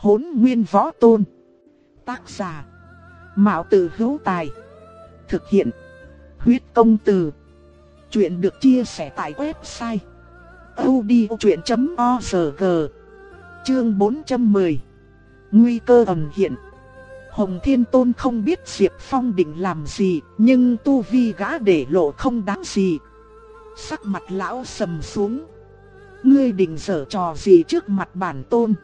Hốn nguyên võ tôn. Tác giả. Mạo tử hữu tài. Thực hiện. Huyết công từ. Chuyện được chia sẻ tại website. odchuyện.org Chương 410 Nguy cơ ẩn hiện Hồng Thiên Tôn không biết Diệp Phong định làm gì, nhưng tu vi gã để lộ không đáng gì. Sắc mặt lão sầm xuống. Ngươi định dở trò gì trước mặt bản tôn?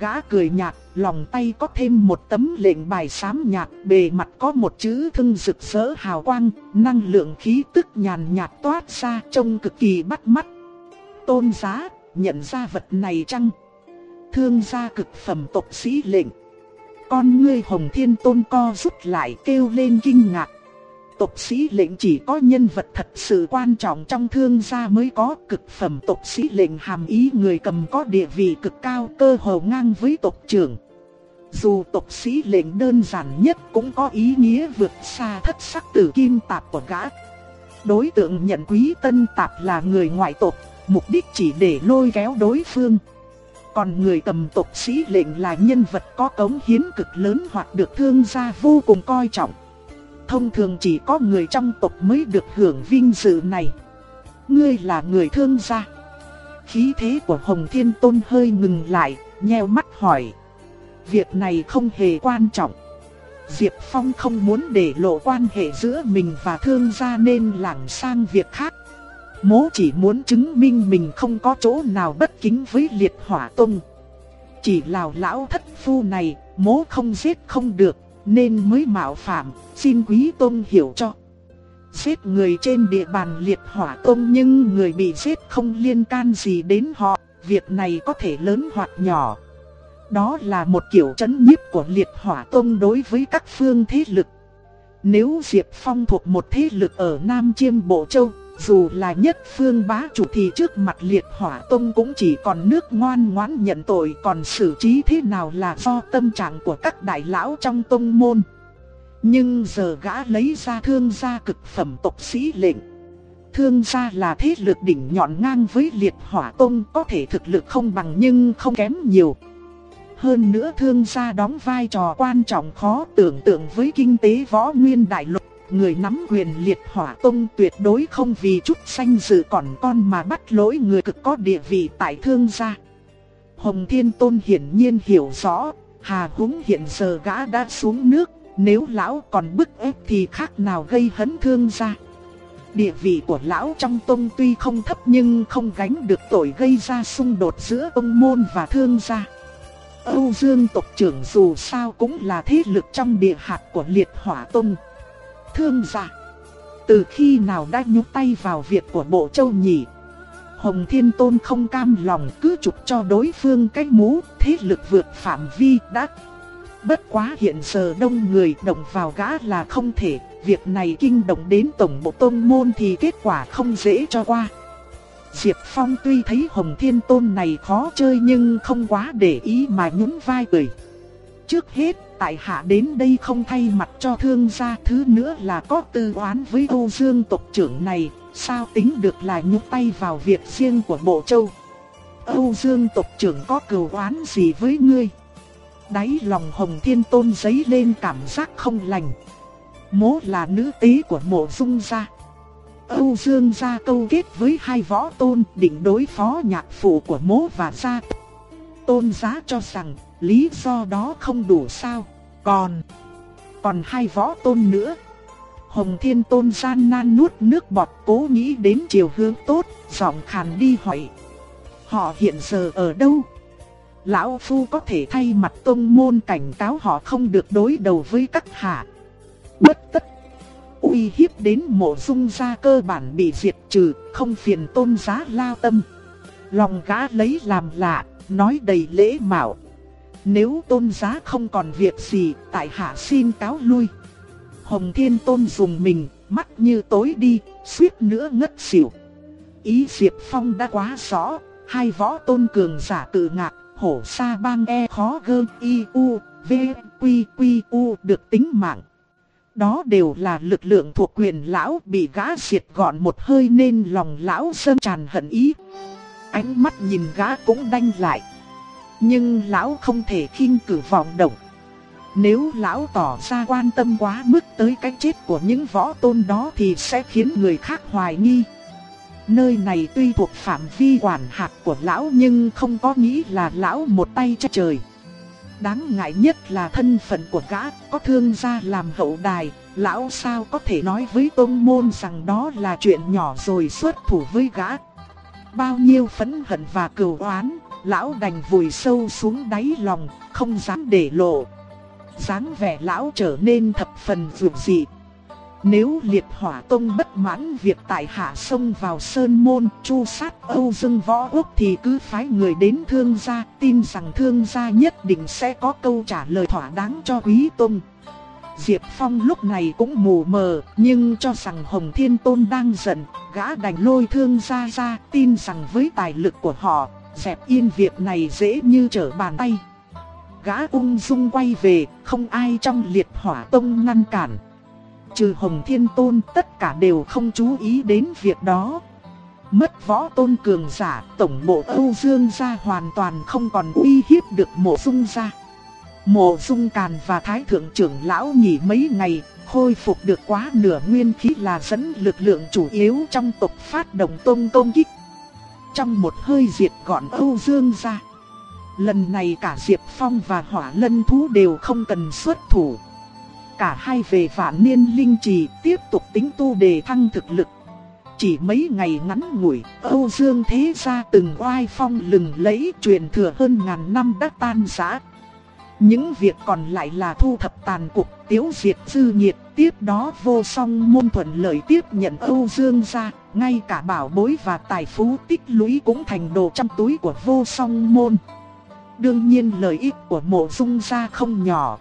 Gã cười nhạt, lòng tay có thêm một tấm lệnh bài xám nhạt, bề mặt có một chữ thưng rực rỡ hào quang, năng lượng khí tức nhàn nhạt toát ra trông cực kỳ bắt mắt. Tôn giá, nhận ra vật này chăng? Thương gia cực phẩm tộc sĩ lệnh. Con ngươi hồng thiên tôn co rút lại kêu lên kinh ngạc. Tộc sĩ lệnh chỉ có nhân vật thật sự quan trọng trong thương gia mới có cực phẩm tộc sĩ lệnh hàm ý người cầm có địa vị cực cao cơ hồ ngang với tộc trưởng. Dù tộc sĩ lệnh đơn giản nhất cũng có ý nghĩa vượt xa thất sắc tử kim tạp của gã. Đối tượng nhận quý tân tạp là người ngoại tộc, mục đích chỉ để lôi kéo đối phương. Còn người cầm tộc sĩ lệnh là nhân vật có cống hiến cực lớn hoặc được thương gia vô cùng coi trọng. Thông thường chỉ có người trong tộc mới được hưởng vinh dự này. Ngươi là người thương gia. Khí thế của Hồng Thiên Tôn hơi ngừng lại, nheo mắt hỏi. Việc này không hề quan trọng. Diệp Phong không muốn để lộ quan hệ giữa mình và thương gia nên lảng sang việc khác. Mố chỉ muốn chứng minh mình không có chỗ nào bất kính với liệt hỏa tông. Chỉ lào lão thất phu này, mố không giết không được, nên mới mạo phạm, xin quý tôn hiểu cho. Giết người trên địa bàn liệt hỏa tông nhưng người bị giết không liên can gì đến họ, việc này có thể lớn hoặc nhỏ. Đó là một kiểu chấn nhiếp của liệt hỏa tông đối với các phương thế lực. Nếu Diệp Phong thuộc một thế lực ở Nam Chiêm Bộ Châu, dù là nhất phương bá chủ thì trước mặt liệt hỏa tông cũng chỉ còn nước ngoan ngoãn nhận tội, còn xử trí thế nào là do tâm trạng của các đại lão trong tông môn. Nhưng giờ gã lấy ra thương gia cực phẩm tộc sĩ lệnh. Thương gia là thế lực đỉnh nhọn ngang với liệt hỏa tông, có thể thực lực không bằng nhưng không kém nhiều. Hơn nữa thương gia đóng vai trò quan trọng khó tưởng tượng với kinh tế võ nguyên đại lục người nắm quyền liệt hỏa tông tuyệt đối không vì chút danh dự còn con mà bắt lỗi người cực có địa vị tại thương gia. Hồng Thiên Tôn hiển nhiên hiểu rõ, Hà Húng hiện giờ gã đã xuống nước, nếu lão còn bức ép thì khác nào gây hấn thương gia. Địa vị của lão trong tông tuy không thấp nhưng không gánh được tội gây ra xung đột giữa ông môn và thương gia. Âu Dương tộc trưởng dù sao cũng là thế lực trong địa hạt của liệt hỏa tông thương gia. Từ khi nào đã nhúc tay vào việc của bộ châu nhỉ? Hồng Thiên Tôn không cam lòng cứ chụp cho đối phương cái mũ, thế lực vượt phạm vi đã. Bất quá hiện giờ đông người động vào gã là không thể, việc này kinh động đến tổng bộ tôn môn thì kết quả không dễ cho qua. Diệp Phong tuy thấy Hồng Thiên Tôn này khó chơi nhưng không quá để ý mà nhún vai cười. Trước hết, tại hạ đến đây không thay mặt cho thương gia thứ nữa là có tư oán với Âu Dương tộc trưởng này, sao tính được là nhúc tay vào việc riêng của Bộ Châu. Âu Dương tộc trưởng có cừu oán gì với ngươi? Đáy lòng Hồng Thiên Tôn giấy lên cảm giác không lành. Mố là nữ tí của mộ dung gia. Âu Dương gia câu kết với hai võ tôn định đối phó nhạc phụ của mố và gia. Tôn giá cho rằng lý do đó không đủ sao. Còn, còn hai võ tôn nữa. Hồng Thiên Tôn gian nan nuốt nước bọt cố nghĩ đến chiều hướng tốt, giọng khàn đi hỏi. Họ hiện giờ ở đâu? Lão Phu có thể thay mặt tôn môn cảnh cáo họ không được đối đầu với các hạ. Bất tất. uy hiếp đến mộ dung gia cơ bản bị diệt trừ, không phiền tôn giá lao tâm. Lòng gã lấy làm lạ, nói đầy lễ mạo. Nếu tôn giá không còn việc gì, tại hạ xin cáo lui. Hồng Thiên Tôn dùng mình, mắt như tối đi, suýt nữa ngất xỉu. Ý Diệp Phong đã quá rõ, hai võ tôn cường giả tự ngạc, hổ sa bang e khó gơ y u, v quy quy u được tính mạng. Đó đều là lực lượng thuộc quyền lão bị gã diệt gọn một hơi nên lòng lão sơn tràn hận ý. Ánh mắt nhìn gã cũng đanh lại nhưng lão không thể khinh cử vọng động. Nếu lão tỏ ra quan tâm quá mức tới cái chết của những võ tôn đó thì sẽ khiến người khác hoài nghi. Nơi này tuy thuộc phạm vi quản hạt của lão nhưng không có nghĩ là lão một tay che trời. Đáng ngại nhất là thân phận của gã có thương gia làm hậu đài, lão sao có thể nói với tôn môn rằng đó là chuyện nhỏ rồi xuất thủ với gã. Bao nhiêu phẫn hận và cừu oán, lão đành vùi sâu xuống đáy lòng, không dám để lộ. dáng vẻ lão trở nên thập phần vượt dị. Nếu liệt hỏa tông bất mãn việc tại hạ sông vào sơn môn chu sát Âu Dương Võ quốc thì cứ phái người đến thương gia tin rằng thương gia nhất định sẽ có câu trả lời thỏa đáng cho quý tông. Diệp Phong lúc này cũng mù mờ nhưng cho rằng Hồng Thiên Tôn đang giận, gã đành lôi thương gia ra tin rằng với tài lực của họ, dẹp yên việc này dễ như trở bàn tay. Gã ung dung quay về, không ai trong liệt hỏa tông ngăn cản trừ Hồng Thiên Tôn tất cả đều không chú ý đến việc đó. Mất võ tôn cường giả, tổng bộ Âu Dương gia hoàn toàn không còn uy hiếp được mộ dung gia. Mộ dung càn và thái thượng trưởng lão nghỉ mấy ngày, khôi phục được quá nửa nguyên khí là dẫn lực lượng chủ yếu trong tộc phát động tôn công kích. Trong một hơi diệt gọn Âu Dương gia. Lần này cả Diệp Phong và Hỏa Lân Thú đều không cần xuất thủ cả hai về vạn niên linh trì tiếp tục tính tu đề thăng thực lực. Chỉ mấy ngày ngắn ngủi, Âu Dương thế gia từng oai phong lừng lẫy truyền thừa hơn ngàn năm đã tan rã. Những việc còn lại là thu thập tàn cục, tiếu diệt dư nhiệt, tiếp đó vô song môn thuận lợi tiếp nhận Âu Dương gia, ngay cả bảo bối và tài phú tích lũy cũng thành đồ trong túi của vô song môn. Đương nhiên lợi ích của mộ dung gia không nhỏ,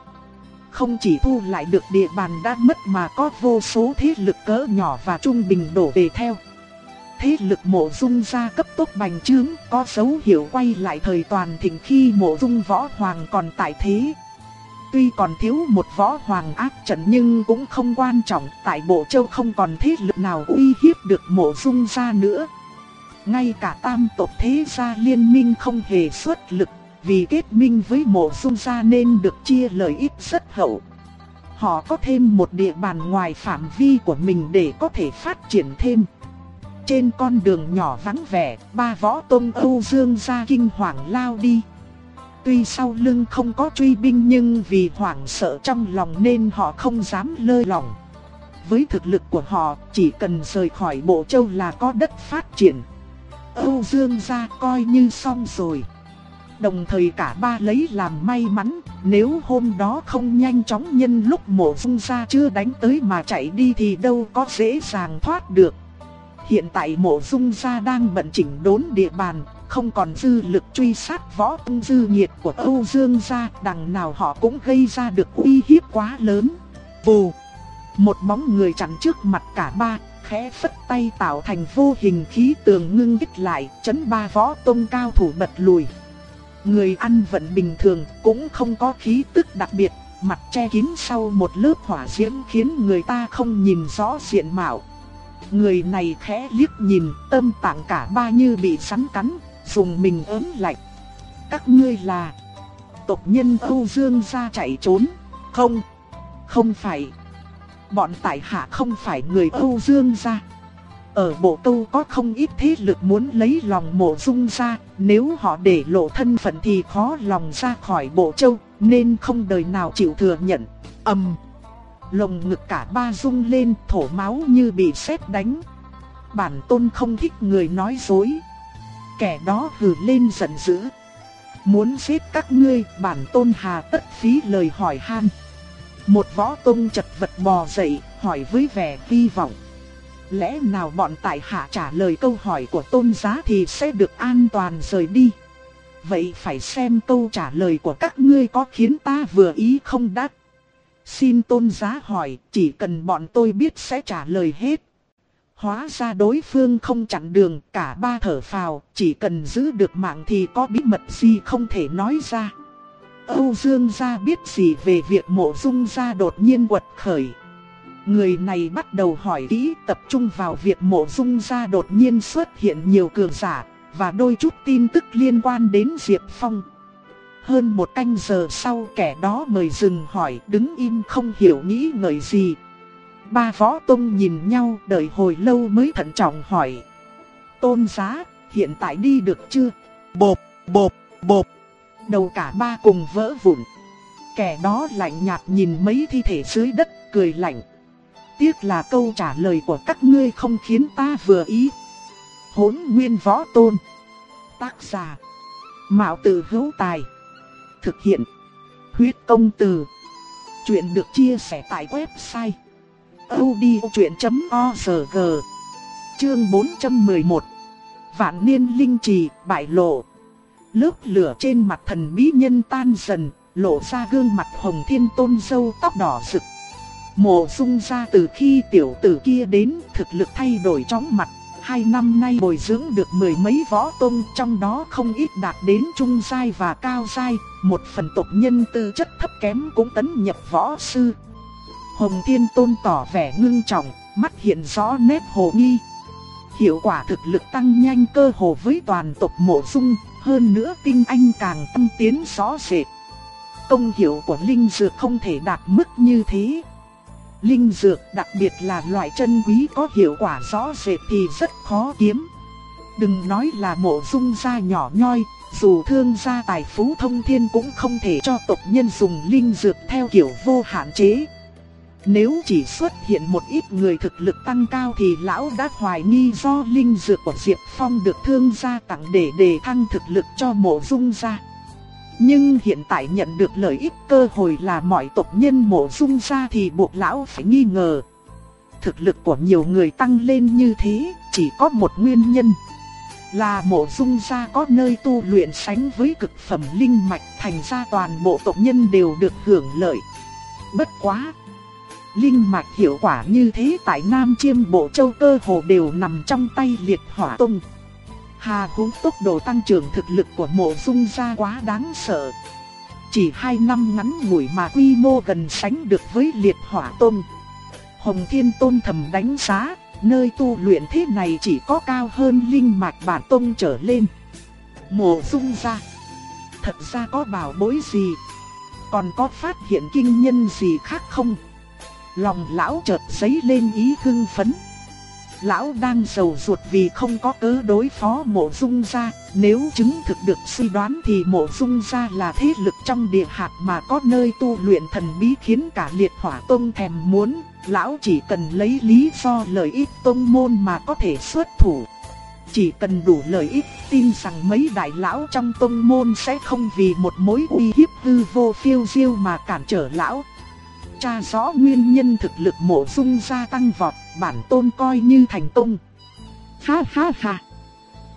không chỉ thu lại được địa bàn đã mất mà có vô số thế lực cỡ nhỏ và trung bình đổ về theo. Thế lực mộ dung gia cấp tốc bành trướng có dấu hiệu quay lại thời toàn thịnh khi mộ dung võ hoàng còn tại thế. Tuy còn thiếu một võ hoàng ác trận nhưng cũng không quan trọng tại bộ châu không còn thế lực nào uy hiếp được mộ dung gia nữa. Ngay cả tam tộc thế gia liên minh không hề xuất lực vì kết minh với mộ dung gia nên được chia lợi ích rất hậu. Họ có thêm một địa bàn ngoài phạm vi của mình để có thể phát triển thêm. Trên con đường nhỏ vắng vẻ, ba võ tôn Âu Dương gia kinh hoàng lao đi. Tuy sau lưng không có truy binh nhưng vì hoảng sợ trong lòng nên họ không dám lơi lỏng. Với thực lực của họ, chỉ cần rời khỏi bộ châu là có đất phát triển. Âu Dương gia coi như xong rồi. Đồng thời cả ba lấy làm may mắn, nếu hôm đó không nhanh chóng nhân lúc mộ dung gia chưa đánh tới mà chạy đi thì đâu có dễ dàng thoát được. Hiện tại mộ dung gia đang bận chỉnh đốn địa bàn, không còn dư lực truy sát võ tung dư nhiệt của Âu Dương gia, đằng nào họ cũng gây ra được uy hiếp quá lớn. Vù! Một bóng người chặn trước mặt cả ba, khẽ phất tay tạo thành vô hình khí tường ngưng đích lại, chấn ba võ tông cao thủ bật lùi. Người ăn vận bình thường cũng không có khí tức đặc biệt, mặt che kín sau một lớp hỏa diễm khiến người ta không nhìn rõ diện mạo. Người này khẽ liếc nhìn, tâm tạng cả ba như bị sắn cắn, dùng mình ớn lạnh. Các ngươi là tộc nhân Âu Dương gia chạy trốn? Không, không phải. Bọn tại hạ không phải người Âu Dương gia. Ở bộ câu có không ít thế lực muốn lấy lòng mộ dung ra, nếu họ để lộ thân phận thì khó lòng ra khỏi bộ châu, nên không đời nào chịu thừa nhận. âm lồng ngực cả ba rung lên thổ máu như bị sét đánh. Bản tôn không thích người nói dối. Kẻ đó hừ lên giận dữ. Muốn giết các ngươi, bản tôn hà tất phí lời hỏi han. Một võ tôn chật vật bò dậy, hỏi với vẻ hy vọng. Lẽ nào bọn tại hạ trả lời câu hỏi của tôn giá thì sẽ được an toàn rời đi? Vậy phải xem câu trả lời của các ngươi có khiến ta vừa ý không đắc. Xin tôn giá hỏi, chỉ cần bọn tôi biết sẽ trả lời hết. Hóa ra đối phương không chặn đường, cả ba thở phào, chỉ cần giữ được mạng thì có bí mật gì không thể nói ra. Âu Dương gia biết gì về việc mộ dung gia đột nhiên quật khởi. Người này bắt đầu hỏi kỹ tập trung vào việc mộ dung gia đột nhiên xuất hiện nhiều cường giả và đôi chút tin tức liên quan đến Diệp Phong. Hơn một canh giờ sau kẻ đó mời dừng hỏi đứng im không hiểu nghĩ ngợi gì. Ba võ tông nhìn nhau đợi hồi lâu mới thận trọng hỏi. Tôn giá, hiện tại đi được chưa? Bộp, bộp, bộp. Đầu cả ba cùng vỡ vụn. Kẻ đó lạnh nhạt nhìn mấy thi thể dưới đất, cười lạnh. Tiếc là câu trả lời của các ngươi không khiến ta vừa ý. Hốn nguyên võ tôn. Tác giả. Mạo tử hữu tài. Thực hiện. Huyết công từ. Chuyện được chia sẻ tại website audiochuyện.org Chương 411 Vạn niên linh trì, bại lộ. Lớp lửa trên mặt thần bí nhân tan dần, lộ ra gương mặt hồng thiên tôn dâu tóc đỏ rực. Mộ dung ra từ khi tiểu tử kia đến, thực lực thay đổi chóng mặt. Hai năm nay bồi dưỡng được mười mấy võ tôn, trong đó không ít đạt đến trung giai và cao giai, một phần tộc nhân tư chất thấp kém cũng tấn nhập võ sư. Hồng Thiên Tôn tỏ vẻ ngưng trọng, mắt hiện rõ nét hồ nghi. Hiệu quả thực lực tăng nhanh cơ hồ với toàn tộc mộ dung, hơn nữa tinh anh càng tăng tiến rõ rệt. Công hiệu của linh dược không thể đạt mức như thế. Linh dược đặc biệt là loại chân quý có hiệu quả rõ rệt thì rất khó kiếm. Đừng nói là mộ dung gia nhỏ nhoi, dù thương gia tài phú thông thiên cũng không thể cho tộc nhân dùng linh dược theo kiểu vô hạn chế. Nếu chỉ xuất hiện một ít người thực lực tăng cao thì lão đã hoài nghi do linh dược của Diệp Phong được thương gia tặng để đề thăng thực lực cho mộ dung gia. Nhưng hiện tại nhận được lợi ích cơ hội là mọi tộc nhân mộ dung gia thì buộc lão phải nghi ngờ. Thực lực của nhiều người tăng lên như thế, chỉ có một nguyên nhân. Là mộ dung gia có nơi tu luyện sánh với cực phẩm linh mạch, thành ra toàn bộ tộc nhân đều được hưởng lợi. Bất quá! Linh mạch hiệu quả như thế tại Nam Chiêm Bộ Châu cơ hồ đều nằm trong tay liệt hỏa tông. Hà húng tốc độ tăng trưởng thực lực của mộ dung gia quá đáng sợ. Chỉ 2 năm ngắn ngủi mà quy mô gần sánh được với liệt hỏa tông. Hồng Thiên Tôn thầm đánh giá, nơi tu luyện thế này chỉ có cao hơn linh mạch bản tông trở lên. Mộ dung gia, thật ra có bảo bối gì? Còn có phát hiện kinh nhân gì khác không? Lòng lão chợt giấy lên ý hưng phấn. Lão đang sầu ruột vì không có cớ đối phó mộ dung gia, nếu chứng thực được suy đoán thì mộ dung gia là thế lực trong địa hạt mà có nơi tu luyện thần bí khiến cả liệt hỏa tông thèm muốn, lão chỉ cần lấy lý do lợi ích tông môn mà có thể xuất thủ. Chỉ cần đủ lợi ích, tin rằng mấy đại lão trong tông môn sẽ không vì một mối uy hiếp hư vô phiêu diêu mà cản trở lão tra rõ nguyên nhân thực lực mộ dung gia tăng vọt, bản tôn coi như thành tung. Ha ha ha.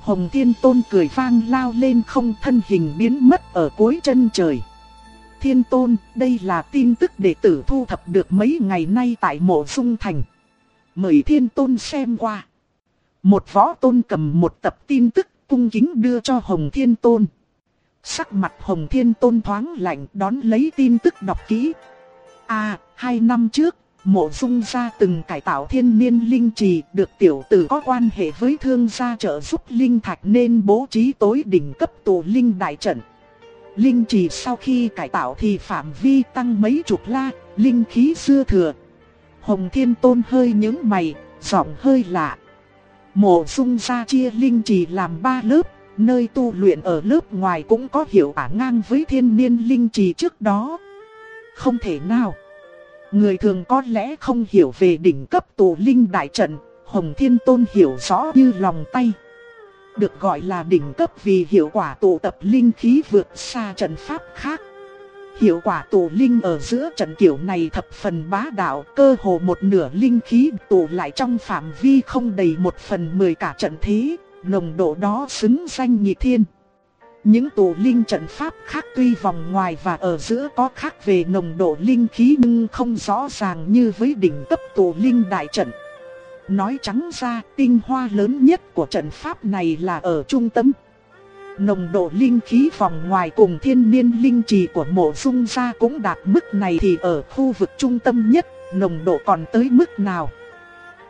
Hồng Thiên Tôn cười vang lao lên không thân hình biến mất ở cuối chân trời. Thiên Tôn, đây là tin tức đệ tử thu thập được mấy ngày nay tại mộ dung thành. Mời Thiên Tôn xem qua. Một võ tôn cầm một tập tin tức cung kính đưa cho Hồng Thiên Tôn. Sắc mặt Hồng Thiên Tôn thoáng lạnh đón lấy tin tức đọc kỹ. À, hai năm trước, mộ dung gia từng cải tạo thiên niên linh trì, được tiểu tử có quan hệ với thương gia trợ giúp linh thạch nên bố trí tối đỉnh cấp tù linh đại trận. Linh trì sau khi cải tạo thì phạm vi tăng mấy chục la, linh khí dư thừa. Hồng Thiên Tôn hơi nhướng mày, giọng hơi lạ. Mộ dung gia chia linh trì làm ba lớp, nơi tu luyện ở lớp ngoài cũng có hiệu quả ngang với thiên niên linh trì trước đó. Không thể nào. Người thường có lẽ không hiểu về đỉnh cấp tù linh đại trận, Hồng Thiên Tôn hiểu rõ như lòng tay. Được gọi là đỉnh cấp vì hiệu quả tụ tập linh khí vượt xa trận pháp khác. Hiệu quả tụ linh ở giữa trận kiểu này thập phần bá đạo, cơ hồ một nửa linh khí tụ lại trong phạm vi không đầy một phần mười cả trận thế, nồng độ đó xứng danh nhị thiên. Những tụ linh trận pháp khác tuy vòng ngoài và ở giữa có khác về nồng độ linh khí nhưng không rõ ràng như với đỉnh cấp tụ linh đại trận. Nói trắng ra, tinh hoa lớn nhất của trận pháp này là ở trung tâm. Nồng độ linh khí vòng ngoài cùng thiên niên linh trì của mộ dung gia cũng đạt mức này thì ở khu vực trung tâm nhất, nồng độ còn tới mức nào?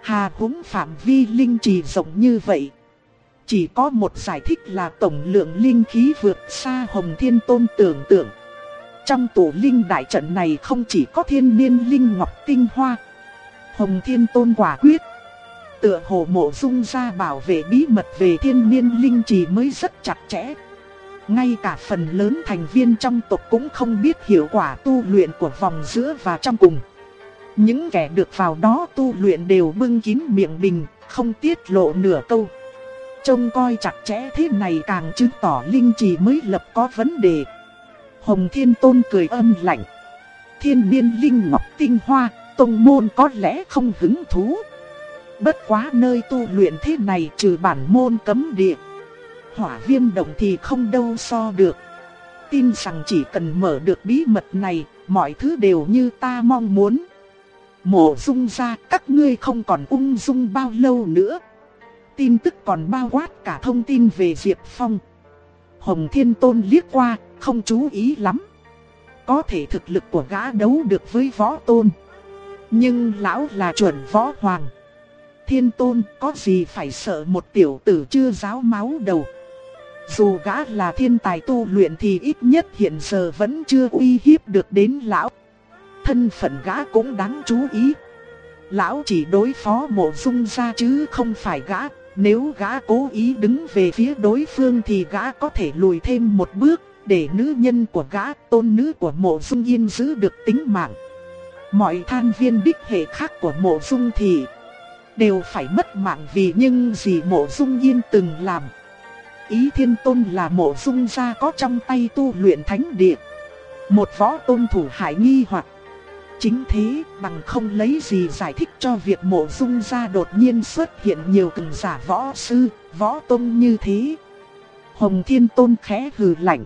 Hà húng phạm vi linh trì rộng như vậy, chỉ có một giải thích là tổng lượng linh khí vượt xa Hồng Thiên Tôn tưởng tượng. Trong tổ linh đại trận này không chỉ có thiên niên linh ngọc tinh hoa. Hồng Thiên Tôn quả quyết. Tựa hồ mộ dung ra bảo vệ bí mật về thiên niên linh trì mới rất chặt chẽ. Ngay cả phần lớn thành viên trong tộc cũng không biết hiệu quả tu luyện của vòng giữa và trong cùng. Những kẻ được vào đó tu luyện đều bưng kín miệng bình, không tiết lộ nửa câu. Trông coi chặt chẽ thế này càng chứng tỏ linh trì mới lập có vấn đề. Hồng Thiên Tôn cười âm lạnh. Thiên biên linh ngọc tinh hoa, tông môn có lẽ không hứng thú. Bất quá nơi tu luyện thế này trừ bản môn cấm địa. Hỏa viêm động thì không đâu so được. Tin rằng chỉ cần mở được bí mật này, mọi thứ đều như ta mong muốn. Mộ dung ra các ngươi không còn ung dung bao lâu nữa. Tin tức còn bao quát cả thông tin về Diệp Phong. Hồng Thiên Tôn liếc qua, không chú ý lắm. Có thể thực lực của gã đấu được với võ tôn. Nhưng lão là chuẩn võ hoàng. Thiên Tôn có gì phải sợ một tiểu tử chưa giáo máu đầu. Dù gã là thiên tài tu luyện thì ít nhất hiện giờ vẫn chưa uy hiếp được đến lão. Thân phận gã cũng đáng chú ý. Lão chỉ đối phó mộ dung ra chứ không phải gã. Nếu gã cố ý đứng về phía đối phương thì gã có thể lùi thêm một bước để nữ nhân của gã, tôn nữ của mộ dung yên giữ được tính mạng. Mọi than viên đích hệ khác của mộ dung thì đều phải mất mạng vì những gì mộ dung yên từng làm. Ý thiên tôn là mộ dung gia có trong tay tu luyện thánh địa. Một võ tôn thủ hải nghi hoặc Chính thế bằng không lấy gì giải thích cho việc mộ dung gia đột nhiên xuất hiện nhiều cường giả võ sư, võ tôn như thế. Hồng Thiên Tôn khẽ hừ lạnh.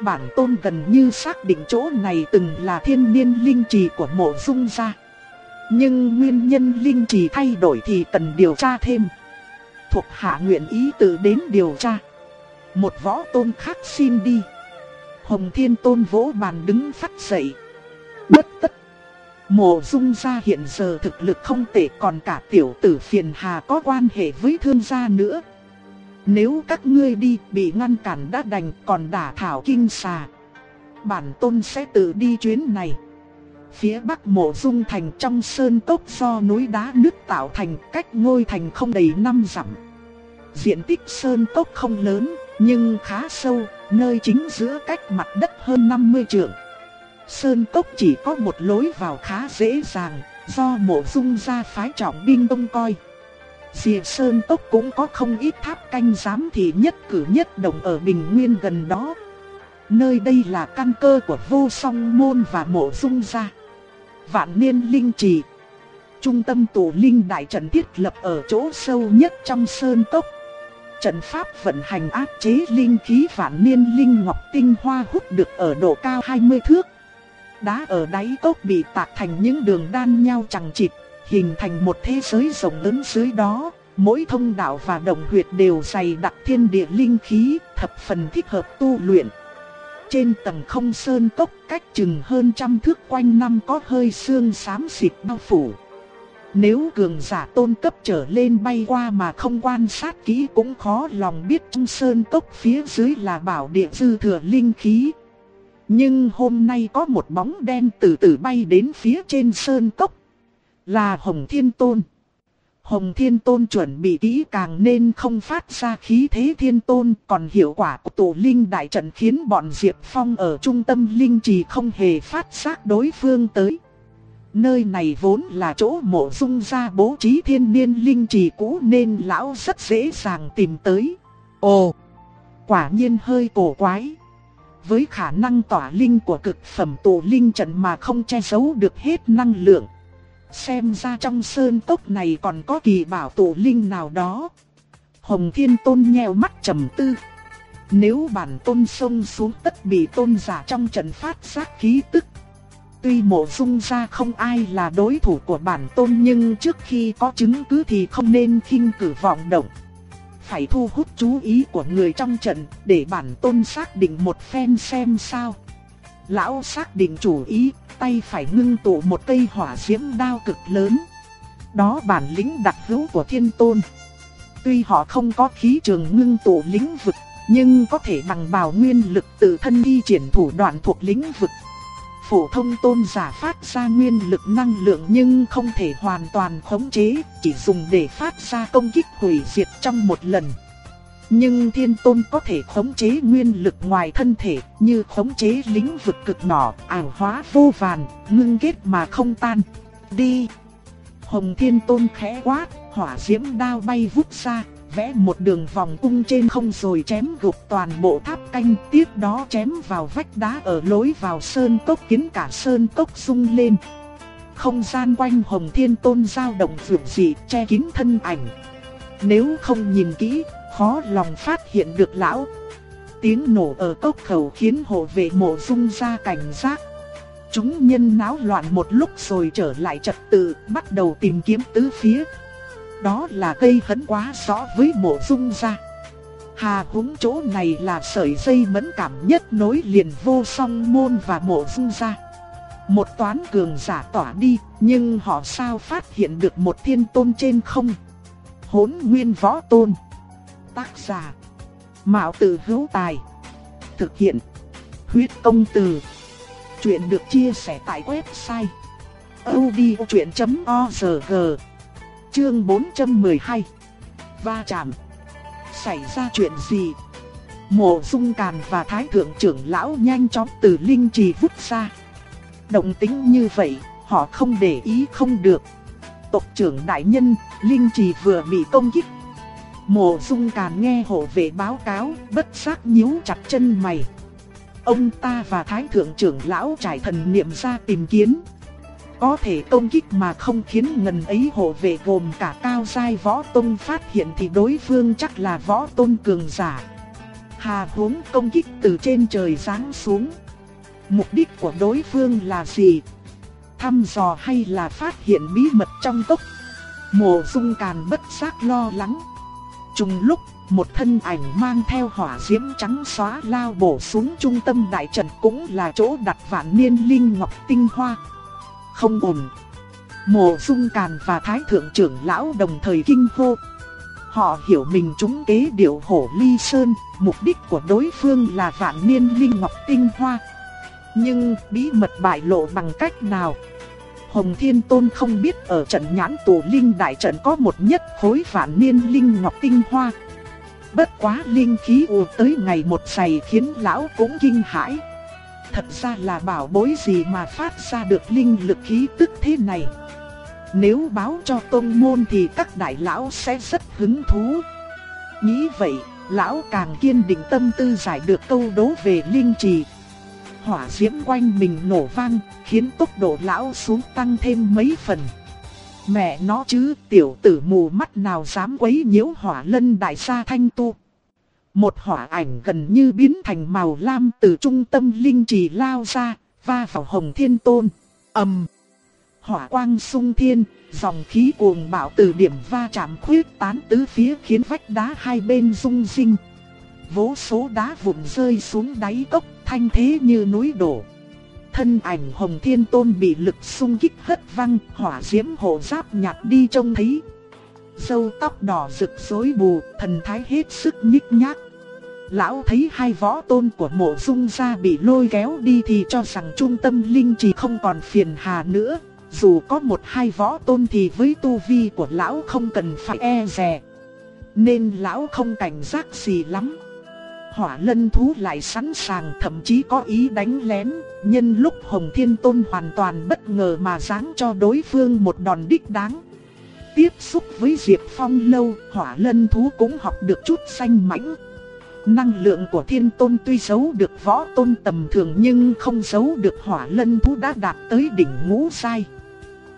Bản tôn gần như xác định chỗ này từng là thiên niên linh trì của mộ dung gia. Nhưng nguyên nhân linh trì thay đổi thì cần điều tra thêm. Thuộc hạ nguyện ý tự đến điều tra. Một võ tôn khác xin đi. Hồng Thiên Tôn vỗ bàn đứng phát dậy. Bất tất. Mộ dung gia hiện giờ thực lực không tệ còn cả tiểu tử phiền hà có quan hệ với thương gia nữa. Nếu các ngươi đi bị ngăn cản đã đành còn đả thảo kinh xà. Bản tôn sẽ tự đi chuyến này. Phía bắc mộ dung thành trong sơn cốc do núi đá nước tạo thành cách ngôi thành không đầy năm dặm. Diện tích sơn cốc không lớn nhưng khá sâu, nơi chính giữa cách mặt đất hơn 50 trượng. Sơn cốc chỉ có một lối vào khá dễ dàng, do mộ dung ra phái trọng binh đông coi. Dìa Sơn Tốc cũng có không ít tháp canh giám thị nhất cử nhất động ở Bình Nguyên gần đó. Nơi đây là căn cơ của vô song môn và mộ dung gia. Vạn niên linh trì. Trung tâm tổ linh đại trận thiết lập ở chỗ sâu nhất trong Sơn Tốc. Trận pháp vận hành áp chế linh khí vạn niên linh ngọc tinh hoa hút được ở độ cao 20 thước. Đá ở đáy cốc bị tạc thành những đường đan nhau chẳng chịt, hình thành một thế giới rộng lớn dưới đó. Mỗi thông đạo và đồng huyệt đều dày đặc thiên địa linh khí, thập phần thích hợp tu luyện. Trên tầng không sơn cốc cách chừng hơn trăm thước quanh năm có hơi sương xám xịt bao phủ. Nếu cường giả tôn cấp trở lên bay qua mà không quan sát kỹ cũng khó lòng biết trong sơn cốc phía dưới là bảo địa dư thừa linh khí. Nhưng hôm nay có một bóng đen từ từ bay đến phía trên sơn cốc. Là Hồng Thiên Tôn. Hồng Thiên Tôn chuẩn bị kỹ càng nên không phát ra khí thế thiên tôn, còn hiệu quả của tổ linh đại trận khiến bọn Diệp Phong ở trung tâm linh trì không hề phát giác đối phương tới. Nơi này vốn là chỗ mộ dung ra bố trí thiên niên linh trì cũ nên lão rất dễ dàng tìm tới. Ồ, quả nhiên hơi cổ quái. Với khả năng tỏa linh của cực phẩm tổ linh trận mà không che giấu được hết năng lượng. Xem ra trong sơn tốc này còn có kỳ bảo tổ linh nào đó. Hồng Thiên Tôn nheo mắt trầm tư. Nếu bản tôn sông xuống tất bị tôn giả trong trận phát giác khí tức. Tuy mộ dung ra không ai là đối thủ của bản tôn nhưng trước khi có chứng cứ thì không nên khinh cử vọng động. Phải thu hút chú ý của người trong trận để bản tôn xác định một phen xem sao. Lão xác định chủ ý, tay phải ngưng tụ một cây hỏa diễm đao cực lớn. Đó bản lĩnh đặc hữu của thiên tôn. Tuy họ không có khí trường ngưng tụ lĩnh vực, nhưng có thể bằng bào nguyên lực tự thân đi triển thủ đoạn thuộc lĩnh vực. Phổ thông tôn giả phát ra nguyên lực năng lượng nhưng không thể hoàn toàn khống chế, chỉ dùng để phát ra công kích hủy diệt trong một lần. Nhưng thiên tôn có thể khống chế nguyên lực ngoài thân thể, như khống chế lĩnh vực cực nhỏ, ảo hóa vô vàn, ngưng kết mà không tan. Đi! Hồng thiên tôn khẽ quát, hỏa diễm đao bay vút ra, vẽ một đường vòng cung trên không rồi chém gục toàn bộ tháp canh, tiếp đó chém vào vách đá ở lối vào sơn cốc khiến cả sơn cốc rung lên. Không gian quanh Hồng Thiên Tôn dao động vượt dị, che kín thân ảnh. Nếu không nhìn kỹ, khó lòng phát hiện được lão. Tiếng nổ ở cốc khẩu khiến hộ vệ mộ dung ra cảnh giác. Chúng nhân náo loạn một lúc rồi trở lại trật tự, bắt đầu tìm kiếm tứ phía. Đó là cây hấn quá rõ với mộ dung ra. Hà húng chỗ này là sợi dây mẫn cảm nhất nối liền vô song môn và mộ dung ra. Một toán cường giả tỏa đi, nhưng họ sao phát hiện được một thiên tôn trên không? Hốn nguyên võ tôn. Tác giả. Mạo tử hữu tài. Thực hiện. Huyết công từ. Chuyện được chia sẻ tại website. odchuyện.org Chương 412 Va chạm Xảy ra chuyện gì? Mộ dung càn và thái thượng trưởng lão nhanh chóng từ linh trì vút ra. Động tính như vậy, họ không để ý không được. Tộc trưởng đại nhân, linh trì vừa bị công kích. Mộ dung càn nghe hộ vệ báo cáo, bất giác nhíu chặt chân mày. Ông ta và thái thượng trưởng lão trải thần niệm ra tìm kiếm. Có thể công kích mà không khiến ngần ấy hộ vệ gồm cả cao giai võ tôn phát hiện thì đối phương chắc là võ tôn cường giả. Hà huống công kích từ trên trời giáng xuống. Mục đích của đối phương là gì? Thăm dò hay là phát hiện bí mật trong cốc? Mộ dung càn bất giác lo lắng. Trùng lúc, một thân ảnh mang theo hỏa diễm trắng xóa lao bổ xuống trung tâm đại trận cũng là chỗ đặt vạn niên linh ngọc tinh hoa không ổn. Mộ dung càn và thái thượng trưởng lão đồng thời kinh hô. Họ hiểu mình trúng kế điệu hổ ly sơn, mục đích của đối phương là vạn niên linh ngọc tinh hoa. Nhưng bí mật bại lộ bằng cách nào? Hồng Thiên Tôn không biết ở trận nhãn tù linh đại trận có một nhất khối vạn niên linh ngọc tinh hoa. Bất quá linh khí ùa tới ngày một sầy khiến lão cũng kinh hãi thật ra là bảo bối gì mà phát ra được linh lực khí tức thế này. Nếu báo cho tôn môn thì các đại lão sẽ rất hứng thú. Nghĩ vậy, lão càng kiên định tâm tư giải được câu đố về linh trì. Hỏa diễm quanh mình nổ vang, khiến tốc độ lão xuống tăng thêm mấy phần. Mẹ nó chứ, tiểu tử mù mắt nào dám quấy nhiễu hỏa lân đại gia thanh tu. Một hỏa ảnh gần như biến thành màu lam từ trung tâm linh trì lao ra, va vào hồng thiên tôn. ầm, Hỏa quang sung thiên, dòng khí cuồng bạo từ điểm va chạm khuyết tán tứ phía khiến vách đá hai bên rung rinh. Vô số đá vụn rơi xuống đáy cốc, thanh thế như núi đổ. Thân ảnh hồng thiên tôn bị lực xung kích hất văng, hỏa diễm hộ giáp nhạt đi trông thấy. Dâu tóc đỏ rực rối bù, thần thái hết sức nhích nhác. Lão thấy hai võ tôn của mộ dung gia bị lôi kéo đi thì cho rằng trung tâm linh trì không còn phiền hà nữa. Dù có một hai võ tôn thì với tu vi của lão không cần phải e dè. Nên lão không cảnh giác gì lắm. Hỏa lân thú lại sẵn sàng thậm chí có ý đánh lén. Nhân lúc Hồng Thiên Tôn hoàn toàn bất ngờ mà giáng cho đối phương một đòn đích đáng. Tiếp xúc với Diệp Phong lâu, hỏa lân thú cũng học được chút xanh mãnh. Năng lượng của thiên tôn tuy giấu được võ tôn tầm thường nhưng không giấu được hỏa lân thú đã đạt tới đỉnh ngũ sai.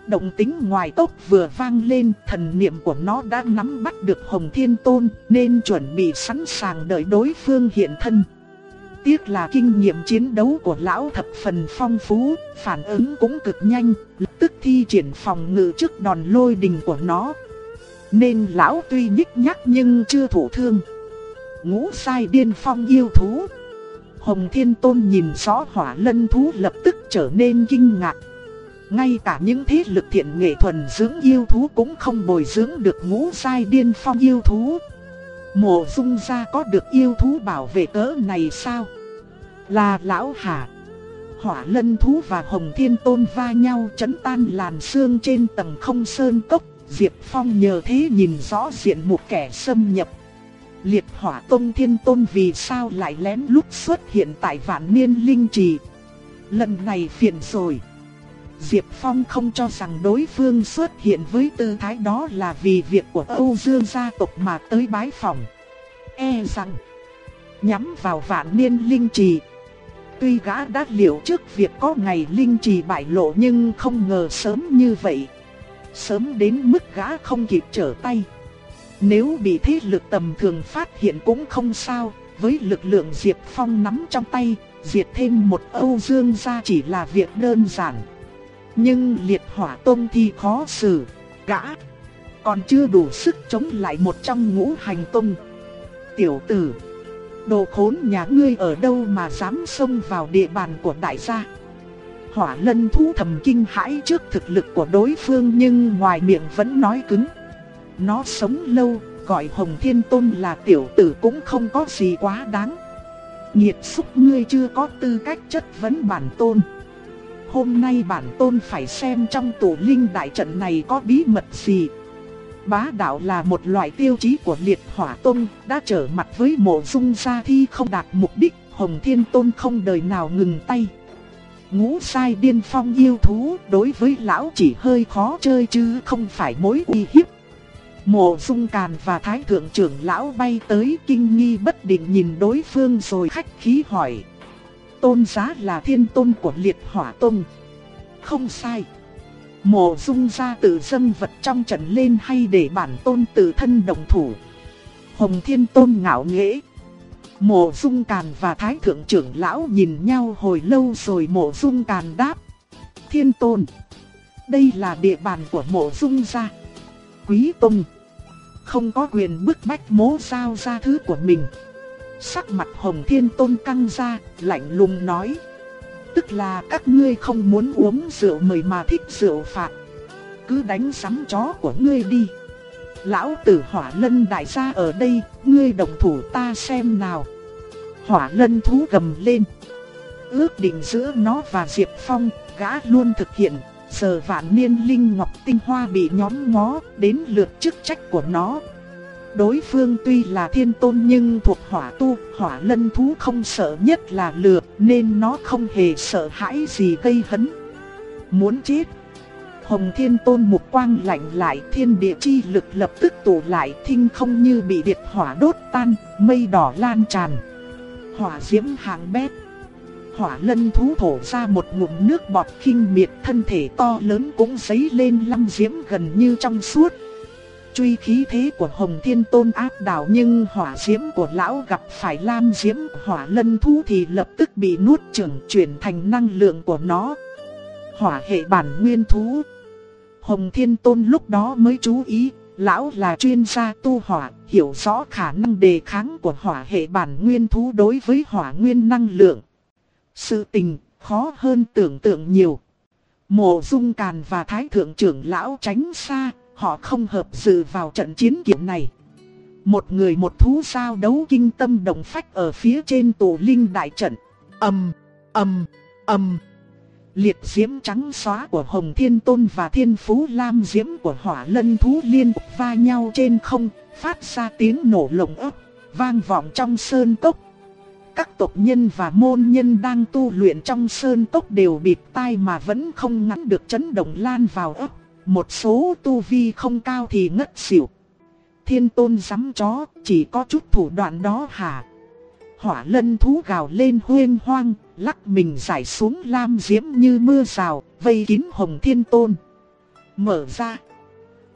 Động tính ngoài tốc vừa vang lên, thần niệm của nó đã nắm bắt được hồng thiên tôn nên chuẩn bị sẵn sàng đợi đối phương hiện thân. Tiếc là kinh nghiệm chiến đấu của lão thập phần phong phú, phản ứng cũng cực nhanh, lập tức thi triển phòng ngự trước đòn lôi đình của nó. Nên lão tuy nhích nhắc nhưng chưa thủ thương ngũ sai điên phong yêu thú. Hồng Thiên Tôn nhìn rõ hỏa lân thú lập tức trở nên kinh ngạc. ngay cả những thế lực thiện nghệ thuần dưỡng yêu thú cũng không bồi dưỡng được ngũ sai điên phong yêu thú. Mộ dung gia có được yêu thú bảo vệ cỡ này sao? Là lão hả? Hỏa lân thú và hồng thiên tôn va nhau chấn tan làn xương trên tầng không sơn cốc. Diệp Phong nhờ thế nhìn rõ diện một kẻ xâm nhập. Liệt hỏa tông thiên tôn vì sao lại lén lút xuất hiện tại vạn niên linh trì. Lần này phiền rồi. Diệp Phong không cho rằng đối phương xuất hiện với tư thái đó là vì việc của Âu Dương gia tộc mà tới bái phòng. E rằng, nhắm vào vạn niên linh trì. Tuy gã đã liệu trước việc có ngày linh trì bại lộ nhưng không ngờ sớm như vậy. Sớm đến mức gã không kịp trở tay. Nếu bị thế lực tầm thường phát hiện cũng không sao, với lực lượng Diệp Phong nắm trong tay, diệt thêm một Âu Dương gia chỉ là việc đơn giản. Nhưng liệt hỏa tông thì khó xử, gã còn chưa đủ sức chống lại một trong ngũ hành tông. Tiểu tử, đồ khốn nhà ngươi ở đâu mà dám xông vào địa bàn của đại gia? Hỏa lân thú thầm kinh hãi trước thực lực của đối phương nhưng ngoài miệng vẫn nói cứng. Nó sống lâu, gọi Hồng Thiên Tôn là tiểu tử cũng không có gì quá đáng. Nhiệt xúc ngươi chưa có tư cách chất vấn bản tôn. Hôm nay bản tôn phải xem trong tổ linh đại trận này có bí mật gì. Bá đạo là một loại tiêu chí của liệt hỏa tôn, đã trở mặt với mộ dung gia thi không đạt mục đích, Hồng Thiên Tôn không đời nào ngừng tay. Ngũ sai điên phong yêu thú đối với lão chỉ hơi khó chơi chứ không phải mối uy hiếp. Mộ dung càn và thái thượng trưởng lão bay tới kinh nghi bất định nhìn đối phương rồi khách khí hỏi. Tôn giá là thiên tôn của liệt hỏa tôn. Không sai. Mộ dung ra tự dâng vật trong trận lên hay để bản tôn tự thân đồng thủ. Hồng thiên tôn ngạo nghễ. Mộ dung càn và thái thượng trưởng lão nhìn nhau hồi lâu rồi mộ dung càn đáp. Thiên tôn. Đây là địa bàn của mộ dung gia. Quý tông. Không có quyền bức bách mố giao ra thứ của mình. Sắc mặt hồng thiên tôn căng ra, lạnh lùng nói. Tức là các ngươi không muốn uống rượu mời mà thích rượu phạt. Cứ đánh sắm chó của ngươi đi. Lão tử hỏa lân đại gia ở đây, ngươi đồng thủ ta xem nào. Hỏa lân thú gầm lên. Ước định giữa nó và Diệp Phong, gã luôn thực hiện. Giờ vạn niên linh ngọc tinh hoa bị nhóm ngó, đến lượt chức trách của nó. Đối phương tuy là thiên tôn nhưng thuộc hỏa tu, hỏa lân thú không sợ nhất là lửa nên nó không hề sợ hãi gì gây hấn. Muốn chết. Hồng thiên tôn mục quang lạnh lại thiên địa chi lực lập tức tụ lại thinh không như bị điệt hỏa đốt tan, mây đỏ lan tràn. Hỏa diễm hàng bét. Hỏa lân thú thổ ra một ngụm nước bọt kinh miệt thân thể to lớn cũng dấy lên lăm diễm gần như trong suốt. Truy khí thế của Hồng Thiên Tôn áp đảo nhưng hỏa diễm của lão gặp phải lam diễm hỏa lân thú thì lập tức bị nuốt chửng chuyển thành năng lượng của nó. Hỏa hệ bản nguyên thú. Hồng Thiên Tôn lúc đó mới chú ý, lão là chuyên gia tu hỏa, hiểu rõ khả năng đề kháng của hỏa hệ bản nguyên thú đối với hỏa nguyên năng lượng. Sự tình khó hơn tưởng tượng nhiều. Mộ Dung Càn và Thái Thượng trưởng lão tránh xa, họ không hợp dự vào trận chiến kiểu này. Một người một thú sao đấu kinh tâm đồng phách ở phía trên tổ linh đại trận. Âm, âm, âm. Liệt diễm trắng xóa của Hồng Thiên Tôn và Thiên Phú Lam diễm của Hỏa Lân Thú liên va nhau trên không, phát ra tiếng nổ lồng ấp, vang vọng trong sơn cốc. Các tộc nhân và môn nhân đang tu luyện trong sơn cốc đều bịt tai mà vẫn không ngắn được chấn động lan vào ấp. Một số tu vi không cao thì ngất xỉu. Thiên tôn giám chó, chỉ có chút thủ đoạn đó hả? Hỏa lân thú gào lên huyên hoang, lắc mình giải xuống lam diễm như mưa rào, vây kín hồng thiên tôn. Mở ra.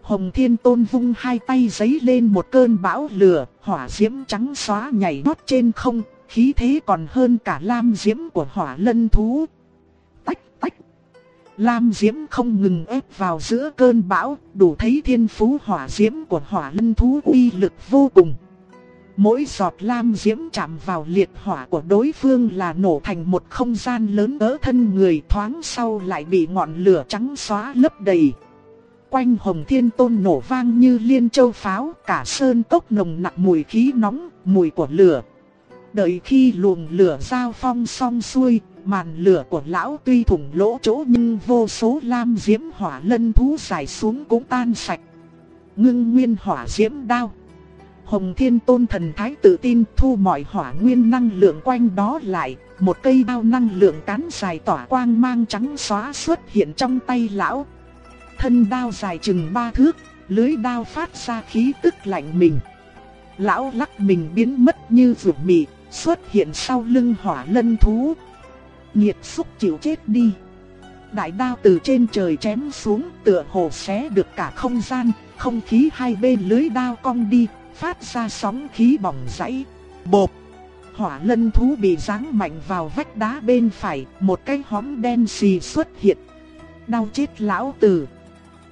Hồng thiên tôn vung hai tay giấy lên một cơn bão lửa, hỏa diễm trắng xóa nhảy nót trên không, khí thế còn hơn cả lam diễm của hỏa lân thú. tách tách Lam Diễm không ngừng ép vào giữa cơn bão, đủ thấy thiên phú hỏa diễm của hỏa lân thú uy lực vô cùng. Mỗi giọt lam diễm chạm vào liệt hỏa của đối phương là nổ thành một không gian lớn cỡ thân người thoáng sau lại bị ngọn lửa trắng xóa lấp đầy. Quanh hồng thiên tôn nổ vang như liên châu pháo, cả sơn cốc nồng nặng mùi khí nóng, mùi của lửa. Đợi khi luồng lửa giao phong xong xuôi, màn lửa của lão tuy thủng lỗ chỗ nhưng vô số lam diễm hỏa lân thú dài xuống cũng tan sạch. Ngưng nguyên hỏa diễm đao. Hồng Thiên Tôn thần thái tự tin thu mọi hỏa nguyên năng lượng quanh đó lại, một cây đao năng lượng cán dài tỏa quang mang trắng xóa xuất hiện trong tay lão. Thân đao dài chừng ba thước, lưới đao phát ra khí tức lạnh mình. Lão lắc mình biến mất như vượt mị, xuất hiện sau lưng hỏa lân thú. Nhiệt xúc chịu chết đi. Đại đao từ trên trời chém xuống tựa hồ xé được cả không gian, không khí hai bên lưới đao cong đi, phát ra sóng khí bỏng rãy. Bộp! Hỏa lân thú bị giáng mạnh vào vách đá bên phải, một cái hóm đen xì xuất hiện. Đau chết lão tử!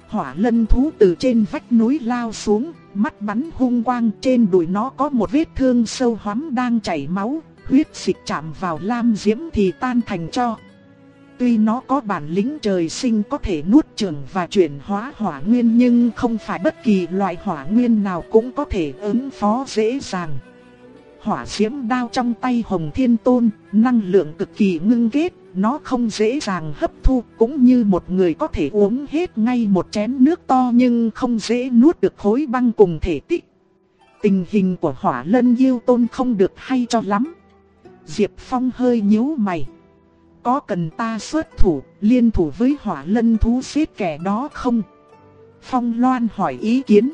Hỏa lân thú từ trên vách núi lao xuống, mắt bắn hung quang trên đùi nó có một vết thương sâu hoắm đang chảy máu, huyết dịch chạm vào lam diễm thì tan thành cho. Tuy nó có bản lĩnh trời sinh có thể nuốt chửng và chuyển hóa hỏa nguyên nhưng không phải bất kỳ loại hỏa nguyên nào cũng có thể ứng phó dễ dàng. Hỏa diễm đao trong tay Hồng Thiên Tôn, năng lượng cực kỳ ngưng kết, nó không dễ dàng hấp thu cũng như một người có thể uống hết ngay một chén nước to nhưng không dễ nuốt được khối băng cùng thể tích. Tình hình của hỏa lân yêu tôn không được hay cho lắm. Diệp Phong hơi nhíu mày. Có cần ta xuất thủ, liên thủ với hỏa lân thú xếp kẻ đó không? Phong Loan hỏi ý kiến.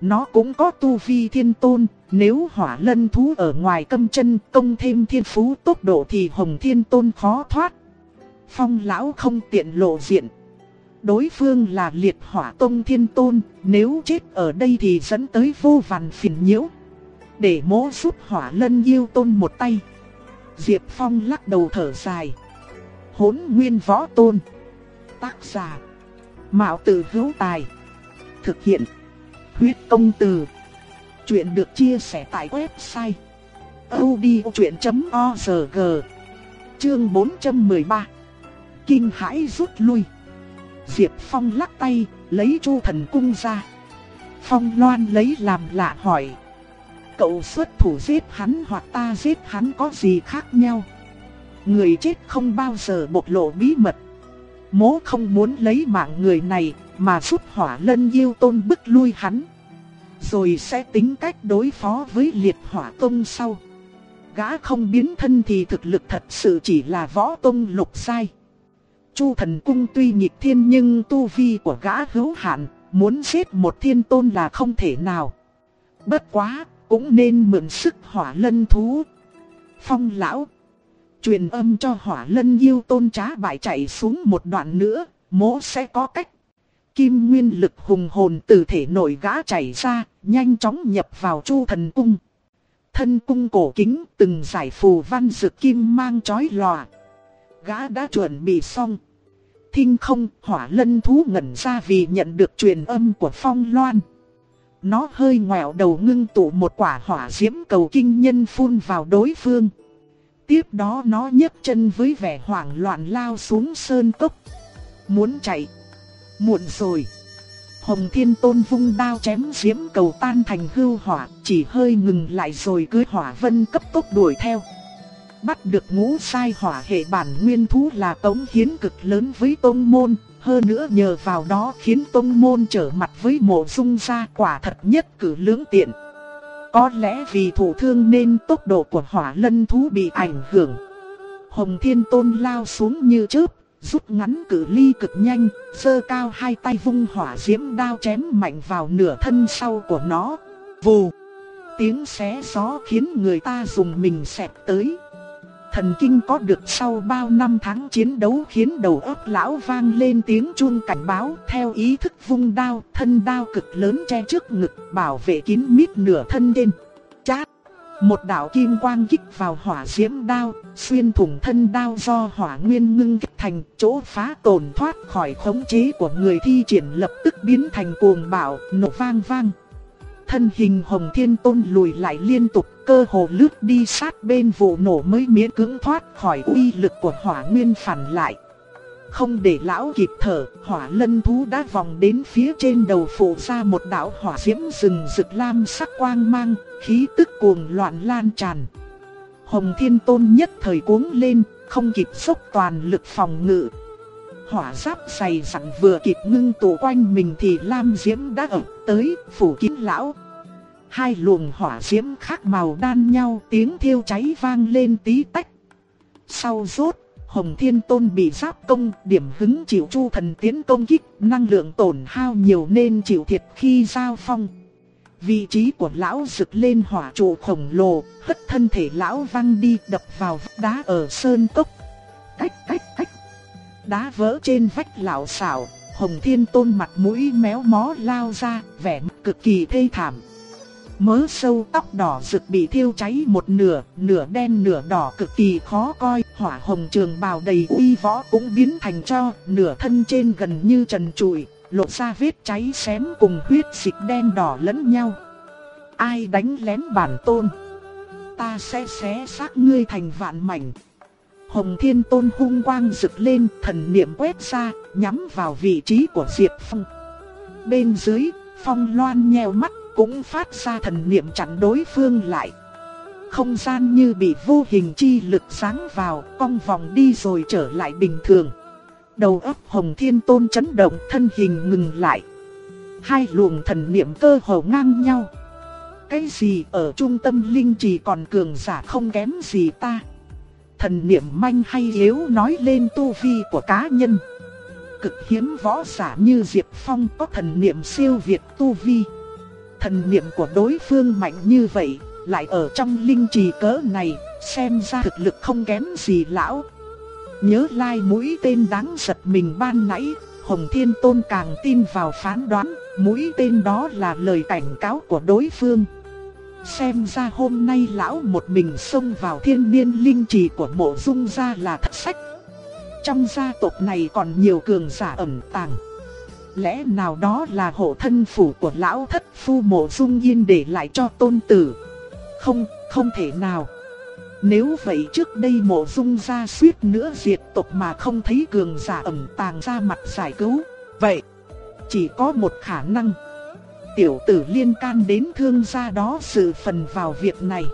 Nó cũng có tu vi thiên tôn, nếu hỏa lân thú ở ngoài câm chân công thêm thiên phú tốc độ thì hồng thiên tôn khó thoát. Phong lão không tiện lộ diện. Đối phương là liệt hỏa tông thiên tôn, nếu chết ở đây thì dẫn tới vô vàn phiền nhiễu. Để mỗ giúp hỏa lân yêu tôn một tay. Diệp Phong lắc đầu thở dài. Hốn nguyên võ tôn. Tác giả. Mạo tử hữu tài. Thực hiện. Huyết công từ. Chuyện được chia sẻ tại website. odchuyện.org Chương 413 Kinh hãi rút lui. Diệp Phong lắc tay, lấy chu thần cung ra. Phong loan lấy làm lạ hỏi. Cậu xuất thủ giết hắn hoặc ta giết hắn có gì khác nhau? Người chết không bao giờ bộc lộ bí mật. Mố không muốn lấy mạng người này mà giúp hỏa lân yêu tôn bức lui hắn. Rồi sẽ tính cách đối phó với liệt hỏa tông sau. Gã không biến thân thì thực lực thật sự chỉ là võ tông lục sai. Chu thần cung tuy nghịch thiên nhưng tu vi của gã hữu hạn, muốn giết một thiên tôn là không thể nào. Bất quá, cũng nên mượn sức hỏa lân thú. Phong lão truyền âm cho hỏa lân yêu tôn trá bại chạy xuống một đoạn nữa, mỗ sẽ có cách. Kim nguyên lực hùng hồn từ thể nội gã chảy ra, nhanh chóng nhập vào chu thần cung. Thân cung cổ kính từng giải phù văn dược kim mang chói lòa. Gã đã chuẩn bị xong. Thinh không hỏa lân thú ngẩn ra vì nhận được truyền âm của phong loan. Nó hơi ngoẹo đầu ngưng tụ một quả hỏa diễm cầu kinh nhân phun vào đối phương. Tiếp đó nó nhấc chân với vẻ hoảng loạn lao xuống sơn cốc. Muốn chạy. Muộn rồi. Hồng Thiên Tôn vung đao chém diễm cầu tan thành hưu hỏa, chỉ hơi ngừng lại rồi cưới hỏa vân cấp tốc đuổi theo. Bắt được ngũ sai hỏa hệ bản nguyên thú là tống hiến cực lớn với tôn môn, hơn nữa nhờ vào đó khiến tôn môn trở mặt với mộ dung gia quả thật nhất cử lưỡng tiện. Có lẽ vì thủ thương nên tốc độ của hỏa lân thú bị ảnh hưởng. Hồng Thiên Tôn lao xuống như chớp, rút ngắn cử ly cực nhanh, sơ cao hai tay vung hỏa diễm đao chém mạnh vào nửa thân sau của nó. Vù! Tiếng xé gió khiến người ta dùng mình xẹp tới. Thần kinh có được sau bao năm tháng chiến đấu khiến đầu óc lão vang lên tiếng chuông cảnh báo theo ý thức vung đao, thân đao cực lớn che trước ngực bảo vệ kín mít nửa thân trên. Một đạo kim quang kích vào hỏa diễm đao, xuyên thủng thân đao do hỏa nguyên ngưng kích thành chỗ phá tổn thoát khỏi khống chế của người thi triển lập tức biến thành cuồng bạo, nổ vang vang. thân hình Hồng Thiên Tôn lùi lại liên tục, cơ hồ lướt đi sát bên vụ nổ mới miễn cưỡng thoát khỏi uy lực của hỏa nguyên phản lại. Không để lão kịp thở, hỏa lân thú đã vòng đến phía trên đầu phụ ra một đạo hỏa diễm rừng rực lam sắc quang mang, khí tức cuồng loạn lan tràn. Hồng Thiên Tôn nhất thời cuống lên, không kịp sốc toàn lực phòng ngự. Hỏa giáp dày dặn vừa kịp ngưng tụ quanh mình thì lam diễm đã ập tới, phủ kín lão. Hai luồng hỏa diễm khác màu đan nhau tiếng thiêu cháy vang lên tí tách. Sau rốt, Hồng Thiên Tôn bị giáp công, điểm hứng chịu chu thần tiến công kích, năng lượng tổn hao nhiều nên chịu thiệt khi giao phong. Vị trí của lão rực lên hỏa trụ khổng lồ, hất thân thể lão văng đi đập vào vách đá ở sơn cốc. Cách cách cách. Đá vỡ trên vách lão xảo, Hồng Thiên Tôn mặt mũi méo mó lao ra, vẻ cực kỳ thê thảm. Mớ sâu tóc đỏ rực bị thiêu cháy một nửa, nửa đen nửa đỏ cực kỳ khó coi, hỏa hồng trường bào đầy uy võ cũng biến thành cho, nửa thân trên gần như trần trụi, lộ ra vết cháy xém cùng huyết dịch đen đỏ lẫn nhau. Ai đánh lén bản tôn? Ta sẽ xé xác ngươi thành vạn mảnh. Hồng Thiên Tôn hung quang rực lên, thần niệm quét ra, nhắm vào vị trí của Diệp Phong. Bên dưới, Phong loan nheo mắt, cũng phát ra thần niệm chặn đối phương lại. Không gian như bị vô hình chi lực sáng vào, cong vòng đi rồi trở lại bình thường. Đầu óc Hồng Thiên Tôn chấn động thân hình ngừng lại. Hai luồng thần niệm cơ hồ ngang nhau. Cái gì ở trung tâm linh trì còn cường giả không kém gì ta. Thần niệm manh hay yếu nói lên tu vi của cá nhân. Cực hiếm võ giả như Diệp Phong có thần niệm siêu việt tu vi. Thần niệm của đối phương mạnh như vậy, lại ở trong linh trì cỡ này, xem ra thực lực không kém gì lão. Nhớ lai mũi tên đáng giật mình ban nãy, Hồng Thiên Tôn càng tin vào phán đoán, mũi tên đó là lời cảnh cáo của đối phương. Xem ra hôm nay lão một mình xông vào thiên niên linh trì của mộ dung gia là thất sách. Trong gia tộc này còn nhiều cường giả ẩn tàng. Lẽ nào đó là hộ thân phủ của lão thất phu mộ dung yên để lại cho tôn tử? Không, không thể nào. Nếu vậy trước đây mộ dung ra suýt nữa diệt tộc mà không thấy cường giả ẩn tàng ra mặt giải cứu. Vậy, chỉ có một khả năng. Tiểu tử liên can đến thương gia đó sự phần vào việc này.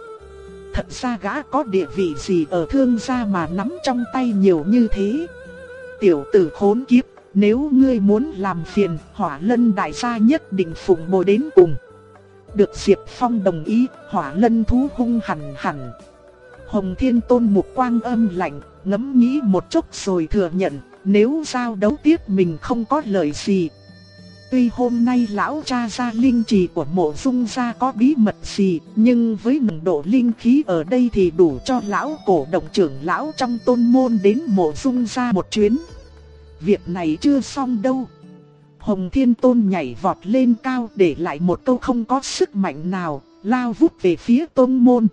Thật ra gã có địa vị gì ở thương gia mà nắm trong tay nhiều như thế. Tiểu tử khốn kiếp, nếu ngươi muốn làm phiền, hỏa lân đại gia nhất định phụng bồi đến cùng. Được Diệp Phong đồng ý, hỏa lân thú hung hẳn hẳn. Hồng Thiên Tôn mục quang âm lạnh, ngẫm nghĩ một chút rồi thừa nhận, nếu giao đấu tiếp mình không có lợi gì. Tuy hôm nay lão cha gia linh trì của mộ dung gia có bí mật gì, nhưng với nồng độ linh khí ở đây thì đủ cho lão cổ động trưởng lão trong tôn môn đến mộ dung gia một chuyến. Việc này chưa xong đâu. Hồng Thiên Tôn nhảy vọt lên cao để lại một câu không có sức mạnh nào, lao vút về phía tôn môn.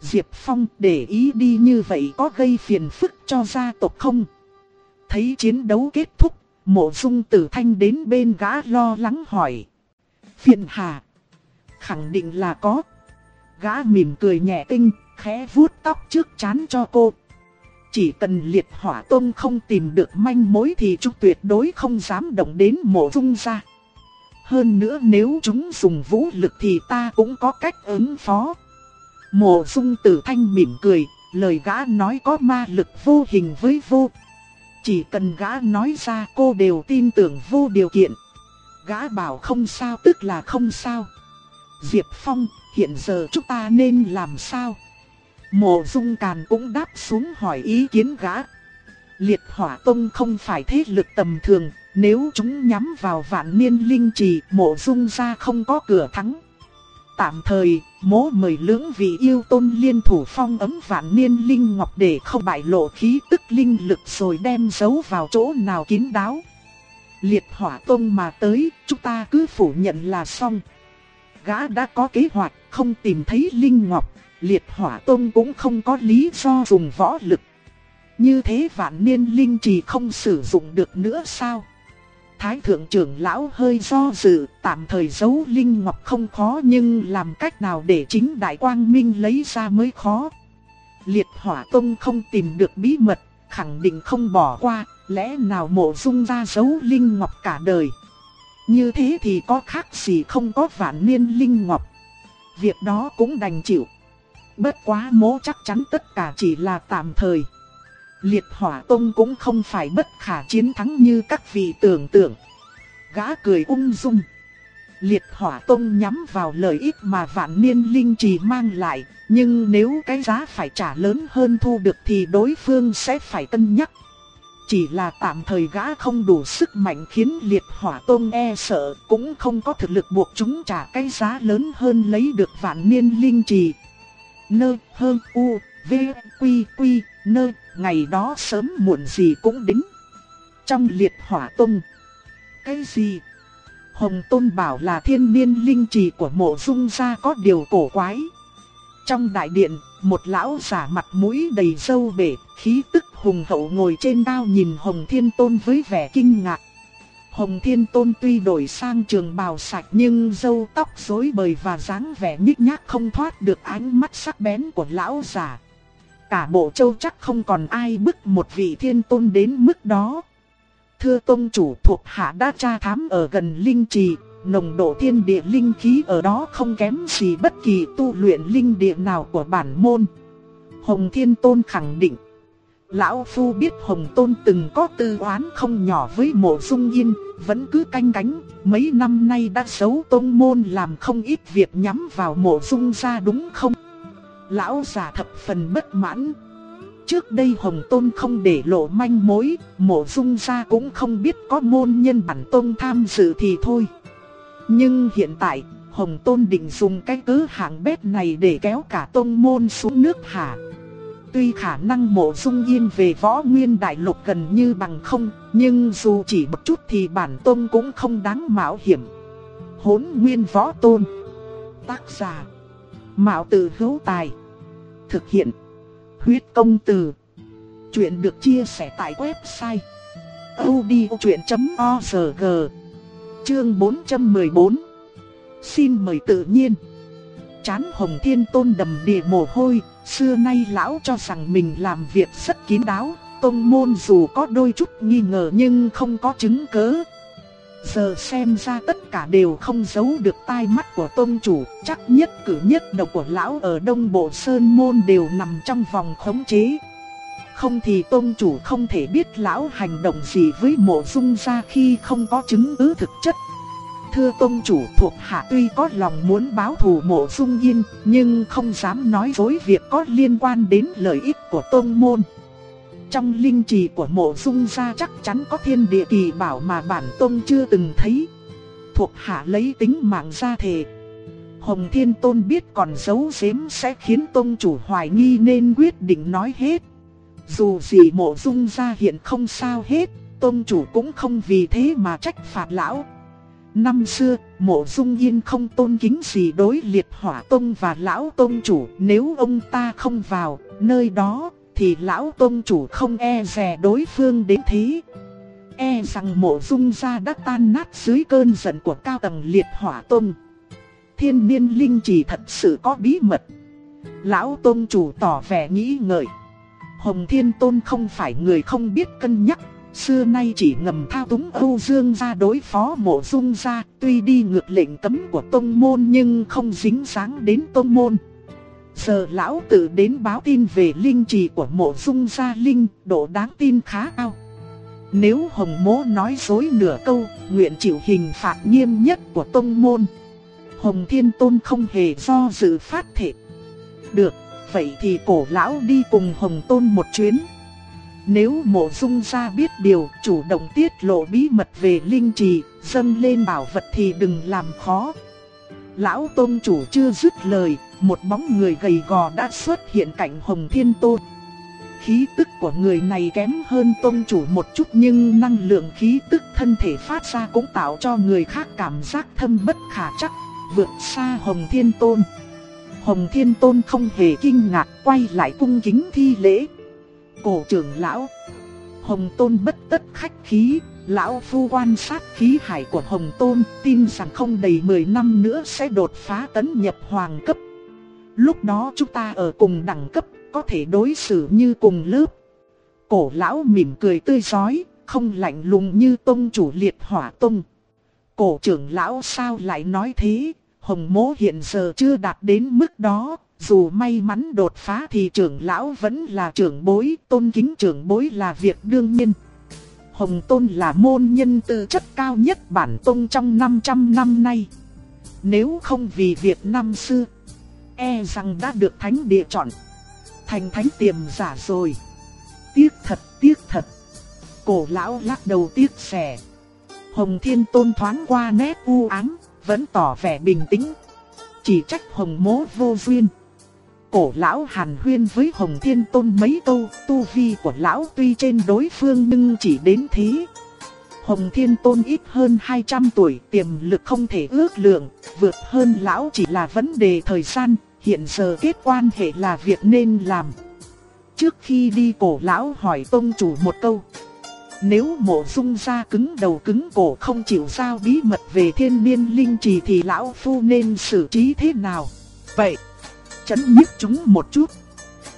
Diệp Phong để ý đi như vậy có gây phiền phức cho gia tộc không? Thấy chiến đấu kết thúc, mộ dung tử thanh đến bên gã lo lắng hỏi. Phiền hà? Khẳng định là có. Gã mỉm cười nhẹ tinh, khẽ vuốt tóc trước chán cho cô. Chỉ cần liệt hỏa tôn không tìm được manh mối thì chúng tuyệt đối không dám động đến mộ dung ra. Hơn nữa nếu chúng dùng vũ lực thì ta cũng có cách ứng phó. Mộ dung tử thanh mỉm cười, lời gã nói có ma lực vô hình với vô. Chỉ cần gã nói ra cô đều tin tưởng vô điều kiện. Gã bảo không sao tức là không sao. Diệp Phong, hiện giờ chúng ta nên làm sao? Mộ dung càn cũng đáp xuống hỏi ý kiến gã. Liệt hỏa tông không phải thế lực tầm thường, nếu chúng nhắm vào vạn niên linh trì, mộ dung ra không có cửa thắng. Tạm thời, mố mời lưỡng vị yêu tôn liên thủ phong ấm vạn niên linh ngọc để không bại lộ khí tức linh lực rồi đem giấu vào chỗ nào kín đáo. Liệt hỏa tôn mà tới, chúng ta cứ phủ nhận là xong. Gã đã có kế hoạch, không tìm thấy linh ngọc, liệt hỏa tôn cũng không có lý do dùng võ lực. Như thế vạn niên linh trì không sử dụng được nữa sao? Thái thượng trưởng lão hơi do dự, tạm thời giấu Linh Ngọc không khó nhưng làm cách nào để chính Đại Quang Minh lấy ra mới khó. Liệt hỏa tông không tìm được bí mật, khẳng định không bỏ qua, lẽ nào mộ dung ra giấu Linh Ngọc cả đời. Như thế thì có khác gì không có vạn niên Linh Ngọc. Việc đó cũng đành chịu. Bất quá mố chắc chắn tất cả chỉ là tạm thời. Liệt hỏa tông cũng không phải bất khả chiến thắng như các vị tưởng tượng. Gã cười ung dung. Liệt hỏa tông nhắm vào lợi ích mà vạn niên linh trì mang lại, nhưng nếu cái giá phải trả lớn hơn thu được thì đối phương sẽ phải cân nhắc. Chỉ là tạm thời gã không đủ sức mạnh khiến liệt hỏa tông e sợ, cũng không có thực lực buộc chúng trả cái giá lớn hơn lấy được vạn niên linh trì. Nơ, hơn, u, v, quy, quy, nơ, ngày đó sớm muộn gì cũng đến. Trong liệt hỏa tông. Cái gì? Hồng Tôn bảo là thiên niên linh trì của mộ dung gia có điều cổ quái. Trong đại điện, một lão giả mặt mũi đầy sâu bể, khí tức hùng hậu ngồi trên cao nhìn Hồng Thiên Tôn với vẻ kinh ngạc. Hồng Thiên Tôn tuy đổi sang trường bào sạch nhưng râu tóc rối bời và dáng vẻ nhích nhác không thoát được ánh mắt sắc bén của lão giả. Cả bộ châu chắc không còn ai bức một vị thiên tôn đến mức đó. Thưa tôn chủ thuộc hạ đã tra thám ở gần linh trì, nồng độ thiên địa linh khí ở đó không kém gì bất kỳ tu luyện linh địa nào của bản môn. Hồng Thiên Tôn khẳng định. Lão Phu biết Hồng Tôn từng có tư oán không nhỏ với mộ dung yên, vẫn cứ canh cánh, mấy năm nay đã xấu tôn môn làm không ít việc nhắm vào mộ dung ra đúng không? Lão già thập phần bất mãn. Trước đây Hồng Tôn không để lộ manh mối, mộ dung ra cũng không biết có môn nhân bản tôn tham dự thì thôi. Nhưng hiện tại, Hồng Tôn định dùng cái cớ hạng bét này để kéo cả tôn môn xuống nước hạ. Tuy khả năng mộ dung yên về võ nguyên đại lục gần như bằng không, nhưng dù chỉ một chút thì bản tôn cũng không đáng mạo hiểm. Hốn nguyên võ tôn Tác giả Mạo tử hữu tài Thực hiện Huyết công từ. Chuyện được chia sẻ tại website odchuyện.org Chương 414 Xin mời tự nhiên. Chán hồng thiên tôn đầm đìa mồ hôi. Xưa nay lão cho rằng mình làm việc rất kín đáo Tông môn dù có đôi chút nghi ngờ nhưng không có chứng cứ Giờ xem ra tất cả đều không giấu được tai mắt của tôn chủ, chắc nhất cử nhất động của lão ở Đông Bộ Sơn Môn đều nằm trong vòng khống chế. Không thì tôn chủ không thể biết lão hành động gì với mộ dung gia khi không có chứng cứ thực chất. Thưa tôn chủ thuộc hạ tuy có lòng muốn báo thù mộ dung yên, nhưng không dám nói dối việc có liên quan đến lợi ích của tôn môn. Trong linh trì của mộ dung gia chắc chắn có thiên địa kỳ bảo mà bản tôn chưa từng thấy. Thuộc hạ lấy tính mạng ra thề. Hồng Thiên Tôn biết còn giấu giếm sẽ khiến tôn chủ hoài nghi nên quyết định nói hết. Dù gì mộ dung gia hiện không sao hết, tôn chủ cũng không vì thế mà trách phạt lão. Năm xưa, mộ dung yên không tôn kính gì đối liệt hỏa tôn và lão tôn chủ, nếu ông ta không vào, nơi đó, thì lão tôn chủ không e rè đối phương đến thế. E rằng mộ dung gia đã tan nát dưới cơn giận của cao tầng liệt hỏa tôn. Thiên niên linh chỉ thật sự có bí mật. Lão tôn chủ tỏ vẻ nghĩ ngợi. Hồng Thiên Tôn không phải người không biết cân nhắc, xưa nay chỉ ngầm thao túng Âu Dương gia đối phó mộ dung gia, tuy đi ngược lệnh cấm của tông môn nhưng không dính dáng đến tông môn. Giờ lão tử đến báo tin về linh trì của mộ dung gia linh, độ đáng tin khá cao. Nếu Hồng Mố nói dối nửa câu, nguyện chịu hình phạt nghiêm nhất của tông môn. Hồng Thiên Tôn không hề do dự phát thể. Được, vậy thì cổ lão đi cùng Hồng Tôn một chuyến. Nếu mộ dung gia biết điều, chủ động tiết lộ bí mật về linh trì, dâng lên bảo vật thì đừng làm khó. Lão Tôn chủ chưa dứt lời, một bóng người gầy gò đã xuất hiện cạnh Hồng Thiên Tôn. Khí tức của người này kém hơn tôn chủ một chút nhưng năng lượng khí tức thân thể phát ra cũng tạo cho người khác cảm giác thâm bất khả chắc, vượt xa Hồng Thiên Tôn. Hồng Thiên Tôn không hề kinh ngạc quay lại cung kính thi lễ. Cổ trưởng lão Hồng Tôn bất tất khách khí, Lão Phu quan sát khí hải của Hồng Tôn, tin rằng không đầy 10 năm nữa sẽ đột phá tấn nhập hoàng cấp. Lúc đó chúng ta ở cùng đẳng cấp, có thể đối xử như cùng lớp. Cổ lão mỉm cười tươi giói, không lạnh lùng như tông chủ liệt hỏa tông. Cổ trưởng lão sao lại nói thế, hồng mố hiện giờ chưa đạt đến mức đó, dù may mắn đột phá thì trưởng lão vẫn là trưởng bối, tôn kính trưởng bối là việc đương nhiên. Hồng Tôn là môn nhân tư chất cao nhất bản tông trong 500 năm nay. Nếu không vì việc năm xưa, e rằng đã được thánh địa chọn. Thành thánh tiềm giả rồi. Tiếc thật, tiếc thật. Cổ lão lắc đầu tiếc xẻ. Hồng Thiên Tôn thoáng qua nét u ám, vẫn tỏ vẻ bình tĩnh. Chỉ trách Hồng Mố vô duyên. Cổ lão hàn huyên với Hồng Thiên Tôn mấy câu, tu vi của lão tuy trên đối phương nhưng chỉ đến thế. Hồng Thiên Tôn ít hơn 200 tuổi, tiềm lực không thể ước lượng, vượt hơn lão chỉ là vấn đề thời gian, hiện giờ kết quan hệ là việc nên làm. Trước khi đi cổ lão hỏi tông chủ một câu. Nếu mộ dung ra cứng đầu cứng cổ không chịu giao bí mật về thiên niên linh trì thì lão phu nên xử trí thế nào? Vậy, chấn nhức chúng một chút.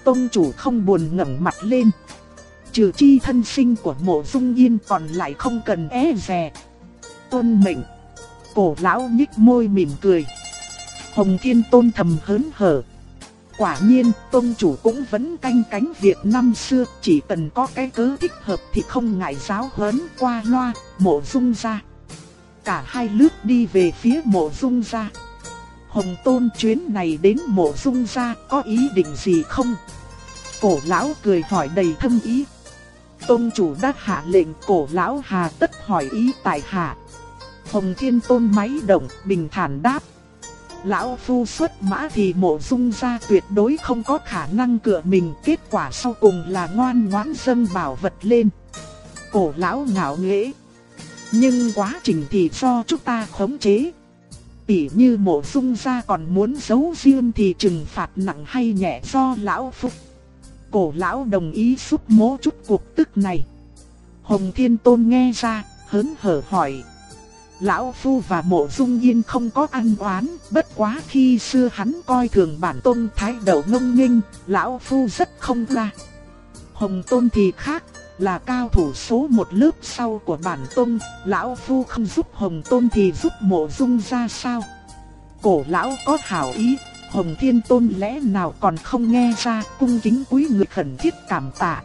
Tông chủ không buồn ngẩng mặt lên. Trừ chi thân sinh của mộ dung yên còn lại không cần e dè. Tôn mệnh. Cổ lão nhích môi mỉm cười. Hồng Thiên Tôn thầm hớn hở. Quả nhiên, tôn chủ cũng vẫn canh cánh việc năm xưa, chỉ cần có cái cớ thích hợp thì không ngại giáo huấn qua loa, mộ dung ra. Cả hai lướt đi về phía mộ dung ra. Hồng Tôn chuyến này đến mộ dung gia có ý định gì không? Cổ lão cười hỏi đầy thâm ý. Tôn chủ đã hạ lệnh cổ lão hà tất hỏi ý tại hạ. Hồng Thiên Tôn máy động, bình thản đáp Lão Phu xuất mã thì mộ dung gia tuyệt đối không có khả năng cựa mình, Kết quả sau cùng là ngoan ngoãn dâng bảo vật lên Cổ lão ngạo nghễ Nhưng quá trình thì do chúng ta khống chế Tỉ như mộ dung ra còn muốn giấu riêng thì trừng phạt nặng hay nhẹ do lão Phúc. Cổ lão đồng ý giúp mố chút cuộc tức này. Hồng Thiên Tôn nghe ra, hớn hở hỏi. Lão Phu và mộ dung yên không có ăn oán, bất quá khi xưa hắn coi thường bản tôn thái đầu ngông nghênh, Lão Phu rất không ra. Hồng Tôn thì khác, là cao thủ số một lớp sau của bản tôn, Lão Phu không giúp Hồng Tôn thì giúp mộ dung ra sao? Cổ Lão có hảo ý, Hồng Thiên Tôn lẽ nào còn không nghe ra cung kính quý người khẩn thiết cảm tạ.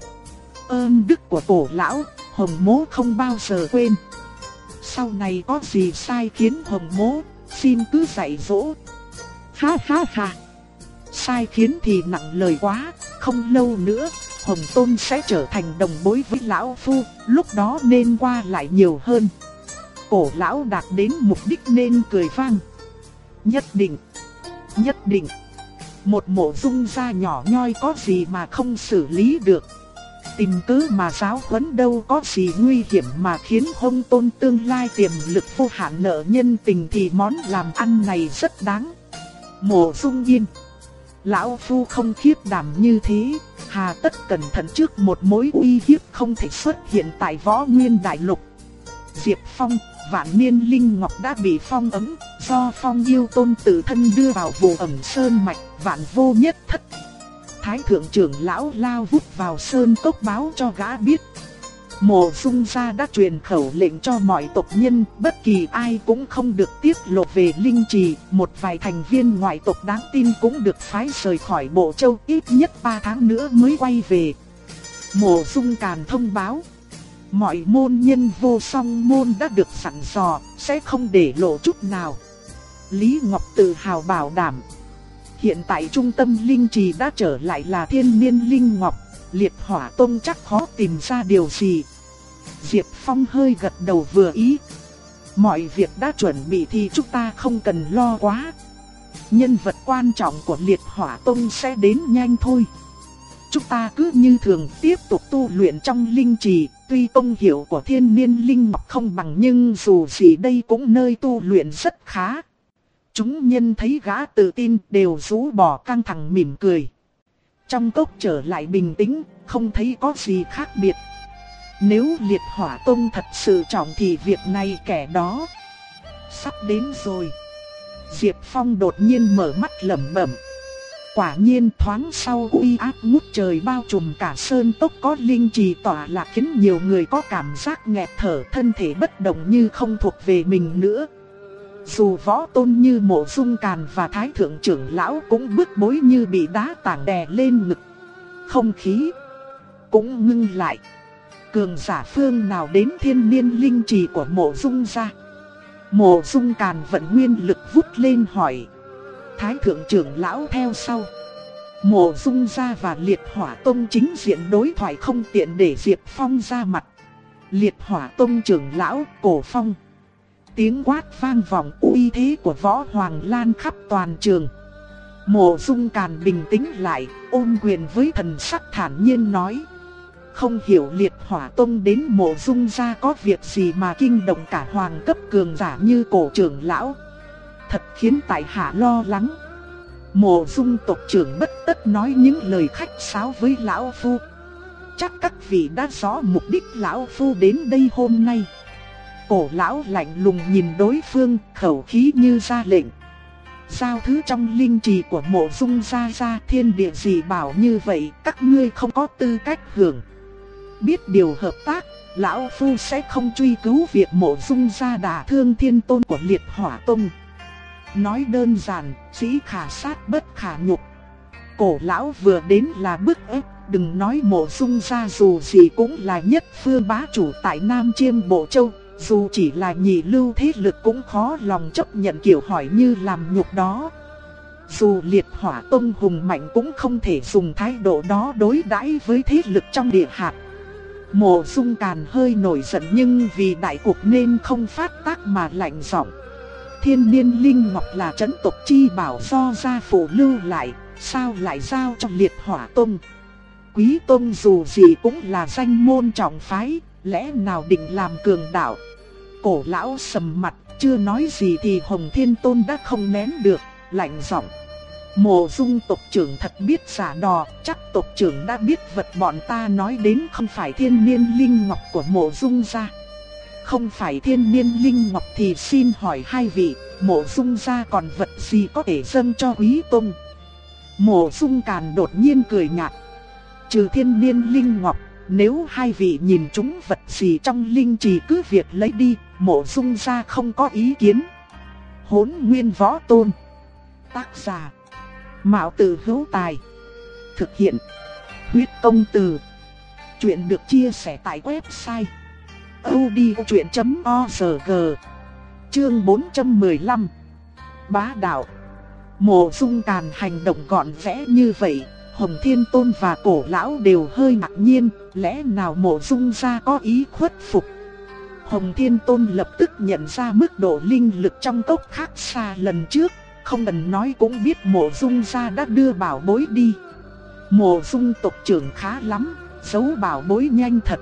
Ơn đức của cổ Lão, Hồng Mố không bao giờ quên sau này có gì sai khiến hồng mố, xin cứ dạy dỗ. Ha ha ha. Sai khiến thì nặng lời quá, không lâu nữa, Hồng Tôn sẽ trở thành đồng bối với Lão Phu, lúc đó nên qua lại nhiều hơn. Cổ Lão đạt đến mục đích nên cười vang. Nhất định, nhất định, một mộ dung gia nhỏ nhoi có gì mà không xử lý được. Tìm cứ mà giáo huấn đâu có gì nguy hiểm mà khiến Hồng tôn tương lai tiềm lực vô hạn nợ nhân tình thì món làm ăn này rất đáng. Mộ dung yên. Lão Phu không khiếp đảm như thế, hà tất cẩn thận trước một mối uy hiếp không thể xuất hiện tại võ nguyên đại lục. Diệp Phong, vạn niên linh ngọc đã bị phong ấm, do phong yêu tôn tự thân đưa vào vụ ẩm sơn mạch, vạn vô nhất thất thái thượng trưởng lão lao vút vào sơn cốc báo cho gã biết. Mộ dung gia đã truyền khẩu lệnh cho mọi tộc nhân, bất kỳ ai cũng không được tiết lộ về linh trì, một vài thành viên ngoại tộc đáng tin cũng được phái rời khỏi bộ châu ít nhất 3 tháng nữa mới quay về. Mộ dung càn thông báo, mọi môn nhân vô song môn đã được sẵn dò, sẽ không để lộ chút nào. Lý Ngọc tự hào bảo đảm. Hiện tại trung tâm linh trì đã trở lại là thiên niên linh ngọc, liệt hỏa tông chắc khó tìm ra điều gì. Diệp Phong hơi gật đầu vừa ý. Mọi việc đã chuẩn bị thì chúng ta không cần lo quá. Nhân vật quan trọng của liệt hỏa tông sẽ đến nhanh thôi. Chúng ta cứ như thường tiếp tục tu luyện trong linh trì, tuy công hiệu của thiên niên linh ngọc không bằng nhưng dù gì đây cũng nơi tu luyện rất khá. Chúng nhân thấy gã tự tin đều rũ bỏ căng thẳng mỉm cười. Trong cốc trở lại bình tĩnh, không thấy có gì khác biệt. Nếu liệt hỏa tông thật sự trọng thì việc này kẻ đó sắp đến rồi. Diệp Phong đột nhiên mở mắt lẩm bẩm. Quả nhiên thoáng sau uy áp ngút trời bao trùm cả sơn tốc có linh trì tỏa lạc khiến nhiều người có cảm giác nghẹt thở thân thể bất động như không thuộc về mình nữa. Dù võ tôn như mộ dung càn và thái thượng trưởng lão cũng bức bối như bị đá tảng đè lên ngực. Không khí cũng ngưng lại. Cường giả phương nào đến thiên niên linh trì của mộ dung ra. Mộ dung càn vận nguyên lực vút lên hỏi. Thái thượng trưởng lão theo sau. Mộ dung ra và liệt hỏa tông chính diện đối thoại không tiện để Diệp Phong ra mặt. Liệt hỏa tông trưởng lão cổ phong. Tiếng quát vang vọng uy thế của võ hoàng lan khắp toàn trường. Mộ dung càn bình tĩnh lại, ôm quyền với thần sắc thản nhiên nói. Không hiểu liệt hỏa tông đến mộ dung ra có việc gì mà kinh động cả hoàng cấp cường giả như cổ trưởng lão. Thật khiến tại hạ lo lắng. Mộ dung tộc trưởng bất tất nói những lời khách sáo với lão phu. Chắc các vị đã rõ mục đích lão phu đến đây hôm nay. Cổ lão lạnh lùng nhìn đối phương, khẩu khí như ra lệnh. Giao thứ trong linh trì của mộ dung ra ra thiên địa gì bảo như vậy, các ngươi không có tư cách hưởng. Biết điều hợp tác, lão phu sẽ không truy cứu việc mộ dung ra đả thương thiên tôn của liệt hỏa tông. Nói đơn giản, sĩ khả sát bất khả nhục. Cổ lão vừa đến là bức ép, đừng nói mộ dung ra dù gì cũng là nhất phương bá chủ tại Nam Chiêm Bộ Châu. Dù chỉ là nhị lưu thế lực cũng khó lòng chấp nhận kiểu hỏi như làm nhục đó. Dù liệt hỏa tông hùng mạnh cũng không thể dùng thái độ đó đối đãi với thế lực trong địa hạt. Mộ dung càn hơi nổi giận nhưng vì đại cục nên không phát tác mà lạnh giọng. Thiên niên linh ngọc là trấn tộc chi bảo do gia phụ lưu lại, sao lại giao cho liệt hỏa tông. Quý tông dù gì cũng là danh môn trọng phái, lẽ nào định làm cường đạo. Cổ lão sầm mặt, chưa nói gì thì Hồng Thiên Tôn đã không nén được, lạnh giọng. Mộ dung tộc trưởng thật biết giả đò, chắc tộc trưởng đã biết vật bọn ta nói đến không phải thiên niên linh ngọc của mộ dung gia. Không phải thiên niên linh ngọc thì xin hỏi hai vị, mộ dung gia còn vật gì có thể dâng cho quý tông. Mộ dung càn đột nhiên cười nhạt. Trừ thiên niên linh ngọc, nếu hai vị nhìn chúng vật gì trong linh trì cứ việc lấy đi, mộ dung gia không có ý kiến. Hốn nguyên võ tôn. Tác giả. Mạo tử hữu tài. Thực hiện. Huyết công từ. Chuyện được chia sẻ tại website. odchuyện.org Chương 415 Bá đạo Mộ dung càn hành động gọn vẽ như vậy Hồng Thiên Tôn và cổ lão đều hơi ngạc nhiên Lẽ nào mộ dung gia có ý khuất phục Hồng Thiên Tôn lập tức nhận ra mức độ linh lực trong cốc khác xa lần trước không cần nói cũng biết mộ dung gia đã đưa bảo bối đi. Mộ dung tộc trưởng khá lắm, giấu bảo bối nhanh thật.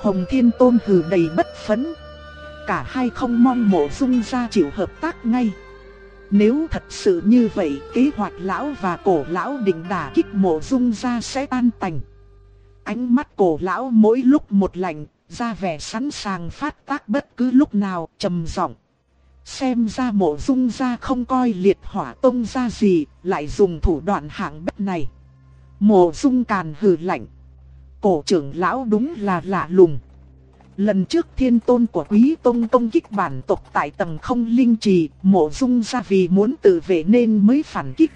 Hồng Thiên Tôn hừ đầy bất phấn. Cả hai không mong mộ dung gia chịu hợp tác ngay. Nếu thật sự như vậy, kế hoạch lão và cổ lão định đả kích mộ dung gia sẽ tan tành. Ánh mắt cổ lão mỗi lúc một lạnh, ra vẻ sẵn sàng phát tác bất cứ lúc nào, trầm giọng. Xem ra mộ dung ra không coi liệt hỏa tông ra gì, lại dùng thủ đoạn hạng bét này. Mộ dung càn hừ lạnh. Cổ trưởng lão đúng là lạ lùng. Lần trước thiên tôn của quý tông công kích bản tộc tại tầng không linh trì, mộ dung ra vì muốn tự vệ nên mới phản kích.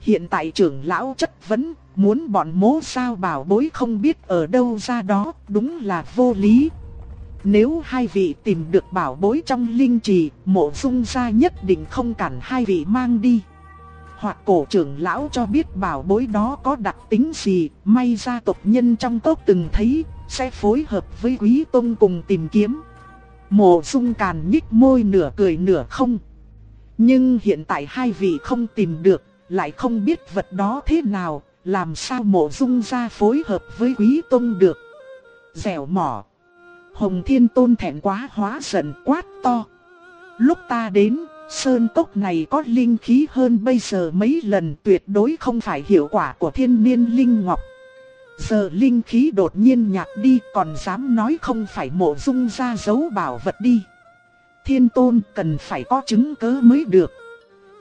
Hiện tại trưởng lão chất vấn, muốn bọn mố sao bảo bối không biết ở đâu ra đó, đúng là vô lý. Nếu hai vị tìm được bảo bối trong linh trì, mộ dung gia nhất định không cản hai vị mang đi. Hoặc cổ trưởng lão cho biết bảo bối đó có đặc tính gì, may ra tộc nhân trong tốc từng thấy, sẽ phối hợp với quý tông cùng tìm kiếm. Mộ dung càn nhích môi nửa cười nửa không. Nhưng hiện tại hai vị không tìm được, lại không biết vật đó thế nào, làm sao mộ dung gia phối hợp với quý tông được. Dẻo mỏ. Hồng Thiên Tôn thẹn quá hóa giận quát to. Lúc ta đến, sơn cốc này có linh khí hơn bây giờ mấy lần tuyệt đối không phải hiệu quả của thiên niên linh ngọc. Giờ linh khí đột nhiên nhạt đi, còn dám nói không phải mộ dung ra giấu bảo vật đi. Thiên tôn cần phải có chứng cứ mới được.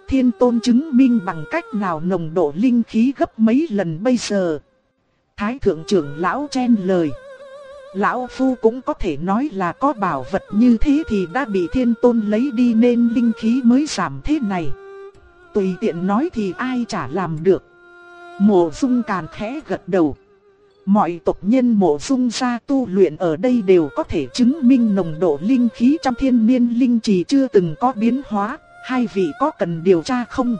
Thiên tôn chứng minh bằng cách nào nồng độ linh khí gấp mấy lần bây giờ. Thái thượng trưởng lão chen lời. Lão Phu cũng có thể nói là có bảo vật như thế thì đã bị thiên tôn lấy đi nên linh khí mới giảm thế này. Tùy tiện nói thì ai chả làm được. Mộ dung càn khẽ gật đầu. Mọi tộc nhân mộ dung gia tu luyện ở đây đều có thể chứng minh nồng độ linh khí trong thiên niên linh trì chưa từng có biến hóa, hai vị có cần điều tra không?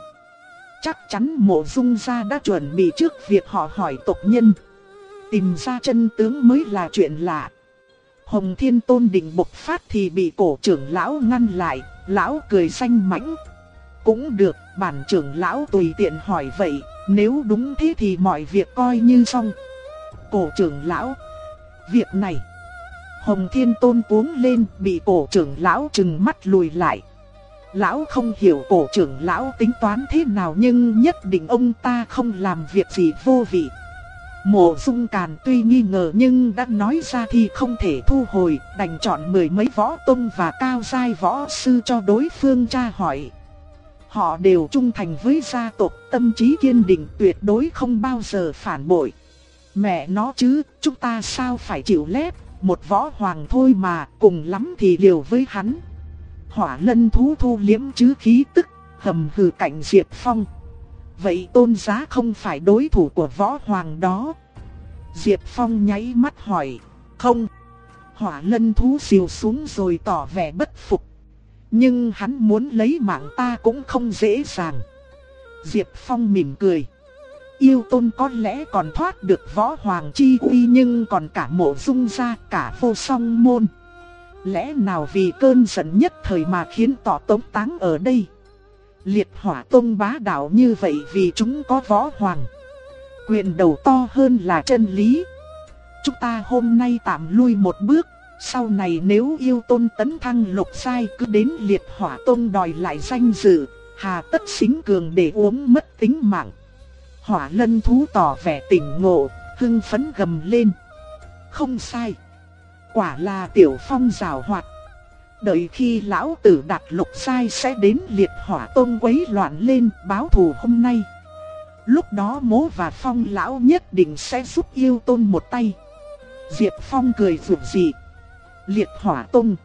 Chắc chắn mộ dung gia đã chuẩn bị trước việc họ hỏi tộc nhân. Tìm ra chân tướng mới là chuyện lạ. Hồng Thiên Tôn định bộc phát thì bị cổ trưởng lão ngăn lại, lão cười xanh mãnh. Cũng được, bản trưởng lão tùy tiện hỏi vậy, nếu đúng thế thì mọi việc coi như xong. Cổ trưởng lão, việc này. Hồng Thiên Tôn cuống lên bị cổ trưởng lão trừng mắt lùi lại. Lão không hiểu cổ trưởng lão tính toán thế nào nhưng nhất định ông ta không làm việc gì vô vị. Mộ dung càn tuy nghi ngờ nhưng đã nói ra thì không thể thu hồi, đành chọn mười mấy võ tông và cao giai võ sư cho đối phương tra hỏi. Họ đều trung thành với gia tộc, tâm trí kiên định tuyệt đối không bao giờ phản bội. Mẹ nó chứ, chúng ta sao phải chịu lép, một võ hoàng thôi mà, cùng lắm thì liều với hắn. Hỏa lân thú thu liếm chứ khí tức, hầm hừ cạnh Diệp Phong. Vậy tôn giá không phải đối thủ của võ hoàng đó. Diệp Phong nháy mắt hỏi, không. Hỏa lân thú xìu xuống rồi tỏ vẻ bất phục. Nhưng hắn muốn lấy mạng ta cũng không dễ dàng. Diệp Phong mỉm cười. Yêu tôn có lẽ còn thoát được võ hoàng chi uy nhưng còn cả mộ dung ra cả vô song môn. Lẽ nào vì cơn giận nhất thời mà khiến tỏ tống táng ở đây? Liệt hỏa tôn bá đạo như vậy vì chúng có võ hoàng. Quyền đầu to hơn là chân lý. Chúng ta hôm nay tạm lui một bước. Sau này nếu yêu tôn tấn thăng lục sai cứ đến liệt hỏa tôn đòi lại danh dự, hà tất xính cường để uống mất tính mạng. Hỏa lân thú tỏ vẻ tỉnh ngộ, hưng phấn gầm lên. Không sai. Quả là tiểu phong rào hoạt. Đợi khi lão tử đạt lục sai sẽ đến liệt hỏa tôn quấy loạn lên báo thù hôm nay. Lúc đó mố và phong lão nhất định sẽ giúp yêu tôn một tay. Diệp Phong cười rụt dị. Liệt hỏa tôn.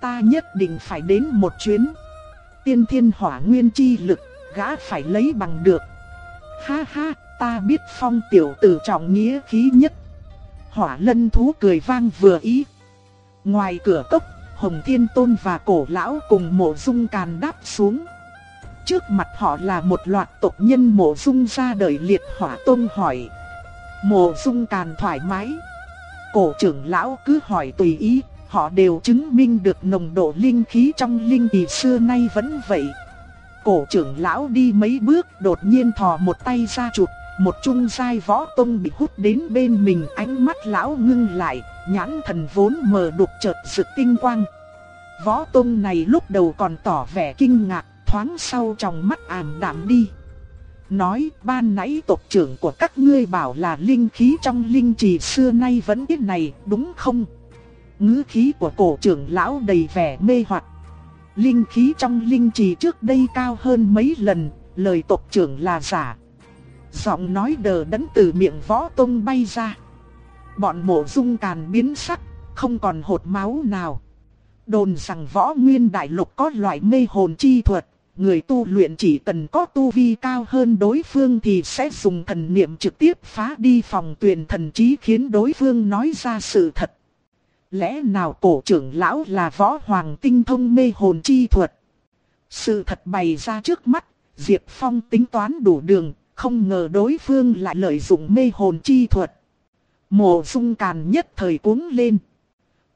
Ta nhất định phải đến một chuyến. Tiên thiên hỏa nguyên chi lực, gã phải lấy bằng được. Ha ha, ta biết phong tiểu tử trọng nghĩa khí nhất. Hỏa lân thú cười vang vừa ý. Ngoài cửa cốc, Hồng Thiên Tôn và cổ lão cùng mộ dung càn đáp xuống. Trước mặt họ là một loạt tộc nhân mộ dung ra đời liệt hỏa tôn hỏi. Mộ dung càn thoải mái. Cổ trưởng lão cứ hỏi tùy ý, họ đều chứng minh được nồng độ linh khí trong linh kỳ xưa nay vẫn vậy. Cổ trưởng lão đi mấy bước đột nhiên thò một tay ra chụp, một trung giai võ tông bị hút đến bên mình ánh mắt lão ngưng lại, nhãn thần vốn mờ đục chợt rực tinh quang. Võ tông này lúc đầu còn tỏ vẻ kinh ngạc, thoáng sau trong mắt ảm đạm đi. Nói ban nãy tộc trưởng của các ngươi bảo là linh khí trong linh trì xưa nay vẫn thế này, đúng không? Ngữ khí của cổ trưởng lão đầy vẻ mê hoặc Linh khí trong linh trì trước đây cao hơn mấy lần, lời tộc trưởng là giả. Giọng nói đờ đẫn từ miệng võ tông bay ra. Bọn mộ dung càn biến sắc, không còn hột máu nào. Đồn rằng võ nguyên đại lục có loại mê hồn chi thuật, người tu luyện chỉ cần có tu vi cao hơn đối phương thì sẽ dùng thần niệm trực tiếp phá đi phòng tuyển thần trí khiến đối phương nói ra sự thật. Lẽ nào cổ trưởng lão là võ hoàng tinh thông mê hồn chi thuật? Sự thật bày ra trước mắt, Diệp Phong tính toán đủ đường, không ngờ đối phương lại lợi dụng mê hồn chi thuật. Mộ dung càn nhất thời cuống lên.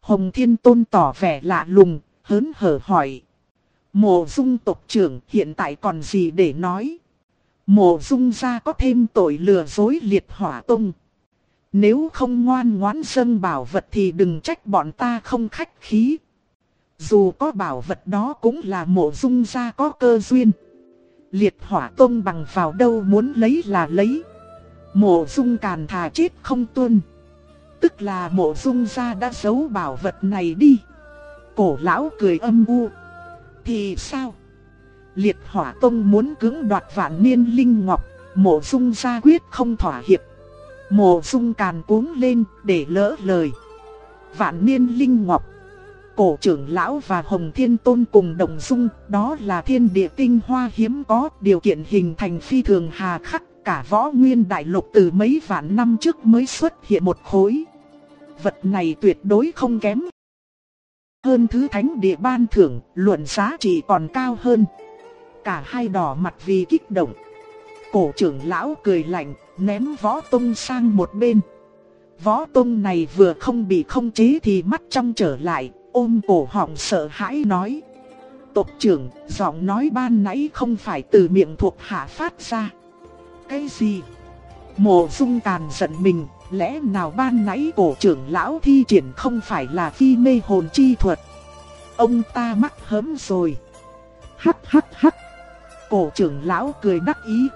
Hồng Thiên Tôn tỏ vẻ lạ lùng, hớn hở hỏi. Mộ dung tộc trưởng hiện tại còn gì để nói? Mộ dung ra có thêm tội lừa dối liệt hỏa tông. Nếu không ngoan ngoãn dâng bảo vật thì đừng trách bọn ta không khách khí. Dù có bảo vật đó cũng là mộ dung gia có cơ duyên. Liệt hỏa tông bằng vào đâu muốn lấy là lấy. Mộ dung càn thà chết không tuân. Tức là mộ dung gia đã giấu bảo vật này đi. Cổ lão cười âm u. Thì sao? Liệt hỏa tông muốn cưỡng đoạt vạn niên linh ngọc, mộ dung gia quyết không thỏa hiệp. Mộ dung càn cuống lên để lỡ lời. Vạn niên linh ngọc. Cổ trưởng lão và Hồng Thiên Tôn cùng đồng dung, đó là thiên địa tinh hoa hiếm có, điều kiện hình thành phi thường hà khắc, cả võ nguyên đại lục từ mấy vạn năm trước mới xuất hiện một khối. Vật này tuyệt đối không kém. Hơn thứ thánh địa ban thưởng, luận giá trị còn cao hơn. Cả hai đỏ mặt vì kích động. Cổ trưởng lão cười lạnh, ném võ tung sang một bên. Võ tung này vừa không bị không chế thì mắt trong trở lại, ôm cổ họng sợ hãi nói. Tộc trưởng, giọng nói ban nãy không phải từ miệng thuộc hạ phát ra. Cái gì? Mộ dung càn giận mình, lẽ nào ban nãy cổ trưởng lão thi triển không phải là phi mê hồn chi thuật? Ông ta mắc hớm rồi. Hắc hắc hắc. Cổ trưởng lão cười đắc ý.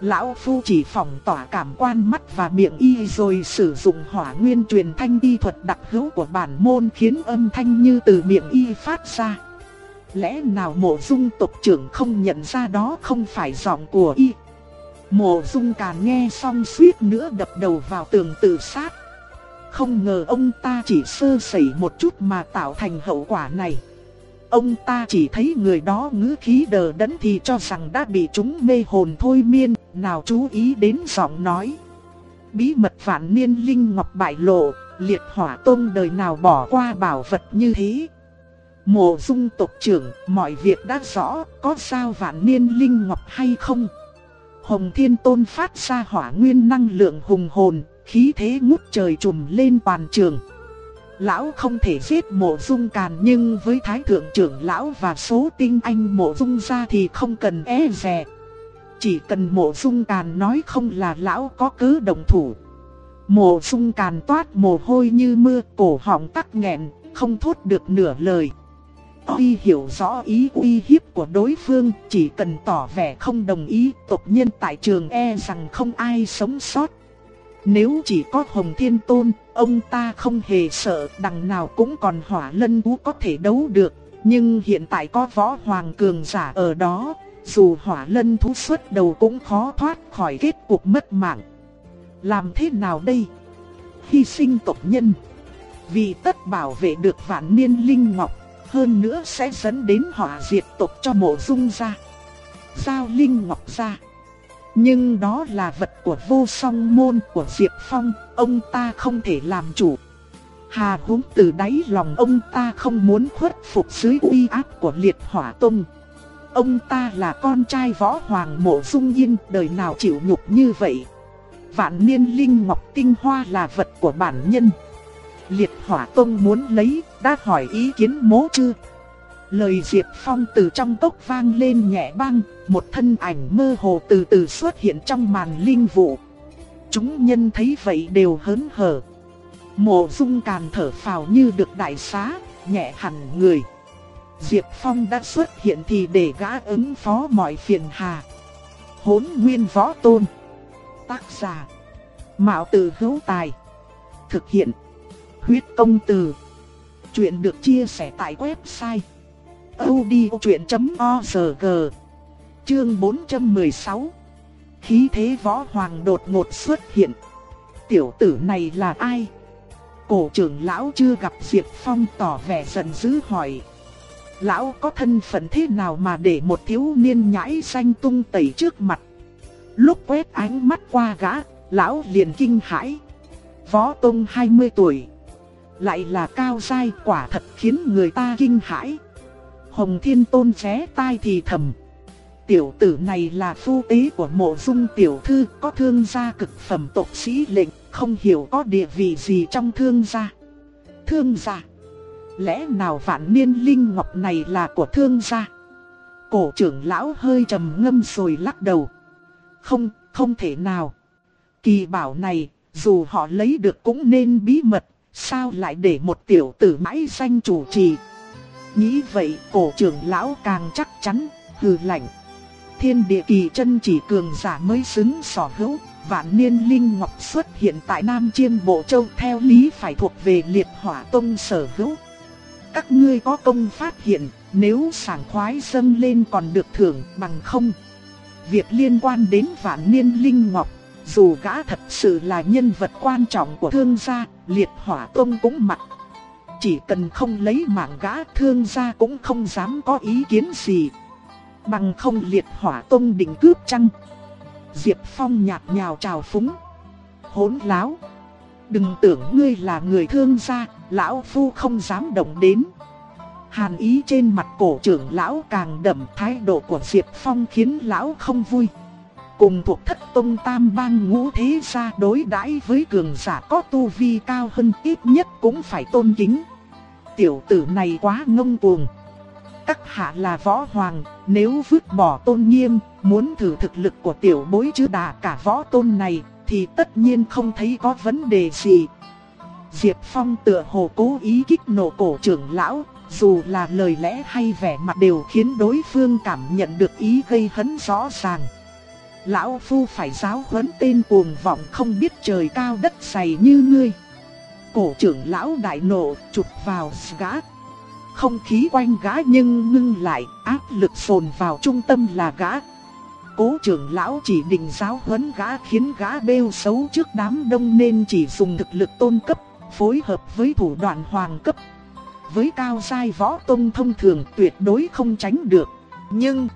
Lão Phu chỉ phỏng tỏa cảm quan mắt và miệng y rồi sử dụng hỏa nguyên truyền thanh y thuật đặc hữu của bản môn khiến âm thanh như từ miệng y phát ra. Lẽ nào mộ dung tộc trưởng không nhận ra đó không phải giọng của y? Mộ dung càn nghe xong suýt nữa đập đầu vào tường tự sát. Không ngờ ông ta chỉ sơ sẩy một chút mà tạo thành hậu quả này. Ông ta chỉ thấy người đó ngữ khí đờ đẫn thì cho rằng đã bị chúng mê hồn thôi miên, nào chú ý đến giọng nói. Bí mật vạn niên linh ngọc bại lộ, liệt hỏa tôn đời nào bỏ qua bảo vật như thế. Mộ dung tộc trưởng, mọi việc đã rõ, có sao vạn niên linh ngọc hay không? Hồng Thiên Tôn phát ra hỏa nguyên năng lượng hùng hồn, khí thế ngút trời trùm lên toàn trường. Lão không thể giết mộ dung càn nhưng với thái thượng trưởng lão và số tinh anh mộ dung ra thì không cần e dè. Chỉ cần mộ dung càn nói không là lão có cứ đồng thủ. Mộ dung càn toát mồ hôi như mưa cổ họng tắc nghẹn, không thốt được nửa lời. Tuy hiểu rõ ý uy hiếp của đối phương, chỉ cần tỏ vẻ không đồng ý, tộc nhân tại trường e rằng không ai sống sót. Nếu chỉ có Hồng Thiên Tôn, ông ta không hề sợ đằng nào cũng còn hỏa lân vũ có thể đấu được. Nhưng hiện tại có võ hoàng cường giả ở đó, dù hỏa lân thú xuất đầu cũng khó thoát khỏi kết cục mất mạng. Làm thế nào đây? Hy sinh tộc nhân. Vì tất bảo vệ được vạn niên linh ngọc, hơn nữa sẽ dẫn đến hỏa diệt tộc cho mộ dung ra. Giao linh ngọc ra. Nhưng đó là vật của vô song môn của Diệp Phong, ông ta không thể làm chủ. Hà húng từ đáy lòng ông ta không muốn khuất phục dưới uy áp của liệt hỏa tông. Ông ta là con trai võ hoàng mộ dung yên, đời nào chịu nhục như vậy. Vạn niên linh ngọc tinh hoa là vật của bản nhân. Liệt hỏa tông muốn lấy, đã hỏi ý kiến mố chưa? Lời Diệp Phong từ trong tốc vang lên nhẹ băng, một thân ảnh mơ hồ từ từ xuất hiện trong màn linh vụ. Chúng nhân thấy vậy đều hớn hở. Mộ dung càn thở phào như được đại xá, nhẹ hẳn người. Diệp Phong đã xuất hiện thì để gã ứng phó mọi phiền hà. Hốn nguyên võ tôn. Tác giả. Mạo tử hữu tài. Thực hiện. Huyết công từ. Chuyện được chia sẻ tại website audiochuyện.org Chương 416 Khí thế võ hoàng đột ngột xuất hiện Tiểu tử này là ai? Cổ trưởng lão chưa gặp Diệp Phong tỏ vẻ giận dữ hỏi Lão có thân phận thế nào mà để một thiếu niên nhãi xanh tung tẩy trước mặt Lúc quét ánh mắt qua gã, lão liền kinh hãi Võ Tông 20 tuổi Lại là cao sai quả thật khiến người ta kinh hãi Hồng Thiên Tôn ché tai thì thầm. Tiểu tử này là phu tế của mộ dung tiểu thư có thương gia cực phẩm tộc sĩ lệnh, không hiểu có địa vị gì trong thương gia. Thương gia? Lẽ nào vạn niên linh ngọc này là của thương gia? Cổ trưởng lão hơi trầm ngâm rồi lắc đầu. Không, không thể nào. Kỳ bảo này, dù họ lấy được cũng nên bí mật, sao lại để một tiểu tử mãi danh chủ trì. Nghĩ vậy cổ trưởng lão càng chắc chắn, hừ lạnh. Thiên địa kỳ chân chỉ cường giả mới xứng sở hữu, vạn niên linh ngọc xuất hiện tại Nam Chiêm Bộ Châu theo lý phải thuộc về liệt hỏa tông sở hữu. Các ngươi có công phát hiện, nếu sảng khoái dâng lên còn được thưởng bằng không. Việc liên quan đến vạn niên linh ngọc, dù gã thật sự là nhân vật quan trọng của thương gia, liệt hỏa tông cũng mặc. Chỉ cần không lấy mạng gã thương gia cũng không dám có ý kiến gì. Bằng không liệt hỏa tông định cướp chăng? Diệp Phong nhạt nhào chào phúng. Hỗn láo. Đừng tưởng ngươi là người thương gia, lão phu không dám động đến. Hàn ý trên mặt cổ trưởng lão càng đậm thái độ của Diệp Phong khiến lão không vui. Cùng thuộc thất tông tam bang ngũ thế gia đối đãi với cường giả có tu vi cao hơn ít nhất cũng phải tôn kính. Tiểu tử này quá ngông cuồng. Các hạ là võ hoàng, nếu vứt bỏ tôn nghiêm, muốn thử thực lực của tiểu bối chứ đà cả võ tôn này, thì tất nhiên không thấy có vấn đề gì. Diệp Phong tựa hồ cố ý kích nổ cổ trưởng lão, dù là lời lẽ hay vẻ mặt đều khiến đối phương cảm nhận được ý gây hấn rõ ràng. Lão Phu phải giáo huấn tên cuồng vọng không biết trời cao đất dày như ngươi. Cổ trưởng lão đại nộ chụp vào gã. Không khí quanh gã nhưng ngưng lại, áp lực sồn vào trung tâm là gã. Cố trưởng lão chỉ định giáo huấn gã khiến gã bêu xấu trước đám đông nên chỉ dùng thực lực tôn cấp, phối hợp với thủ đoạn hoàng cấp. Với cao sai võ tông thông thường tuyệt đối không tránh được. Nhưng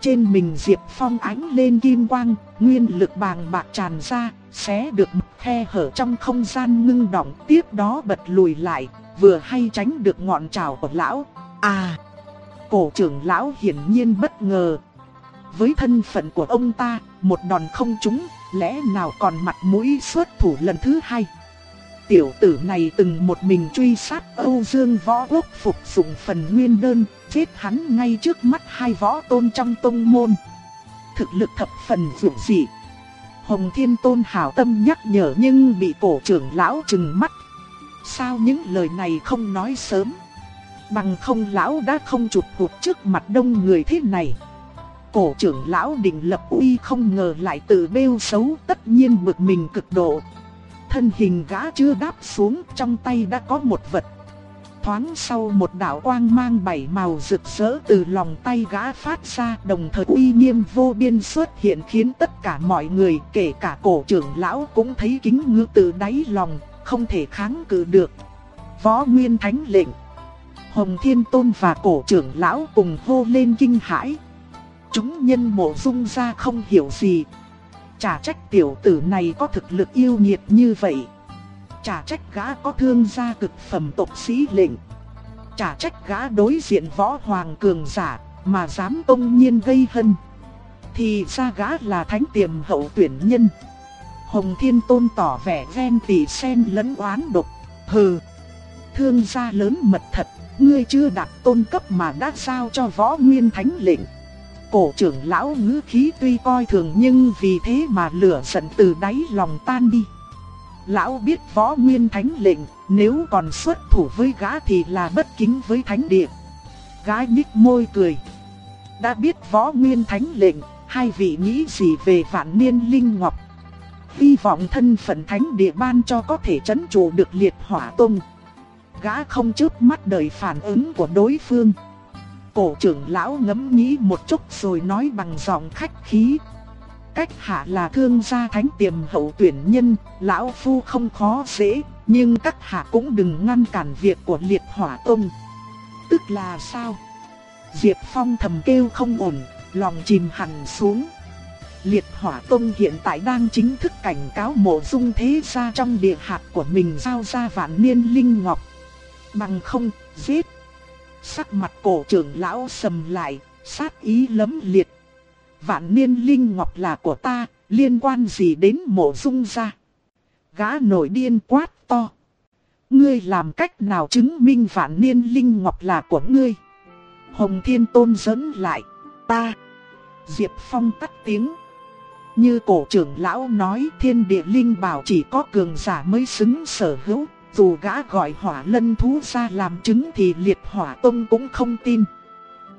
trên mình Diệp Phong ánh lên kim quang, nguyên lực bàng bạc tràn ra, xé được một khe hở trong không gian ngưng động tiếp đó bật lùi lại, vừa hay tránh được ngọn trào của lão. À, cổ trưởng lão hiển nhiên bất ngờ. Với thân phận của ông ta, một đòn không trúng, lẽ nào còn mặt mũi xuất thủ lần thứ hai. Tiểu tử này từng một mình truy sát Âu Dương Võ Quốc phục dụng phần nguyên đơn, chết hắn ngay trước mắt hai võ tôn trong tông môn. Thực lực thập phần dụ dị. Hồng Thiên Tôn hảo tâm nhắc nhở nhưng bị cổ trưởng lão trừng mắt. Sao những lời này không nói sớm? Bằng không lão đã không chụp hụt trước mặt đông người thế này. Cổ trưởng lão định lập uy không ngờ lại tự bêu xấu tất nhiên bực mình cực độ. Thân hình gã chưa đáp xuống trong tay đã có một vật thoáng sau một đạo quang mang bảy màu rực rỡ từ lòng tay gã phát ra đồng thời uy nghiêm vô biên xuất hiện khiến tất cả mọi người kể cả cổ trưởng lão cũng thấy kính ngưỡng từ đáy lòng, không thể kháng cự được. Võ Nguyên Thánh lệnh Hồng Thiên Tôn và cổ trưởng lão cùng hô lên kinh hãi. Chúng nhân mộ dung ra không hiểu gì. Chả trách tiểu tử này có thực lực yêu nghiệt như vậy. Chả trách gã có thương gia cực phẩm tộc sĩ lệnh. Chả trách gã đối diện võ hoàng cường giả mà dám công nhiên gây hân. Thì ra gã là thánh tiềm hậu tuyển nhân. Hồng Thiên Tôn tỏ vẻ ven tỉ sen lẫn oán độc. Hừ, thương gia lớn mật thật, ngươi chưa đạt tôn cấp mà đã sao cho võ nguyên thánh lệnh. Cổ trưởng lão ngữ khí tuy coi thường nhưng vì thế mà lửa giận từ đáy lòng tan đi. Lão biết võ nguyên thánh lệnh, nếu còn xuất thủ với gã thì là bất kính với thánh địa. Gã nhích môi cười. Đã biết võ nguyên thánh lệnh, hai vị nghĩ gì về vạn niên linh ngọc. Hy vọng thân phận thánh địa ban cho có thể chấn chủ được liệt hỏa tung. Gã không chớp mắt đợi phản ứng của đối phương. Cổ trưởng lão ngẫm nghĩ một chút rồi nói bằng giọng khách khí cách hạ là thương gia thánh tiềm hậu tuyển nhân, lão phu không khó dễ, nhưng các hạ cũng đừng ngăn cản việc của liệt hỏa tông. Tức là sao? Diệp Phong thầm kêu không ổn, lòng chìm hẳn xuống. Liệt hỏa tông hiện tại đang chính thức cảnh cáo mộ dung thế gia trong địa hạt của mình giao ra vạn niên linh ngọc. Bằng không, giết. Sắc mặt cổ trưởng lão sầm lại, sát ý lấm liệt vạn niên linh ngọc là của ta, liên quan gì đến mộ dung gia? Gã nổi điên quát to. Ngươi làm cách nào chứng minh vạn niên linh ngọc là của ngươi? Hồng Thiên Tôn dẫn lại. Ta. Diệp Phong tắt tiếng. Như cổ trưởng lão nói thiên địa linh bảo chỉ có cường giả mới xứng sở hữu. Dù gã gọi hỏa lân thú ra làm chứng thì liệt hỏa tông cũng không tin.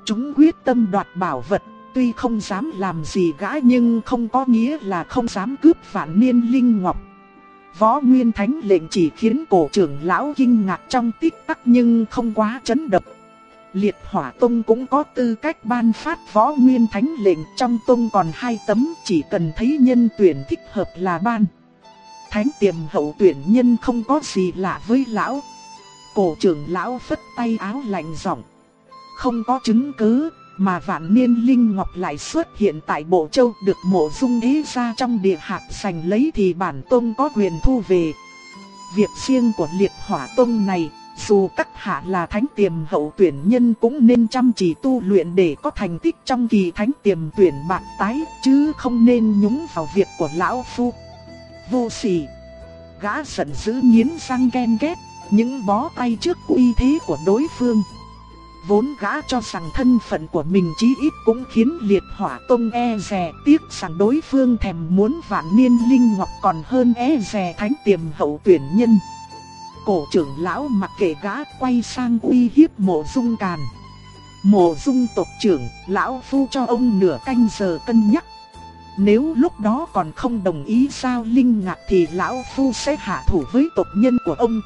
Chúng quyết tâm đoạt bảo vật, tuy không dám làm gì gã nhưng không có nghĩa là không dám cướp vạn niên linh ngọc. Võ Nguyên Thánh lệnh chỉ khiến cổ trưởng lão kinh ngạc trong tích tắc nhưng không quá chấn động. Liệt Hỏa Tông cũng có tư cách ban phát Võ Nguyên Thánh lệnh, trong tông còn hai tấm, chỉ cần thấy nhân tuyển thích hợp là ban. Thánh tiềm hậu tuyển nhân không có gì lạ với lão. Cổ trưởng lão phất tay áo lạnh giọng. Không có chứng cứ, mà vạn niên linh ngọc lại xuất hiện tại bộ châu được mộ dung thế ra trong địa hạt sành lấy thì bản tôn có quyền thu về. Việc riêng của liệt hỏa tôn này, dù các hạ là thánh tiềm hậu tuyển nhân cũng nên chăm chỉ tu luyện để có thành tích trong kỳ thánh tiềm tuyển bạc tái, chứ không nên nhúng vào việc của lão phu. Vô sỉ, gã giận dữ nghiến răng ghen ghét, những bó tay trước uy thế của đối phương. Vốn gã cho rằng thân phận của mình chí ít cũng khiến liệt hỏa tông e rè tiếc rằng đối phương thèm muốn vạn niên linh ngọc còn hơn e rè thánh tiềm hậu tuyển nhân. Cổ trưởng lão mặc kệ gã quay sang uy hiếp mộ dung càn. Mộ dung tộc trưởng, lão phu cho ông nửa canh giờ cân nhắc. Nếu lúc đó còn không đồng ý sao linh ngạc thì lão phu sẽ hạ thủ với tộc nhân của ông.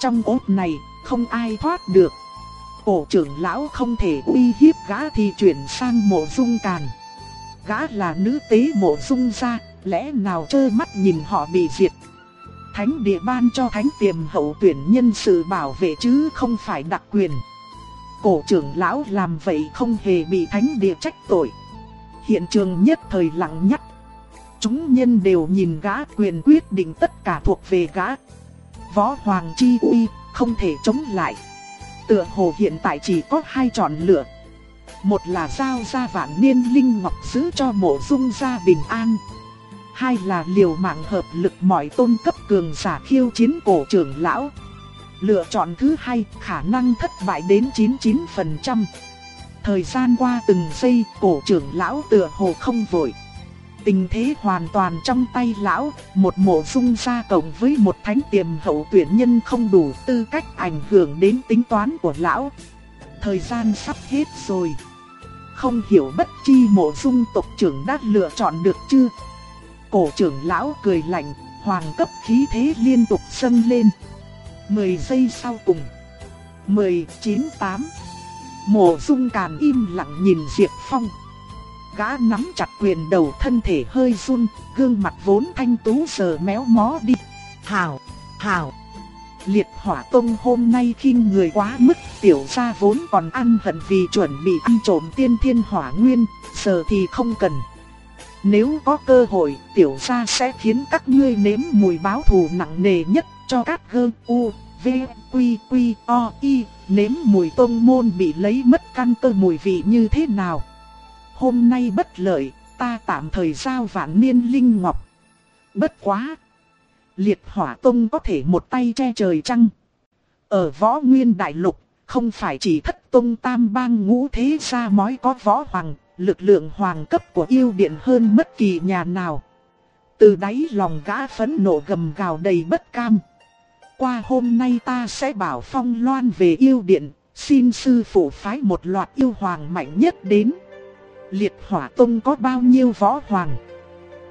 Trong ốt này, không ai thoát được cổ trưởng lão không thể uy hiếp gã thì chuyển sang mộ dung càn. Gã là nữ tế mộ dung gia, lẽ nào trơ mắt nhìn họ bị diệt. Thánh địa ban cho thánh tiềm hậu tuyển nhân sự bảo vệ chứ không phải đặc quyền. Cổ trưởng lão làm vậy không hề bị thánh địa trách tội. Hiện trường nhất thời lặng nhắc. Chúng nhân đều nhìn gã quyền quyết định tất cả thuộc về gã. Võ Hoàng Chi uy, không thể chống lại. Tựa hồ hiện tại chỉ có hai chọn lựa. Một là giao ra vạn niên linh ngọc giữ cho mộ dung gia bình an. Hai là liều mạng hợp lực mọi tôn cấp cường giả khiêu chiến cổ trưởng lão. Lựa chọn thứ hai khả năng thất bại đến 99%. Thời gian qua từng giây cổ trưởng lão tựa hồ không vội. Tình thế hoàn toàn trong tay lão, một mộ dung gia cộng với một thánh tiềm hậu tuyển nhân không đủ tư cách ảnh hưởng đến tính toán của lão. Thời gian sắp hết rồi. Không hiểu bất chi mộ dung tộc trưởng đã lựa chọn được chưa? Cổ trưởng lão cười lạnh, hoàng cấp khí thế liên tục dâng lên. 10 giây sau cùng. 10, 9, 8. Mộ dung càn im lặng nhìn Diệp Phong. Gã nắm chặt quyền đầu thân thể hơi run, gương mặt vốn thanh tú giờ méo mó đi. Hảo, hảo. Liệt hỏa tông hôm nay khinh người quá mức, tiểu gia vốn còn ăn hận vì chuẩn bị ăn trộm tiên thiên hỏa nguyên, giờ thì không cần. Nếu có cơ hội, tiểu gia sẽ khiến các ngươi nếm mùi báo thù nặng nề nhất cho các gơ u, v, quy, quy, o, y, nếm mùi tông môn bị lấy mất căn cơ mùi vị như thế nào hôm nay bất lợi, ta tạm thời giao vạn niên linh ngọc. Bất quá! Liệt hỏa tông có thể một tay che trời trăng. Ở võ nguyên đại lục, không phải chỉ thất tông tam bang ngũ thế gia mói có võ hoàng, lực lượng hoàng cấp của yêu điện hơn bất kỳ nhà nào. Từ đáy lòng gã phẫn nộ gầm gào đầy bất cam. Qua hôm nay ta sẽ bảo phong loan về yêu điện, xin sư phụ phái một loạt yêu hoàng mạnh nhất đến. Liệt hỏa tông có bao nhiêu võ hoàng?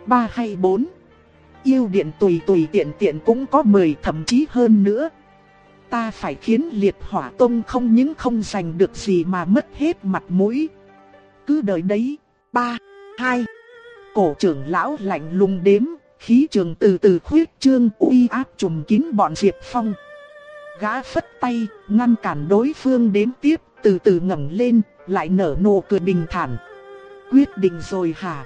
Ba hay bốn? Yêu điện tùy tùy tiện tiện cũng có mười thậm chí hơn nữa. Ta phải khiến liệt hỏa tông không những không giành được gì mà mất hết mặt mũi. Cứ đợi đấy. Ba, hai. Cổ trưởng lão lạnh lùng đếm, khí trường từ từ khuyết trương uy áp trùm kín bọn Diệp Phong. Gã phất tay, ngăn cản đối phương đến tiếp, từ từ ngẩng lên, lại nở nụ cười bình thản quyết định rồi hả?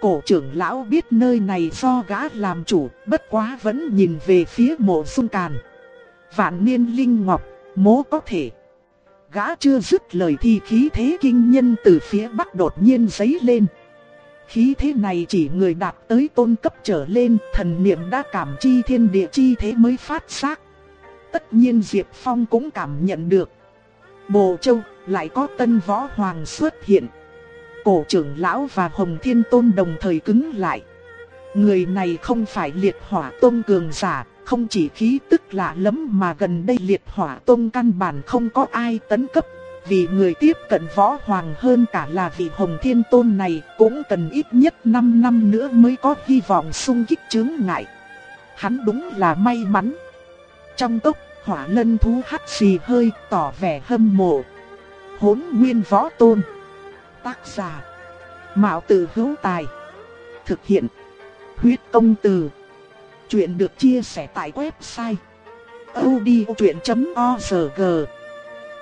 Cổ trưởng lão biết nơi này do gã làm chủ, bất quá vẫn nhìn về phía mộ dung càn. Vạn niên linh ngọc, mố có thể. Gã chưa dứt lời thì khí thế kinh nhân từ phía bắc đột nhiên dấy lên. Khí thế này chỉ người đạt tới tôn cấp trở lên, thần niệm đã cảm chi thiên địa chi thế mới phát giác. Tất nhiên Diệp Phong cũng cảm nhận được. Bồ Châu lại có tân võ hoàng xuất hiện. Cổ trưởng lão và Hồng Thiên Tôn đồng thời cứng lại. Người này không phải liệt hỏa tôn cường giả, không chỉ khí tức lạ lắm mà gần đây liệt hỏa tôn căn bản không có ai tấn cấp vì người tiếp cận võ hoàng hơn cả là vị hồng thiên tôn này cũng cần ít nhất 5 năm nữa mới có hy vọng xung kích chứng ngại. Hắn đúng là may mắn. Trong tốc, hỏa lân thú hắt xì hơi tỏ vẻ hâm mộ. Hốn nguyên võ tôn. Tác giả. Mạo tử hữu tài. Thực hiện. Huyết công từ. Chuyện được chia sẻ tại website. odchuyện.org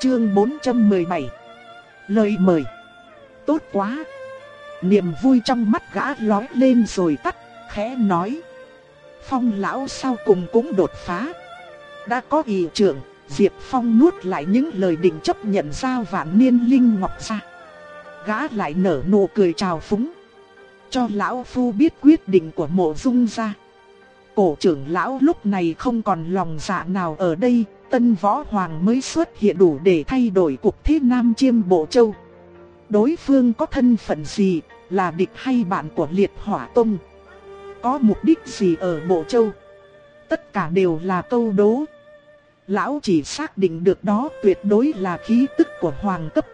Chương 417 Lời mời. Tốt quá. Niềm vui trong mắt gã lói lên rồi tắt, khẽ nói. Phong lão sau cùng cũng đột phá. Đã có ý trưởng, Diệp Phong nuốt lại những lời định chấp nhận giao vạn niên linh ngọc ra. Gã lại nở nụ cười chào phúng. Cho lão phu biết quyết định của mộ dung ra. Cổ trưởng lão lúc này không còn lòng dạ nào ở đây tân võ hoàng mới xuất hiện đủ để thay đổi cục thế Nam Chiêm Bộ Châu. Đối phương có thân phận gì, là địch hay bạn của liệt hỏa tông? Có mục đích gì ở Bộ Châu? Tất cả đều là câu đố. Lão chỉ xác định được đó tuyệt đối là khí tức của hoàng cấp.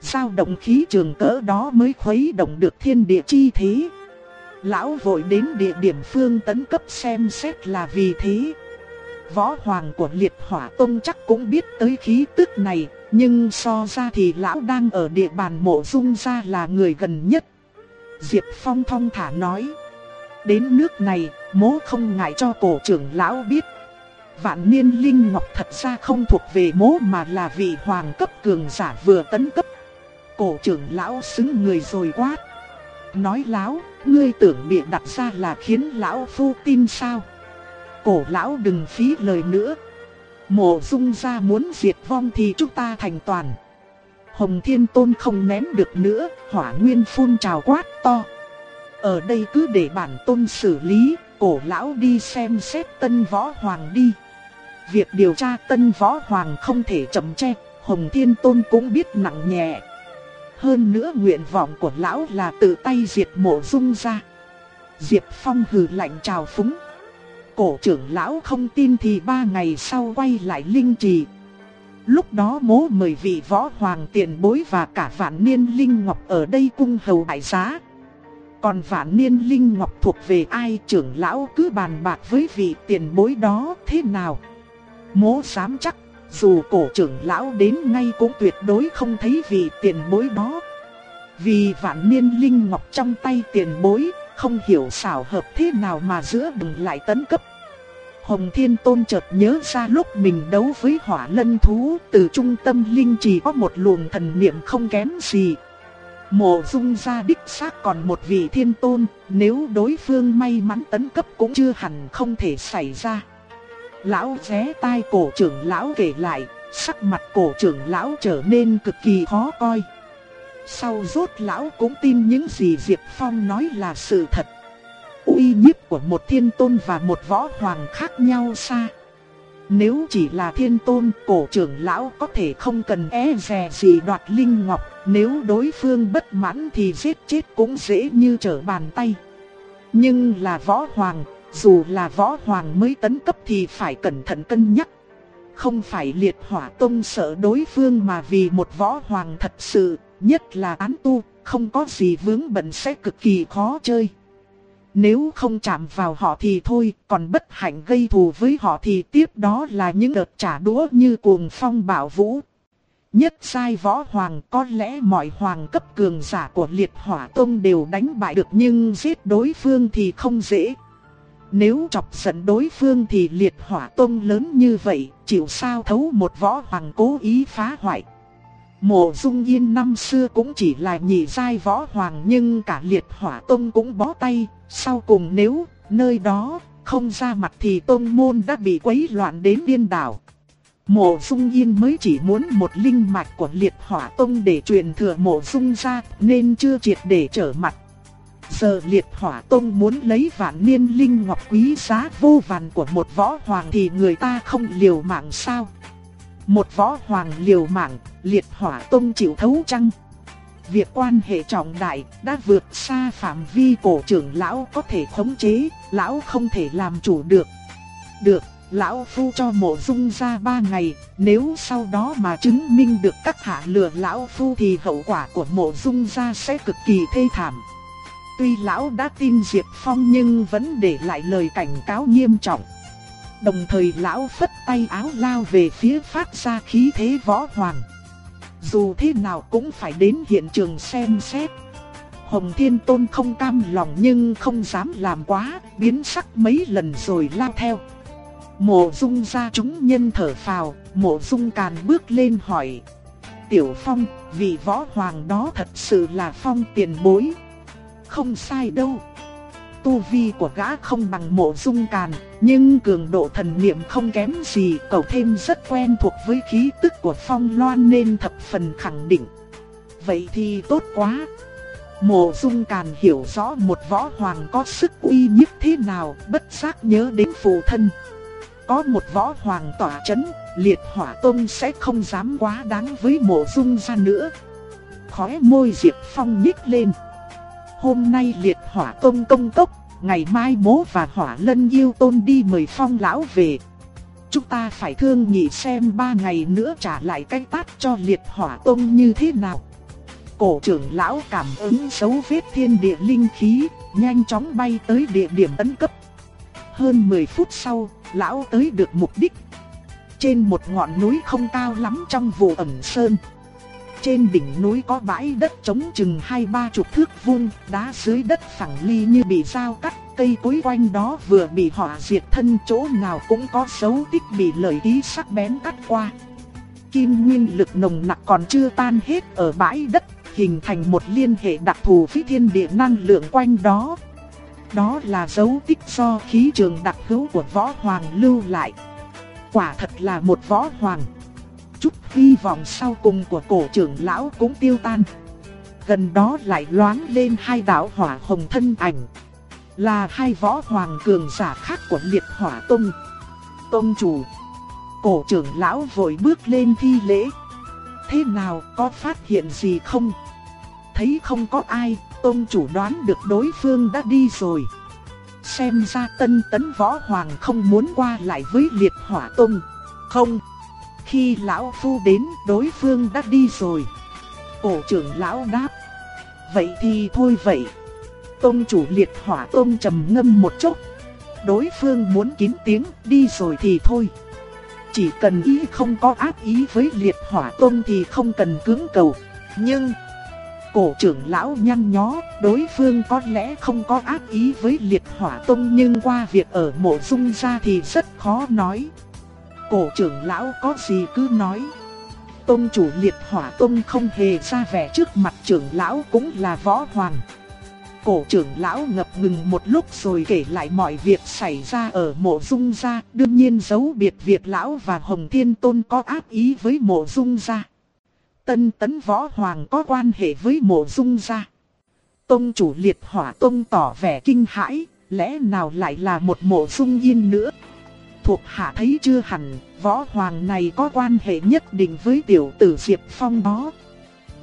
Sao động khí trường cỡ đó mới khuấy động được thiên địa chi thế? Lão vội đến địa điểm phương tấn cấp xem xét là vì thế. Võ hoàng của liệt hỏa tông chắc cũng biết tới khí tức này, nhưng so ra thì lão đang ở địa bàn mộ dung ra là người gần nhất. Diệp Phong thong thả nói. Đến nước này, mố không ngại cho cổ trưởng lão biết. Vạn niên linh ngọc thật ra không thuộc về mố mà là vị hoàng cấp cường giả vừa tấn cấp. Cổ trưởng lão xứng người rồi quát. Nói láo, ngươi tưởng bịa đặt ra là khiến lão phu tin sao? Cổ lão đừng phí lời nữa. Mộ dung ra muốn diệt vong thì chúng ta thành toàn. Hồng Thiên Tôn không nén được nữa, hỏa nguyên phun trào quát to. Ở đây cứ để bản tôn xử lý, cổ lão đi xem xét tân võ hoàng đi. Việc điều tra tân võ hoàng không thể chậm che, Hồng Thiên Tôn cũng biết nặng nhẹ. Hơn nữa nguyện vọng của lão là tự tay diệt mộ dung ra. Diệp Phong hừ lạnh chào phúng cổ trưởng lão không tin thì ba ngày sau quay lại linh trì. Lúc đó mố mời vị võ hoàng tiền bối và cả vạn niên linh ngọc ở đây cung hầu đại giá. Còn vạn niên linh ngọc thuộc về ai trưởng lão cứ bàn bạc với vị tiền bối đó thế nào. Mố dám chắc, dù cổ trưởng lão đến ngay cũng tuyệt đối không thấy vị tiền bối đó. Vì vạn niên linh ngọc trong tay tiền bối, không hiểu xảo hợp thế nào mà giữa đừng lại tấn cấp. Hồng Thiên Tôn chợt nhớ ra lúc mình đấu với hỏa lân thú, từ trung tâm linh chỉ có một luồng thần niệm không kém gì. Mộ dung ra đích xác còn một vị thiên tôn, nếu đối phương may mắn tấn cấp cũng chưa hẳn không thể xảy ra. Lão ré tai cổ trưởng lão kể lại, sắc mặt cổ trưởng lão trở nên cực kỳ khó coi. Sau rốt lão cũng tin những gì Diệp Phong nói là sự thật. Uy nhiếp của một thiên tôn và một võ hoàng khác nhau xa. Nếu chỉ là thiên tôn, cổ trưởng lão có thể không cần e dè gì đoạt linh ngọc, nếu đối phương bất mãn thì giết chết cũng dễ như trở bàn tay. Nhưng là võ hoàng, dù là võ hoàng mới tấn cấp thì phải cẩn thận cân nhắc. Không phải liệt hỏa tông sợ đối phương mà vì một võ hoàng thật sự, nhất là án tu, không có gì vướng bận sẽ cực kỳ khó chơi. Nếu không chạm vào họ thì thôi, còn bất hạnh gây thù với họ thì tiếp đó là những đợt trả đũa như cuồng phong bảo vũ. Nhất sai võ hoàng có lẽ mọi hoàng cấp cường giả của liệt hỏa tông đều đánh bại được nhưng giết đối phương thì không dễ. Nếu chọc giận đối phương thì liệt hỏa tông lớn như vậy, chịu sao thấu một võ hoàng cố ý phá hoại. Mộ Dung Yên năm xưa cũng chỉ là nhị giai võ hoàng nhưng cả liệt hỏa tông cũng bó tay, sau cùng nếu nơi đó không ra mặt thì tông môn đã bị quấy loạn đến điên đảo. Mộ Dung Yên mới chỉ muốn một linh mạch của liệt hỏa tông để truyền thừa mộ Dung ra nên chưa triệt để trở mặt. Giờ liệt hỏa tông muốn lấy vạn niên linh ngọc quý giá vô vàn của một võ hoàng thì người ta không liều mạng sao? Một võ hoàng liều mạng, liệt hỏa tông chịu thấu chăng? Việc quan hệ trọng đại đã vượt xa phạm vi cổ trưởng lão có thể khống chế, lão không thể làm chủ được. Được, lão phu cho mộ dung ra ba ngày, nếu sau đó mà chứng minh được các hạ lừa lão phu thì hậu quả của mộ dung ra sẽ cực kỳ thê thảm. Tuy lão đã tin Diệp Phong nhưng vẫn để lại lời cảnh cáo nghiêm trọng. Đồng thời lão phất tay áo lao về phía phát ra khí thế võ hoàng. Dù thế nào cũng phải đến hiện trường xem xét. Hồng Thiên Tôn không cam lòng nhưng không dám làm quá, biến sắc mấy lần rồi lao theo. Mộ dung ra chúng nhân thở phào, mộ dung càn bước lên hỏi. Tiểu Phong, vị võ hoàng đó thật sự là Phong tiền bối. Không sai đâu. Tu vi của gã không bằng mộ dung càn, nhưng cường độ thần niệm không kém gì, cậu thêm rất quen thuộc với khí tức của Phong Loan nên thập phần khẳng định. Vậy thì tốt quá. Mộ dung càn hiểu rõ một võ hoàng có sức uy nhất thế nào, bất giác nhớ đến phụ thân. Có một võ hoàng tỏa chấn, liệt hỏa tôn sẽ không dám quá đáng với mộ dung ra nữa. Khóe môi Diệp Phong nhích lên. Hôm nay liệt hỏa tôn công cốc, ngày mai bố và hỏa lân yêu tôn đi mời Phong lão về. Chúng ta phải thương nghị xem ba ngày nữa trả lại cái tát cho liệt hỏa tôn như thế nào. Cổ trưởng lão cảm ứng dấu vết thiên địa linh khí, nhanh chóng bay tới địa điểm tấn cấp. Hơn 10 phút sau, lão tới được mục đích. Trên một ngọn núi không cao lắm trong vụ ẩn sơn. Trên đỉnh núi có bãi đất trống chừng hai ba chục thước vuông, đá dưới đất phẳng ly như bị dao cắt, cây cối quanh đó vừa bị hỏa diệt thân chỗ nào cũng có dấu tích bị lợi ý sắc bén cắt qua. Kim nguyên lực nồng nặc còn chưa tan hết ở bãi đất, hình thành một liên hệ đặc thù với thiên địa năng lượng quanh đó. Đó là dấu tích do khí trường đặc hữu của võ hoàng lưu lại. Quả thật là một võ hoàng. Chút hy vọng sau cùng của cổ trưởng lão cũng tiêu tan. Gần đó lại loáng lên hai đạo hỏa hồng thân ảnh. Là hai võ hoàng cường giả khác của liệt hỏa tông. Tông chủ. Cổ trưởng lão vội bước lên thi lễ. Thế nào có phát hiện gì không? Thấy không có ai, tông chủ đoán được đối phương đã đi rồi. Xem ra tân tấn võ hoàng không muốn qua lại với liệt hỏa tông, Không. Khi lão phu đến đối phương đã đi rồi. Cổ trưởng lão đáp. Vậy thì thôi vậy. Tông chủ liệt hỏa tông trầm ngâm một chút. Đối phương muốn kín tiếng đi rồi thì thôi. Chỉ cần ý không có ác ý với liệt hỏa tông thì không cần cưỡng cầu. Nhưng cổ trưởng lão nhăn nhó, đối phương có lẽ không có ác ý với liệt hỏa tông nhưng qua việc ở mộ dung ra thì rất khó nói. Cổ trưởng lão có gì cứ nói. Tông chủ liệt hỏa tông không hề ra vẻ trước mặt trưởng lão cũng là võ hoàng. Cổ trưởng lão ngập ngừng một lúc rồi kể lại mọi việc xảy ra ở mộ dung gia, đương nhiên giấu biệt việc lão và Hồng Thiên Tôn có ác ý với mộ dung gia. Tân tấn võ hoàng có quan hệ với mộ dung gia. Tông chủ liệt hỏa tông tỏ vẻ kinh hãi, lẽ nào lại là một mộ dung yên nữa. Thuộc hạ thấy chưa hẳn, võ hoàng này có quan hệ nhất định với tiểu tử Diệp Phong đó.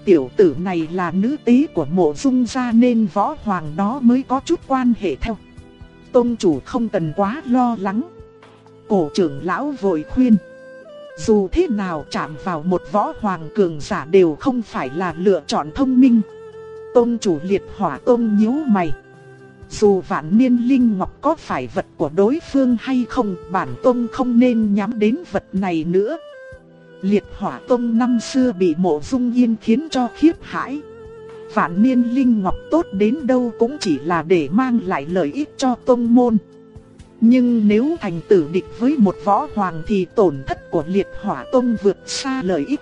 Tiểu tử này là nữ tí của mộ dung gia nên võ hoàng đó mới có chút quan hệ theo. tôn chủ không cần quá lo lắng. Cổ trưởng lão vội khuyên. Dù thế nào chạm vào một võ hoàng cường giả đều không phải là lựa chọn thông minh. Tôn chủ liệt hỏa tôn nhíu mày. Dù vạn niên linh ngọc có phải vật của đối phương hay không, bản tông không nên nhắm đến vật này nữa. Liệt hỏa tông năm xưa bị mộ dung yên khiến cho khiếp hãi. Vạn niên linh ngọc tốt đến đâu cũng chỉ là để mang lại lợi ích cho tông môn. Nhưng nếu thành tử địch với một võ hoàng thì tổn thất của liệt hỏa tông vượt xa lợi ích.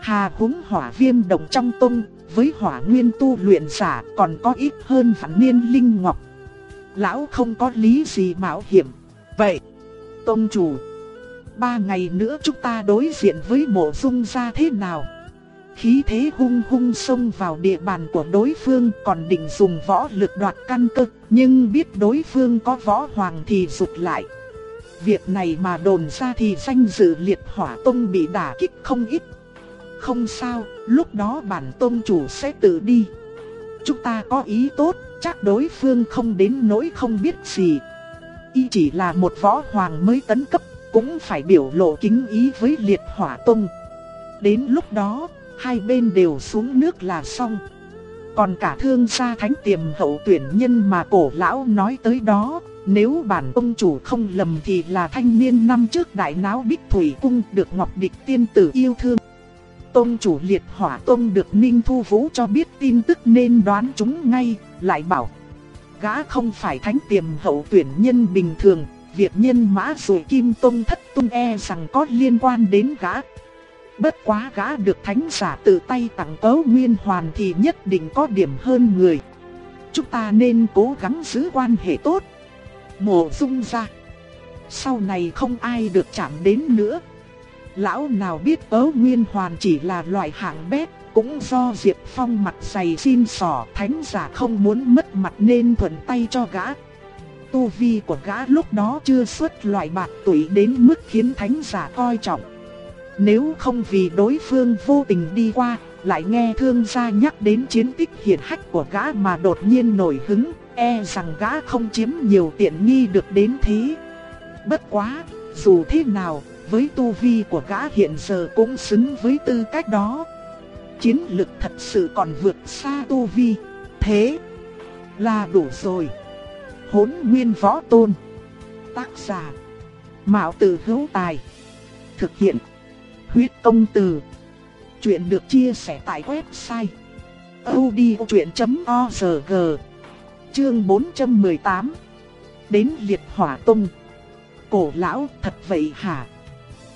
Hà húng hỏa viêm động trong tông, với hỏa nguyên tu luyện giả còn có ít hơn vạn niên linh ngọc. Lão không có lý gì mạo hiểm. Vậy, tông chủ, ba ngày nữa chúng ta đối diện với mộ dung ra thế nào? khí thế hung hung xông vào địa bàn của đối phương còn định dùng võ lực đoạt căn cơ, nhưng biết đối phương có võ hoàng thì rụt lại. Việc này mà đồn ra thì danh dự liệt hỏa tông bị đả kích không ít. Không sao, lúc đó bản tôn chủ sẽ tự đi. Chúng ta có ý tốt, chắc đối phương không đến nỗi không biết gì. y chỉ là một võ hoàng mới tấn cấp, cũng phải biểu lộ kính ý với liệt hỏa tông. Đến lúc đó, hai bên đều xuống nước là xong. Còn cả thương gia thánh tiềm hậu tuyển nhân mà cổ lão nói tới đó, nếu bản ông chủ không lầm thì là thanh niên năm trước đại náo bích thủy cung được Ngọc Địch tiên tử yêu thương. Tôn chủ liệt hỏa tôn được Ninh Thu Vũ cho biết tin tức nên đoán chúng ngay, lại bảo. Gã không phải thánh tiềm hậu tuyển nhân bình thường, việc nhân mã rồi kim tôn thất tung e rằng có liên quan đến gã. Bất quá gã được thánh giả tự tay tặng cấu nguyên hoàn thì nhất định có điểm hơn người. Chúng ta nên cố gắng giữ quan hệ tốt. Mộ dung ra. Sau này không ai được chạm đến nữa. Lão nào biết ớ nguyên hoàn chỉ là loại hạng bét. Cũng do Diệp Phong mặt dày xin sỏ thánh giả không muốn mất mặt nên thuận tay cho gã. Tu vi của gã lúc đó chưa xuất loại bạc tuổi đến mức khiến thánh giả coi trọng. Nếu không vì đối phương vô tình đi qua, lại nghe thương gia nhắc đến chiến tích hiển hách của gã mà đột nhiên nổi hứng, e rằng gã không chiếm nhiều tiện nghi được đến thế. Bất quá, dù thế nào, với tu vi của gã hiện giờ cũng xứng với tư cách đó. Chiến lực thật sự còn vượt xa tu vi, thế là đủ rồi. Hốn nguyên võ tôn Tác giả Mạo tử hữu tài Thực hiện Huyết công từ. Chuyện được chia sẻ tại website odchuyện.org Chương 418 Đến liệt hỏa tông Cổ lão thật vậy hả?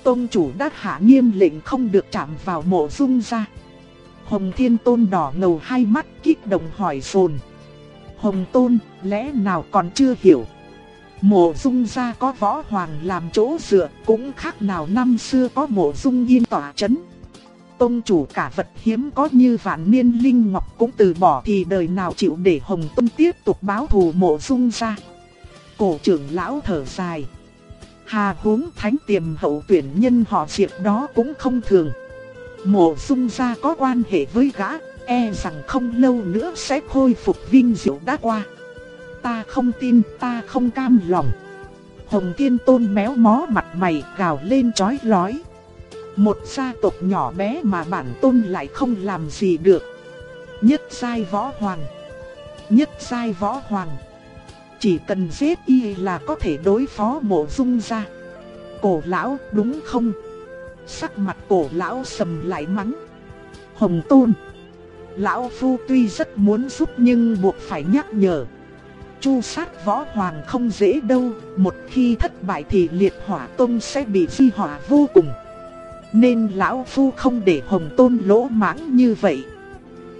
Tông chủ đã hạ nghiêm lệnh không được chạm vào mộ dung ra. Hồng Thiên Tôn đỏ ngầu hai mắt kích động hỏi phồn. Hồng Tôn, lẽ nào còn chưa hiểu? Mộ dung gia có võ hoàng làm chỗ dựa, cũng khác nào năm xưa có mộ dung yên tỏa chấn. Tông chủ cả vật hiếm có như vạn niên linh ngọc cũng từ bỏ thì đời nào chịu để Hồng Tôn tiếp tục báo thù mộ dung gia. Cổ trưởng lão thở dài. Hà huống thánh tiềm hậu tuyển nhân họ diệp đó cũng không thường. Mộ dung gia có quan hệ với gã, e rằng không lâu nữa sẽ khôi phục vinh diệu đã qua ta không tin, ta không cam lòng. Hồng Thiên Tôn méo mó mặt mày gào lên chói lói. Một gia tộc nhỏ bé mà bản tôn lại không làm gì được. Nhất sai võ hoàng. Nhất sai võ hoàng. Chỉ cần giết y là có thể đối phó mộ dung ra. Cổ lão đúng không? Sắc mặt cổ lão sầm lại mắng. Hồng Tôn. Lão Phu tuy rất muốn giúp nhưng buộc phải nhắc nhở chu sát võ hoàng không dễ đâu, một khi thất bại thì liệt hỏa tôn sẽ bị di hỏa vô cùng. Nên lão phu không để hồng tôn lỗ mãng như vậy.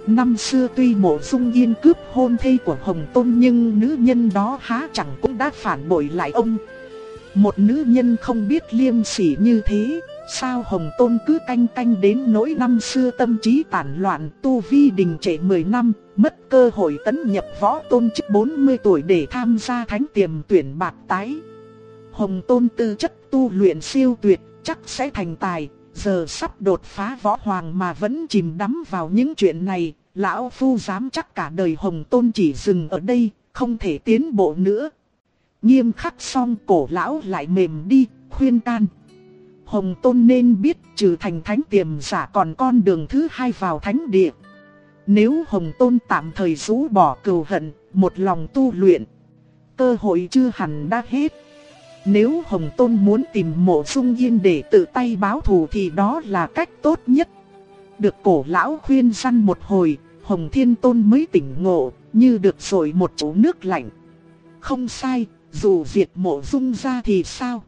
Năm xưa tuy mộ dung yên cướp hôn thê của hồng tôn nhưng nữ nhân đó há chẳng cũng đã phản bội lại ông. Một nữ nhân không biết liêm sỉ như thế, sao hồng tôn cứ canh canh đến nỗi năm xưa tâm trí tản loạn tu vi đình trệ 10 năm, mất cơ hội tấn nhập võ tôn chức 40 tuổi để tham gia thánh tiềm tuyển bạc tái. Hồng tôn tư chất tu luyện siêu tuyệt, chắc sẽ thành tài, giờ sắp đột phá võ hoàng mà vẫn chìm đắm vào những chuyện này, lão phu dám chắc cả đời hồng tôn chỉ dừng ở đây, không thể tiến bộ nữa. Nghiêm khắc xong cổ lão lại mềm đi, khuyên can. Hồng tôn nên biết trừ thành thánh tiềm giả còn con đường thứ hai vào thánh địa. Nếu Hồng Tôn tạm thời rũ bỏ cừu hận, một lòng tu luyện, cơ hội chưa hẳn đã hết. Nếu Hồng Tôn muốn tìm mộ dung yên để tự tay báo thù thì đó là cách tốt nhất. Được cổ lão khuyên răn một hồi, Hồng Thiên Tôn mới tỉnh ngộ, như được rồi một chỗ nước lạnh. Không sai, dù diệt mộ dung ra thì sao?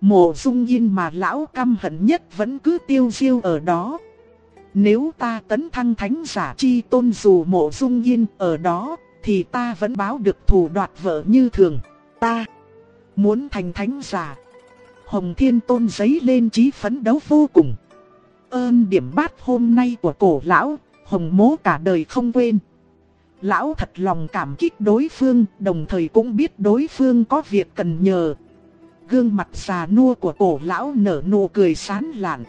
Mộ dung yên mà lão căm hận nhất vẫn cứ tiêu diêu ở đó. Nếu ta tấn thăng thánh giả chi tôn dù mộ dung yên ở đó, thì ta vẫn báo được thù đoạt vợ như thường. Ta muốn thành thánh giả. Hồng Thiên Tôn giấy lên trí phấn đấu vô cùng. Ơn điểm bát hôm nay của cổ lão, Hồng mố cả đời không quên. Lão thật lòng cảm kích đối phương, đồng thời cũng biết đối phương có việc cần nhờ. Gương mặt già nua của cổ lão nở nụ cười sán lạn.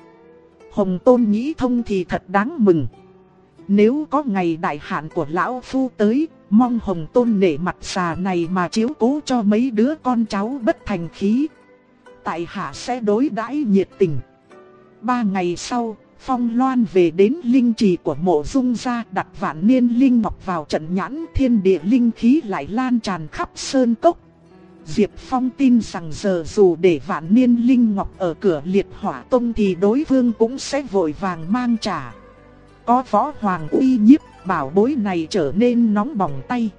Hồng Tôn nghĩ thông thì thật đáng mừng. Nếu có ngày đại hạn của Lão Phu tới, mong Hồng Tôn nể mặt xà này mà chiếu cố cho mấy đứa con cháu bất thành khí. Tại hạ sẽ đối đãi nhiệt tình. Ba ngày sau, Phong Loan về đến linh trì của mộ dung gia đặt vạn niên linh ngọc vào trận nhãn thiên địa linh khí lại lan tràn khắp sơn cốc. Diệp Phong tin rằng giờ dù để vạn niên linh ngọc ở cửa liệt hỏa tông thì đối phương cũng sẽ vội vàng mang trả. Có võ hoàng uy nhiếp bảo bối này trở nên nóng bỏng tay.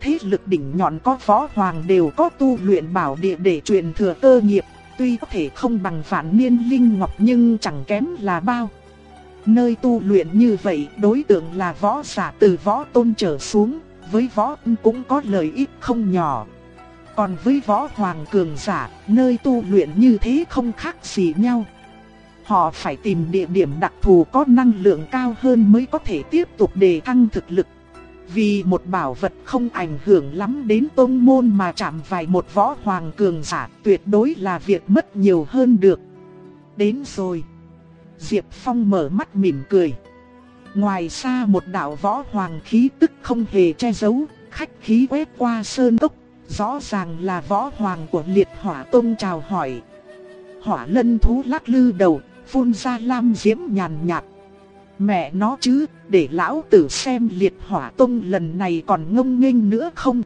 Thế lực đỉnh nhọn có võ hoàng đều có tu luyện bảo địa để truyền thừa cơ nghiệp, tuy có thể không bằng phản niên linh ngọc nhưng chẳng kém là bao. Nơi tu luyện như vậy đối tượng là võ giả từ võ tôn trở xuống, với võ cũng có lợi ích không nhỏ. Còn với võ hoàng cường giả, nơi tu luyện như thế không khác gì nhau. Họ phải tìm địa điểm đặc thù có năng lượng cao hơn mới có thể tiếp tục đề thăng thực lực. Vì một bảo vật không ảnh hưởng lắm đến tôn môn mà chạm vài một võ hoàng cường giả tuyệt đối là việc mất nhiều hơn được. Đến rồi. Diệp Phong mở mắt mỉm cười. Ngoài xa một đạo võ hoàng khí tức không hề che giấu, khách khí quét qua sơn tốc, rõ ràng là võ hoàng của liệt hỏa tông chào hỏi. Hỏa lân thú lắc lư đầu, phun ra lam diễm nhàn nhạt. Mẹ nó chứ, để lão tử xem liệt hỏa tông lần này còn ngông nghênh nữa không?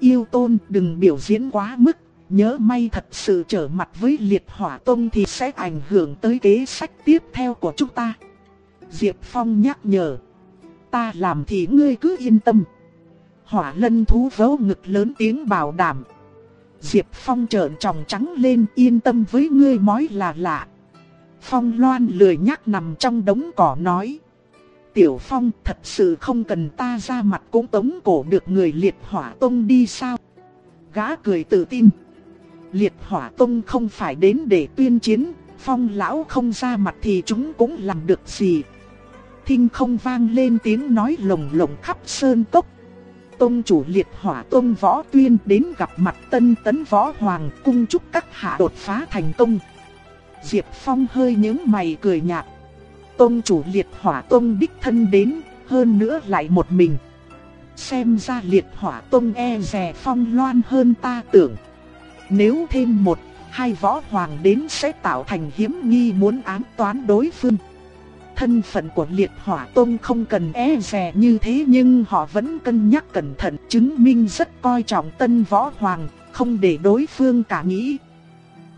Yêu tôn đừng biểu diễn quá mức, nhớ may thật sự trở mặt với liệt hỏa tông thì sẽ ảnh hưởng tới kế sách tiếp theo của chúng ta. Diệp Phong nhắc nhở, ta làm thì ngươi cứ yên tâm. Hỏa lân thú vấu ngực lớn tiếng bảo đảm. Diệp Phong trợn tròng trắng lên yên tâm với ngươi mói là lạ. Phong Loan lười nhắc nằm trong đống cỏ nói. Tiểu Phong thật sự không cần ta ra mặt cũng tống cổ được người liệt hỏa tông đi sao. Gã cười tự tin. Liệt hỏa tông không phải đến để tuyên chiến, Phong lão không ra mặt thì chúng cũng làm được gì. Thinh không vang lên tiếng nói lồng lồng khắp sơn cốc. Tông chủ liệt hỏa tông võ tuyên đến gặp mặt tân tấn võ hoàng cung chúc các hạ đột phá thành công. Diệp Phong hơi nhướng mày cười nhạt. Tông chủ liệt hỏa tông đích thân đến, hơn nữa lại một mình. Xem ra liệt hỏa tông e rè phong loan hơn ta tưởng. Nếu thêm một, hai võ hoàng đến sẽ tạo thành hiếm nghi muốn ám toán đối phương. Thân phận của liệt hỏa tông không cần e rè như thế nhưng họ vẫn cân nhắc cẩn thận chứng minh rất coi trọng tân võ hoàng, không để đối phương cả nghĩ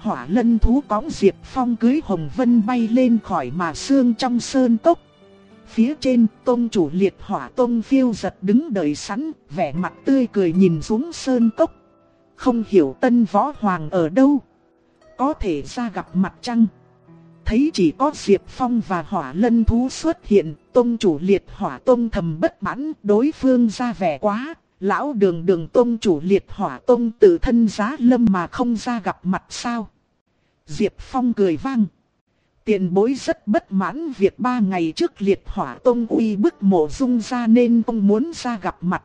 hỏa lân thú cõng Diệp Phong cưới Hồng Vân bay lên khỏi mà xương trong sơn cốc. Phía trên, tôn chủ liệt hỏa tôn phiêu giật đứng đợi sẵn, vẻ mặt tươi cười nhìn xuống sơn cốc. Không hiểu tân võ hoàng ở đâu. Có thể ra gặp mặt trăng. Thấy chỉ có Diệp Phong và hỏa lân thú xuất hiện, tôn chủ liệt hỏa tôn thầm bất mãn, đối phương ra vẻ quá, lão đường đường tôn chủ liệt hỏa tôn tự thân giá lâm mà không ra gặp mặt sao. Diệp Phong cười vang. Tiền bối rất bất mãn việc ba ngày trước liệt hỏa tông uy bức mộ dung ra nên không muốn ra gặp mặt.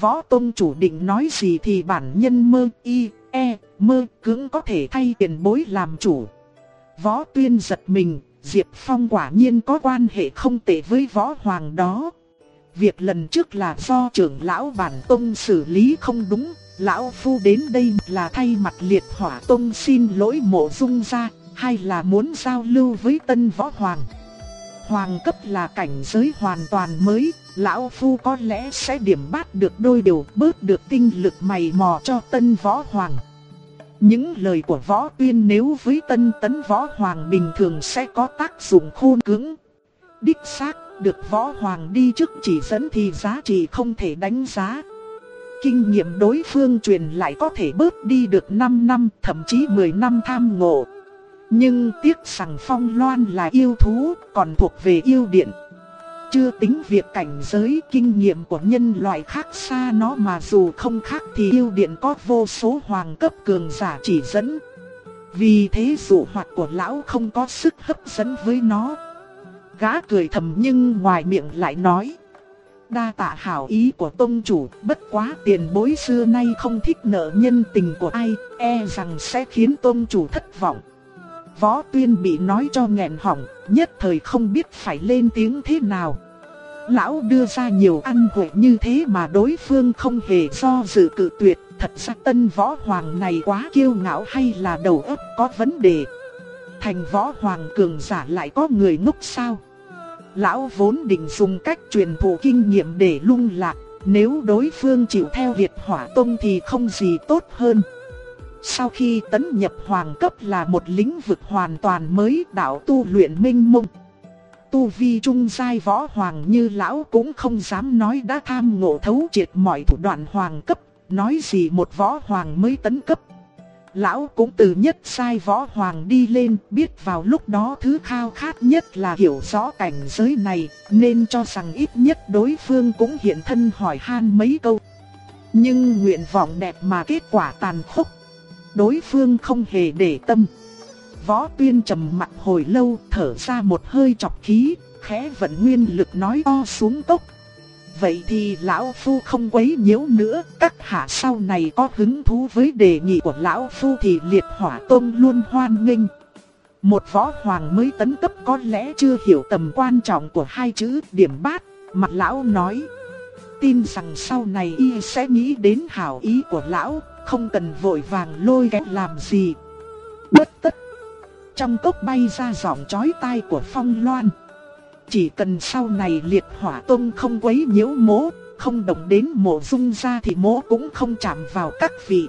Võ tông chủ định nói gì thì bản nhân mơ y, e, mơ cứng có thể thay tiền bối làm chủ. Võ tuyên giật mình, Diệp Phong quả nhiên có quan hệ không tệ với võ hoàng đó. Việc lần trước là do trưởng lão bản tông xử lý không đúng, Lão Phu đến đây là thay mặt liệt hỏa tông xin lỗi mộ dung ra, hay là muốn giao lưu với tân võ hoàng. Hoàng cấp là cảnh giới hoàn toàn mới, Lão Phu có lẽ sẽ điểm bát được đôi điều bớt được tinh lực mày mò cho tân võ hoàng. Những lời của võ tuyên nếu với tân tấn võ hoàng bình thường sẽ có tác dụng khôn cứng. Đích xác, được võ hoàng đi trước chỉ dẫn thì giá trị không thể đánh giá kinh nghiệm đối phương truyền lại có thể bớt đi được 5 năm, thậm chí 10 năm tham ngộ. Nhưng tiếc rằng Phong Loan là yêu thú, còn thuộc về yêu điện. Chưa tính việc cảnh giới kinh nghiệm của nhân loại khác xa nó mà dù không khác thì yêu điện có vô số hoàng cấp cường giả chỉ dẫn. Vì thế dụ hoạt của lão không có sức hấp dẫn với nó. Gã cười thầm nhưng ngoài miệng lại nói. Đa tạ hảo ý của tông chủ, bất quá tiền bối xưa nay không thích nợ nhân tình của ai, e rằng sẽ khiến tông chủ thất vọng. Võ tuyên bị nói cho nghẹn họng, nhất thời không biết phải lên tiếng thế nào. Lão đưa ra nhiều ăn hội như thế mà đối phương không hề do dự cự tuyệt. Thật ra tân võ hoàng này quá kiêu ngạo hay là đầu óc có vấn đề. Thành võ hoàng cường giả lại có người ngốc sao? Lão vốn định dùng cách truyền thụ kinh nghiệm để lung lạc. Nếu đối phương chịu theo liệt hỏa tông thì không gì tốt hơn. Sau khi tấn nhập hoàng cấp là một lĩnh vực hoàn toàn mới đạo tu luyện minh mông. Tu vi trung giai võ hoàng như lão cũng không dám nói đã tham ngộ thấu triệt mọi thủ đoạn hoàng cấp, nói gì một võ hoàng mới tấn cấp. Lão cũng từ nhất sai võ hoàng đi lên, biết vào lúc đó thứ khao khát nhất là hiểu rõ cảnh giới này, nên cho rằng ít nhất đối phương cũng hiện thân hỏi han mấy câu. Nhưng nguyện vọng đẹp mà kết quả tàn khốc đối phương không hề để tâm. Võ tuyên trầm mặt hồi lâu thở ra một hơi chọc khí, khẽ vận nguyên lực nói to xuống tốc. Vậy thì lão phu không quấy nhiễu nữa, các hạ sau này có hứng thú với đề nghị của lão phu thì liệt hỏa tông luôn hoan nghênh. Một võ hoàng mới tấn cấp có lẽ chưa hiểu tầm quan trọng của hai chữ điểm bát, mặt lão nói. Tin rằng sau này y sẽ nghĩ đến hảo ý của lão, không cần vội vàng lôi kẹt làm gì. Bất tất. Trong cốc bay ra giọng chói tai của phong loan. Chỉ cần sau này liệt hỏa tông không quấy nhiễu mố, không động đến mộ dung ra thì mố cũng không chạm vào các vị.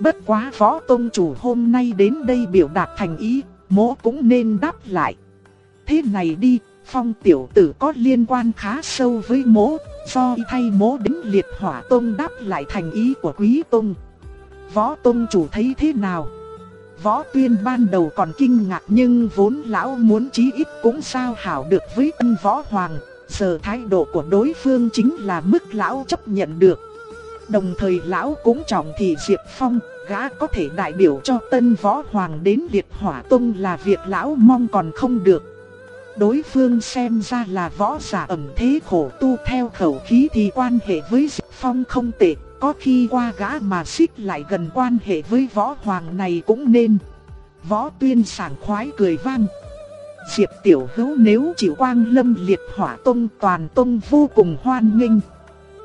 Bất quá võ tông chủ hôm nay đến đây biểu đạt thành ý, mố cũng nên đáp lại. Thế này đi, phong tiểu tử có liên quan khá sâu với mố, do thay mố đến liệt hỏa tông đáp lại thành ý của quý tông. Võ Tông chủ thấy thế nào? Võ Tuyên ban đầu còn kinh ngạc nhưng vốn lão muốn chí ít cũng sao hảo được với ân võ hoàng. Giờ thái độ của đối phương chính là mức lão chấp nhận được. Đồng thời lão cũng trọng thị Diệp Phong, gã có thể đại biểu cho tân võ hoàng đến liệt hỏa tông là việc lão mong còn không được. Đối phương xem ra là võ giả ẩm thế khổ tu theo khẩu khí thì quan hệ với Diệp Phong không tệ. Có khi qua gã mà xích lại gần quan hệ với võ hoàng này cũng nên. Võ tuyên sảng khoái cười vang. Diệp tiểu hữu nếu chịu quang lâm liệt hỏa tông toàn tông vô cùng hoan nghênh.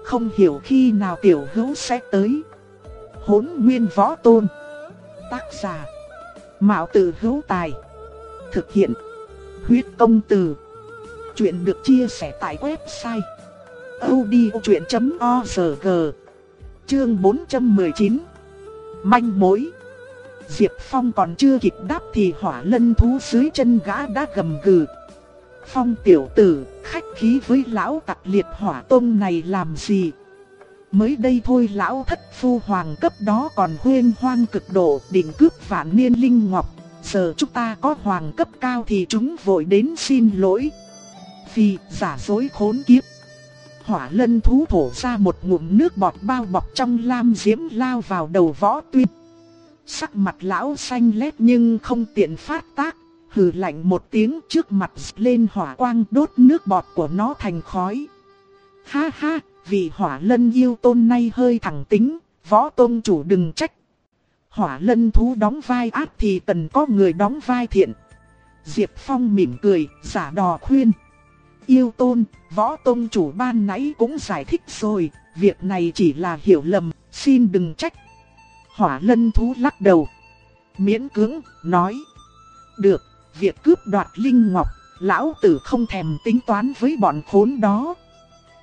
Không hiểu khi nào tiểu hữu sẽ tới. Hốn nguyên võ tôn. Tác giả. Mạo tử hữu tài. Thực hiện. Huyết công từ. Chuyện được chia sẻ tại website. odchuyện.org Chương 419 Manh mối Diệp Phong còn chưa kịp đáp thì hỏa lân thú dưới chân gã đã gầm gừ. Phong tiểu tử, khách khí với lão tặc liệt hỏa tông này làm gì? Mới đây thôi lão thất phu hoàng cấp đó còn huyên hoang cực độ định cướp vạn niên linh ngọc. Giờ chúng ta có hoàng cấp cao thì chúng vội đến xin lỗi. Vì giả dối khốn kiếp hỏa lân thú thổ ra một ngụm nước bọt bao bọc trong lam diễm lao vào đầu võ tuyên. Sắc mặt lão xanh lét nhưng không tiện phát tác, hừ lạnh một tiếng trước mặt lên hỏa quang đốt nước bọt của nó thành khói. Ha ha, vì hỏa lân yêu tôn nay hơi thẳng tính, võ tôn chủ đừng trách. Hỏa lân thú đóng vai ác thì cần có người đóng vai thiện. Diệp Phong mỉm cười, giả đò khuyên. Yêu tôn, võ tôn chủ ban nãy cũng giải thích rồi, việc này chỉ là hiểu lầm, xin đừng trách. Hỏa lân thú lắc đầu. Miễn cưỡng, nói. Được, việc cướp đoạt linh ngọc, lão tử không thèm tính toán với bọn khốn đó.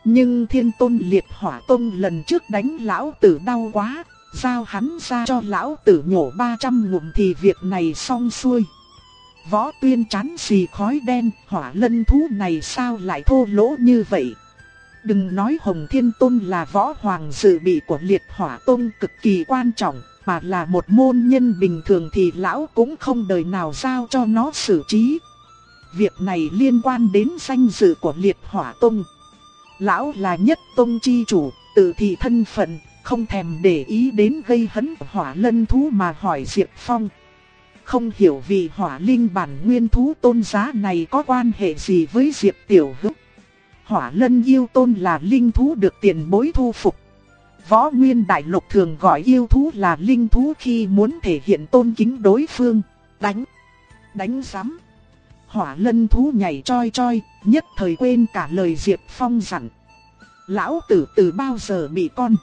Nhưng thiên tôn liệt hỏa tôn lần trước đánh lão tử đau quá, giao hắn ra cho lão tử nhổ 300 ngụm thì việc này xong xuôi. Võ tuyên chán xì khói đen, hỏa lân thú này sao lại thô lỗ như vậy? Đừng nói Hồng Thiên Tôn là võ hoàng dự bị của liệt hỏa tôn cực kỳ quan trọng, mà là một môn nhân bình thường thì lão cũng không đời nào giao cho nó xử trí. Việc này liên quan đến danh dự của liệt hỏa tôn. Lão là nhất tôn chi chủ, tự thị thân phận, không thèm để ý đến gây hấn hỏa lân thú mà hỏi Diệp Phong. Không hiểu vì hỏa linh bản nguyên thú tôn giá này có quan hệ gì với Diệp Tiểu Hữu. Hỏa lân yêu tôn là linh thú được tiền bối thu phục. Võ Nguyên Đại Lục thường gọi yêu thú là linh thú khi muốn thể hiện tôn kính đối phương. Đánh. Đánh giám. Hỏa lân thú nhảy choi choi, nhất thời quên cả lời Diệp Phong dặn. Lão tử từ bao giờ bị con?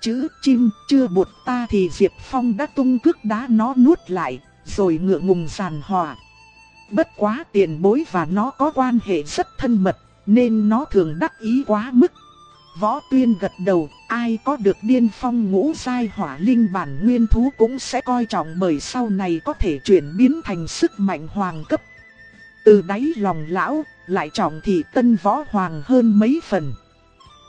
Chữ chim chưa bột ta thì Diệp Phong đã tung cước đá nó nuốt lại, rồi ngựa ngùng giàn hòa. Bất quá tiền bối và nó có quan hệ rất thân mật, nên nó thường đắc ý quá mức. Võ tuyên gật đầu, ai có được điên phong ngũ sai hỏa linh bản nguyên thú cũng sẽ coi trọng bởi sau này có thể chuyển biến thành sức mạnh hoàng cấp. Từ đáy lòng lão, lại trọng thị tân võ hoàng hơn mấy phần.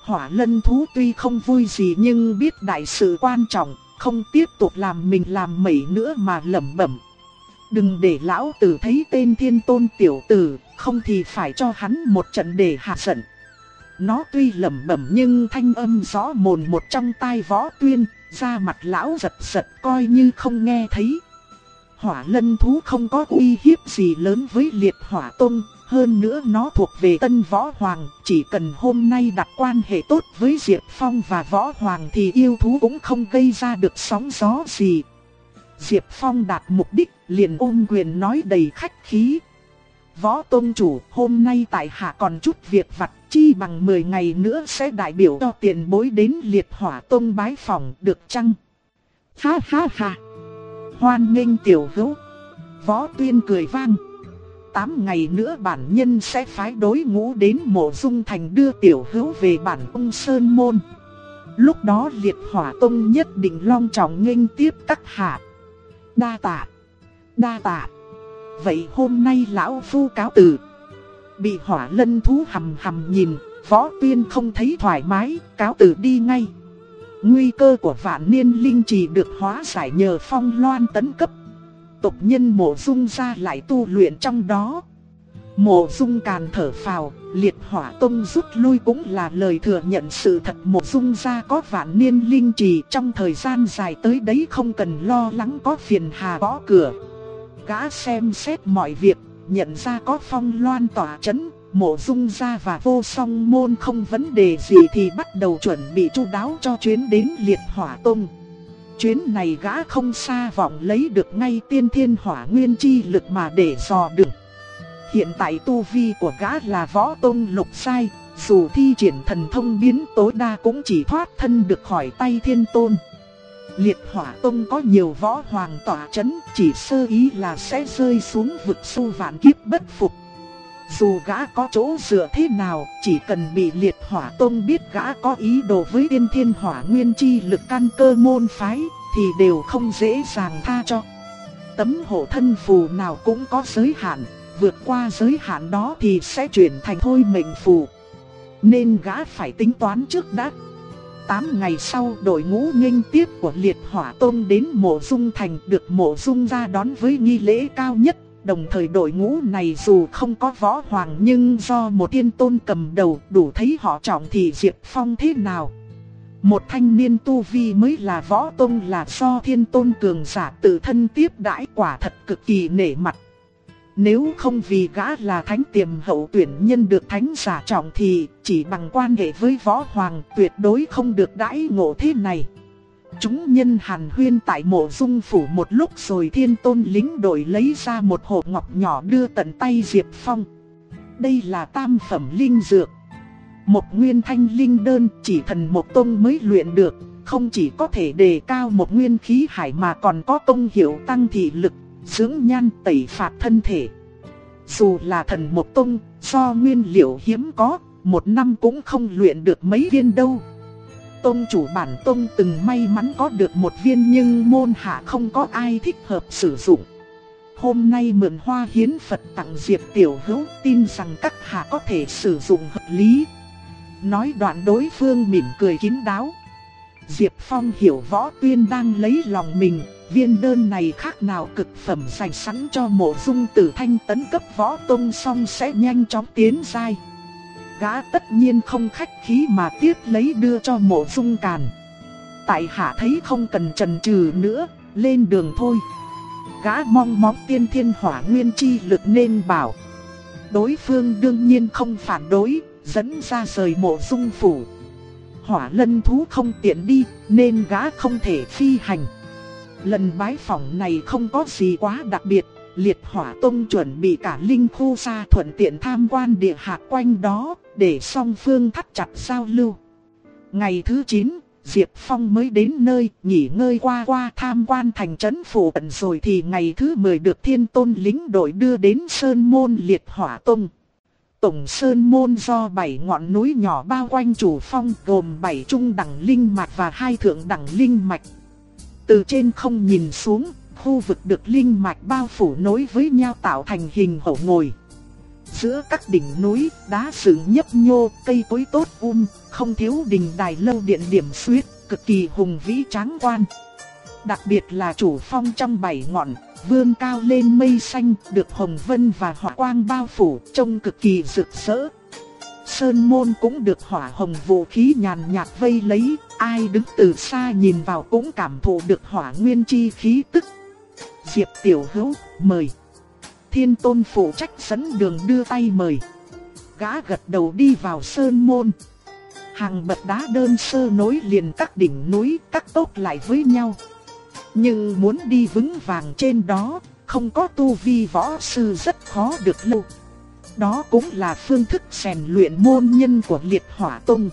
Hỏa lân thú tuy không vui gì nhưng biết đại sự quan trọng, không tiếp tục làm mình làm mẩy nữa mà lẩm bẩm. Đừng để lão tử thấy tên thiên tôn tiểu tử, không thì phải cho hắn một trận để hạ giận. Nó tuy lẩm bẩm nhưng thanh âm rõ mồn một trong tai võ tuyên, ra mặt lão giật giật coi như không nghe thấy. Hỏa lân thú không có uy hiếp gì lớn với liệt hỏa tôn, hơn nữa nó thuộc về tân võ hoàng, chỉ cần hôm nay đặt quan hệ tốt với Diệp Phong và võ hoàng thì yêu thú cũng không gây ra được sóng gió gì. Diệp Phong đạt mục đích, liền ôm quyền nói đầy khách khí. Võ tôn chủ, hôm nay tại hạ còn chút việc vặt, chi bằng 10 ngày nữa sẽ đại biểu cho tiền bối đến liệt hỏa tôn bái phòng, được chăng? Ha ha ha! Hoan nghênh tiểu hữu. Võ tuyên cười vang. 8 ngày nữa bản nhân sẽ phái đối ngũ đến mộ dung thành đưa tiểu hữu về bản ông Sơn Môn. Lúc đó liệt hỏa tông nhất định long trọng nghênh tiếp các hạ. Đa tạ, đa tạ. Vậy hôm nay lão phu cáo từ. Bị hỏa lân thú hầm hầm nhìn, võ tuyên không thấy thoải mái, cáo từ đi ngay. Nguy cơ của vạn niên linh trì được hóa giải nhờ phong loan tấn cấp. Tộc nhân mộ dung ra lại tu luyện trong đó. Mộ dung càn thở phào, liệt hỏa tông rút lui cũng là lời thừa nhận sự thật mộ dung ra có vạn niên linh trì trong thời gian dài tới đấy không cần lo lắng có phiền hà gõ cửa. Gã xem xét mọi việc, nhận ra có phong loan tỏa chấn, mộ dung ra và vô song môn không vấn đề gì thì bắt đầu chuẩn bị chu đáo cho chuyến đến liệt hỏa tông. Chuyến này gã không xa vọng lấy được ngay tiên thiên hỏa nguyên chi lực mà để dò đường. Hiện tại tu vi của gã là võ tôn lục sai, dù thi triển thần thông biến tối đa cũng chỉ thoát thân được khỏi tay thiên tôn. Liệt hỏa tông có nhiều võ hoàng tỏa chấn, chỉ sơ ý là sẽ rơi xuống vực sâu vạn kiếp bất phục. Dù gã có chỗ dựa thế nào, chỉ cần bị liệt hỏa tông biết gã có ý đồ với tiên thiên hỏa nguyên chi lực căn cơ môn phái, thì đều không dễ dàng tha cho. Tấm hộ thân phù nào cũng có giới hạn, vượt qua giới hạn đó thì sẽ chuyển thành thôi mệnh phù. Nên gã phải tính toán trước đã. Tám ngày sau đội ngũ nghênh tiếp của liệt hỏa tông đến mộ dung thành được mộ dung ra đón với nghi lễ cao nhất Đồng thời đội ngũ này dù không có võ hoàng nhưng do một tiên tôn cầm đầu đủ thấy họ trọng thì Diệp Phong thế nào. Một thanh niên tu vi mới là võ tôn là do thiên tôn cường giả tự thân tiếp đãi quả thật cực kỳ nể mặt. Nếu không vì gã là thánh tiềm hậu tuyển nhân được thánh giả trọng thì chỉ bằng quan hệ với võ hoàng tuyệt đối không được đãi ngộ thế này. Chúng nhân hàn huyên tại mộ dung phủ một lúc rồi thiên tôn lính đội lấy ra một hộp ngọc nhỏ đưa tận tay Diệp Phong. Đây là tam phẩm linh dược. Một nguyên thanh linh đơn chỉ thần một tôn mới luyện được, không chỉ có thể đề cao một nguyên khí hải mà còn có công hiệu tăng thị lực, dưỡng nhan tẩy phạt thân thể. Dù là thần một tôn, do nguyên liệu hiếm có, một năm cũng không luyện được mấy viên đâu. Tôn chủ bản tôn từng may mắn có được một viên nhưng môn hạ không có ai thích hợp sử dụng. Hôm nay mượn hoa hiến Phật tặng Diệp Tiểu Hữu tin rằng các hạ có thể sử dụng hợp lý. Nói đoạn đối phương mỉm cười kín đáo. Diệp Phong hiểu võ tuyên đang lấy lòng mình, viên đơn này khác nào cực phẩm dành sẵn cho mộ dung tử thanh tấn cấp võ tông xong sẽ nhanh chóng tiến dai gã tất nhiên không khách khí mà tiếp lấy đưa cho mộ dung càn. Tại hạ thấy không cần trần trừ nữa, lên đường thôi. Gã mong móng tiên thiên hỏa nguyên chi lực nên bảo. Đối phương đương nhiên không phản đối, dẫn ra rời mộ dung phủ. Hỏa lân thú không tiện đi, nên gã không thể phi hành. Lần bái phỏng này không có gì quá đặc biệt, Liệt Hỏa Tông chuẩn bị cả linh khu xa thuận tiện tham quan địa hạt quanh đó, để song phương thắt chặt giao lưu. Ngày thứ 9, Diệp Phong mới đến nơi, nghỉ ngơi qua qua tham quan thành trấn phủ tận rồi thì ngày thứ 10 được thiên tôn lính đội đưa đến Sơn Môn Liệt Hỏa Tông. Tổng Sơn Môn do 7 ngọn núi nhỏ bao quanh chủ phong gồm 7 trung đẳng linh mạch và hai thượng đẳng linh mạch. Từ trên không nhìn xuống, khu vực được linh mạch bao phủ nối với nhau tạo thành hình hổ ngồi. Giữa các đỉnh núi, đá dựng nhấp nhô, cây cối tốt um, không thiếu đình đài lâu điện điểm xuyết, cực kỳ hùng vĩ tráng quan. Đặc biệt là chủ phong trong bảy ngọn, vươn cao lên mây xanh, được hồng vân và hỏa quang bao phủ, trông cực kỳ rực rỡ. Sơn môn cũng được hỏa hồng vũ khí nhàn nhạt vây lấy, ai đứng từ xa nhìn vào cũng cảm thụ được hỏa nguyên chi khí tức. Diệp Tiểu Hữu, mời. Thiên Tôn phụ trách dẫn đường đưa tay mời. Gã gật đầu đi vào sơn môn. Hàng bậc đá đơn sơ nối liền các đỉnh núi, các tốt lại với nhau. Nhưng muốn đi vững vàng trên đó, không có tu vi võ sư rất khó được lâu. Đó cũng là phương thức rèn luyện môn nhân của liệt hỏa tông.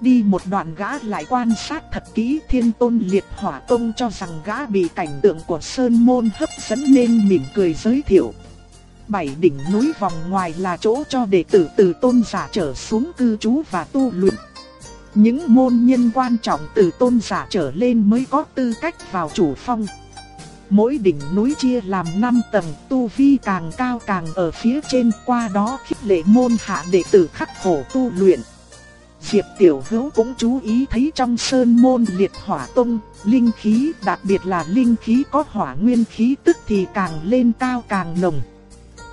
Đi một đoạn gã lại quan sát thật kỹ thiên tôn liệt hỏa công cho rằng gã bị cảnh tượng của sơn môn hấp dẫn nên mỉm cười giới thiệu. Bảy đỉnh núi vòng ngoài là chỗ cho đệ tử từ tôn giả trở xuống cư trú và tu luyện. Những môn nhân quan trọng từ tôn giả trở lên mới có tư cách vào chủ phong. Mỗi đỉnh núi chia làm 5 tầng, tu vi càng cao càng ở phía trên, qua đó khích lệ môn hạ đệ tử khắc khổ tu luyện. Diệp Tiểu Hữu cũng chú ý thấy trong sơn môn liệt hỏa tông, linh khí, đặc biệt là linh khí có hỏa nguyên khí tức thì càng lên cao càng nồng.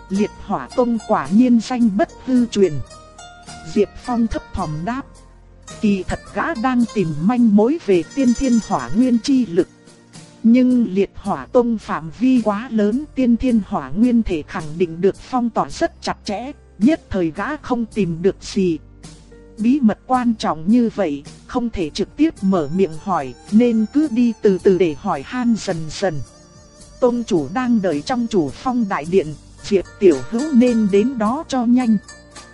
Liệt hỏa tông quả nhiên danh bất hư truyền. Diệp Phong thấp thỏm đáp. Kỳ thật gã đang tìm manh mối về tiên thiên hỏa nguyên chi lực. Nhưng liệt hỏa tông phạm vi quá lớn tiên thiên hỏa nguyên thể khẳng định được phong tỏa rất chặt chẽ, nhất thời gã không tìm được gì. Bí mật quan trọng như vậy, không thể trực tiếp mở miệng hỏi, nên cứ đi từ từ để hỏi han dần dần. Tông chủ đang đợi trong chủ phong đại điện, Diệp Tiểu Hữu nên đến đó cho nhanh.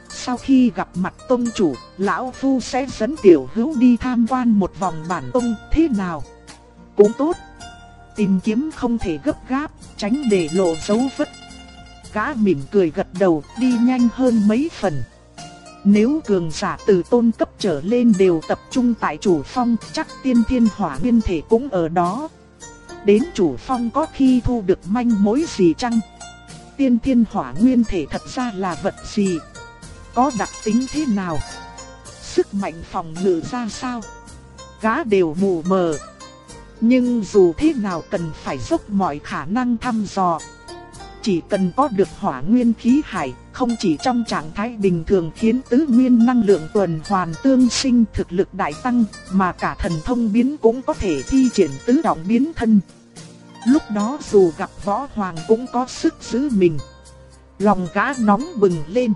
Sau khi gặp mặt tông chủ, lão phu sẽ dẫn Tiểu Hữu đi tham quan một vòng bản tông thế nào? Cũng tốt. Tìm kiếm không thể gấp gáp, tránh để lộ dấu vết. Gã mỉm cười gật đầu, đi nhanh hơn mấy phần. Nếu cường giả từ tôn cấp trở lên đều tập trung tại chủ phong, chắc tiên thiên hỏa nguyên thể cũng ở đó. Đến chủ phong có khi thu được manh mối gì chăng? Tiên thiên hỏa nguyên thể thật ra là vật gì? Có đặc tính thế nào? Sức mạnh phòng ngự ra sao? Gã đều mù mờ. Nhưng dù thế nào cần phải dốc mọi khả năng thăm dò. Chỉ cần có được hỏa nguyên khí hải, không chỉ trong trạng thái bình thường khiến tứ nguyên năng lượng tuần hoàn tương sinh thực lực đại tăng, mà cả thần thông biến cũng có thể thi triển tứ động biến thân. Lúc đó dù gặp võ hoàng cũng có sức giữ mình. Lòng gã nóng bừng lên.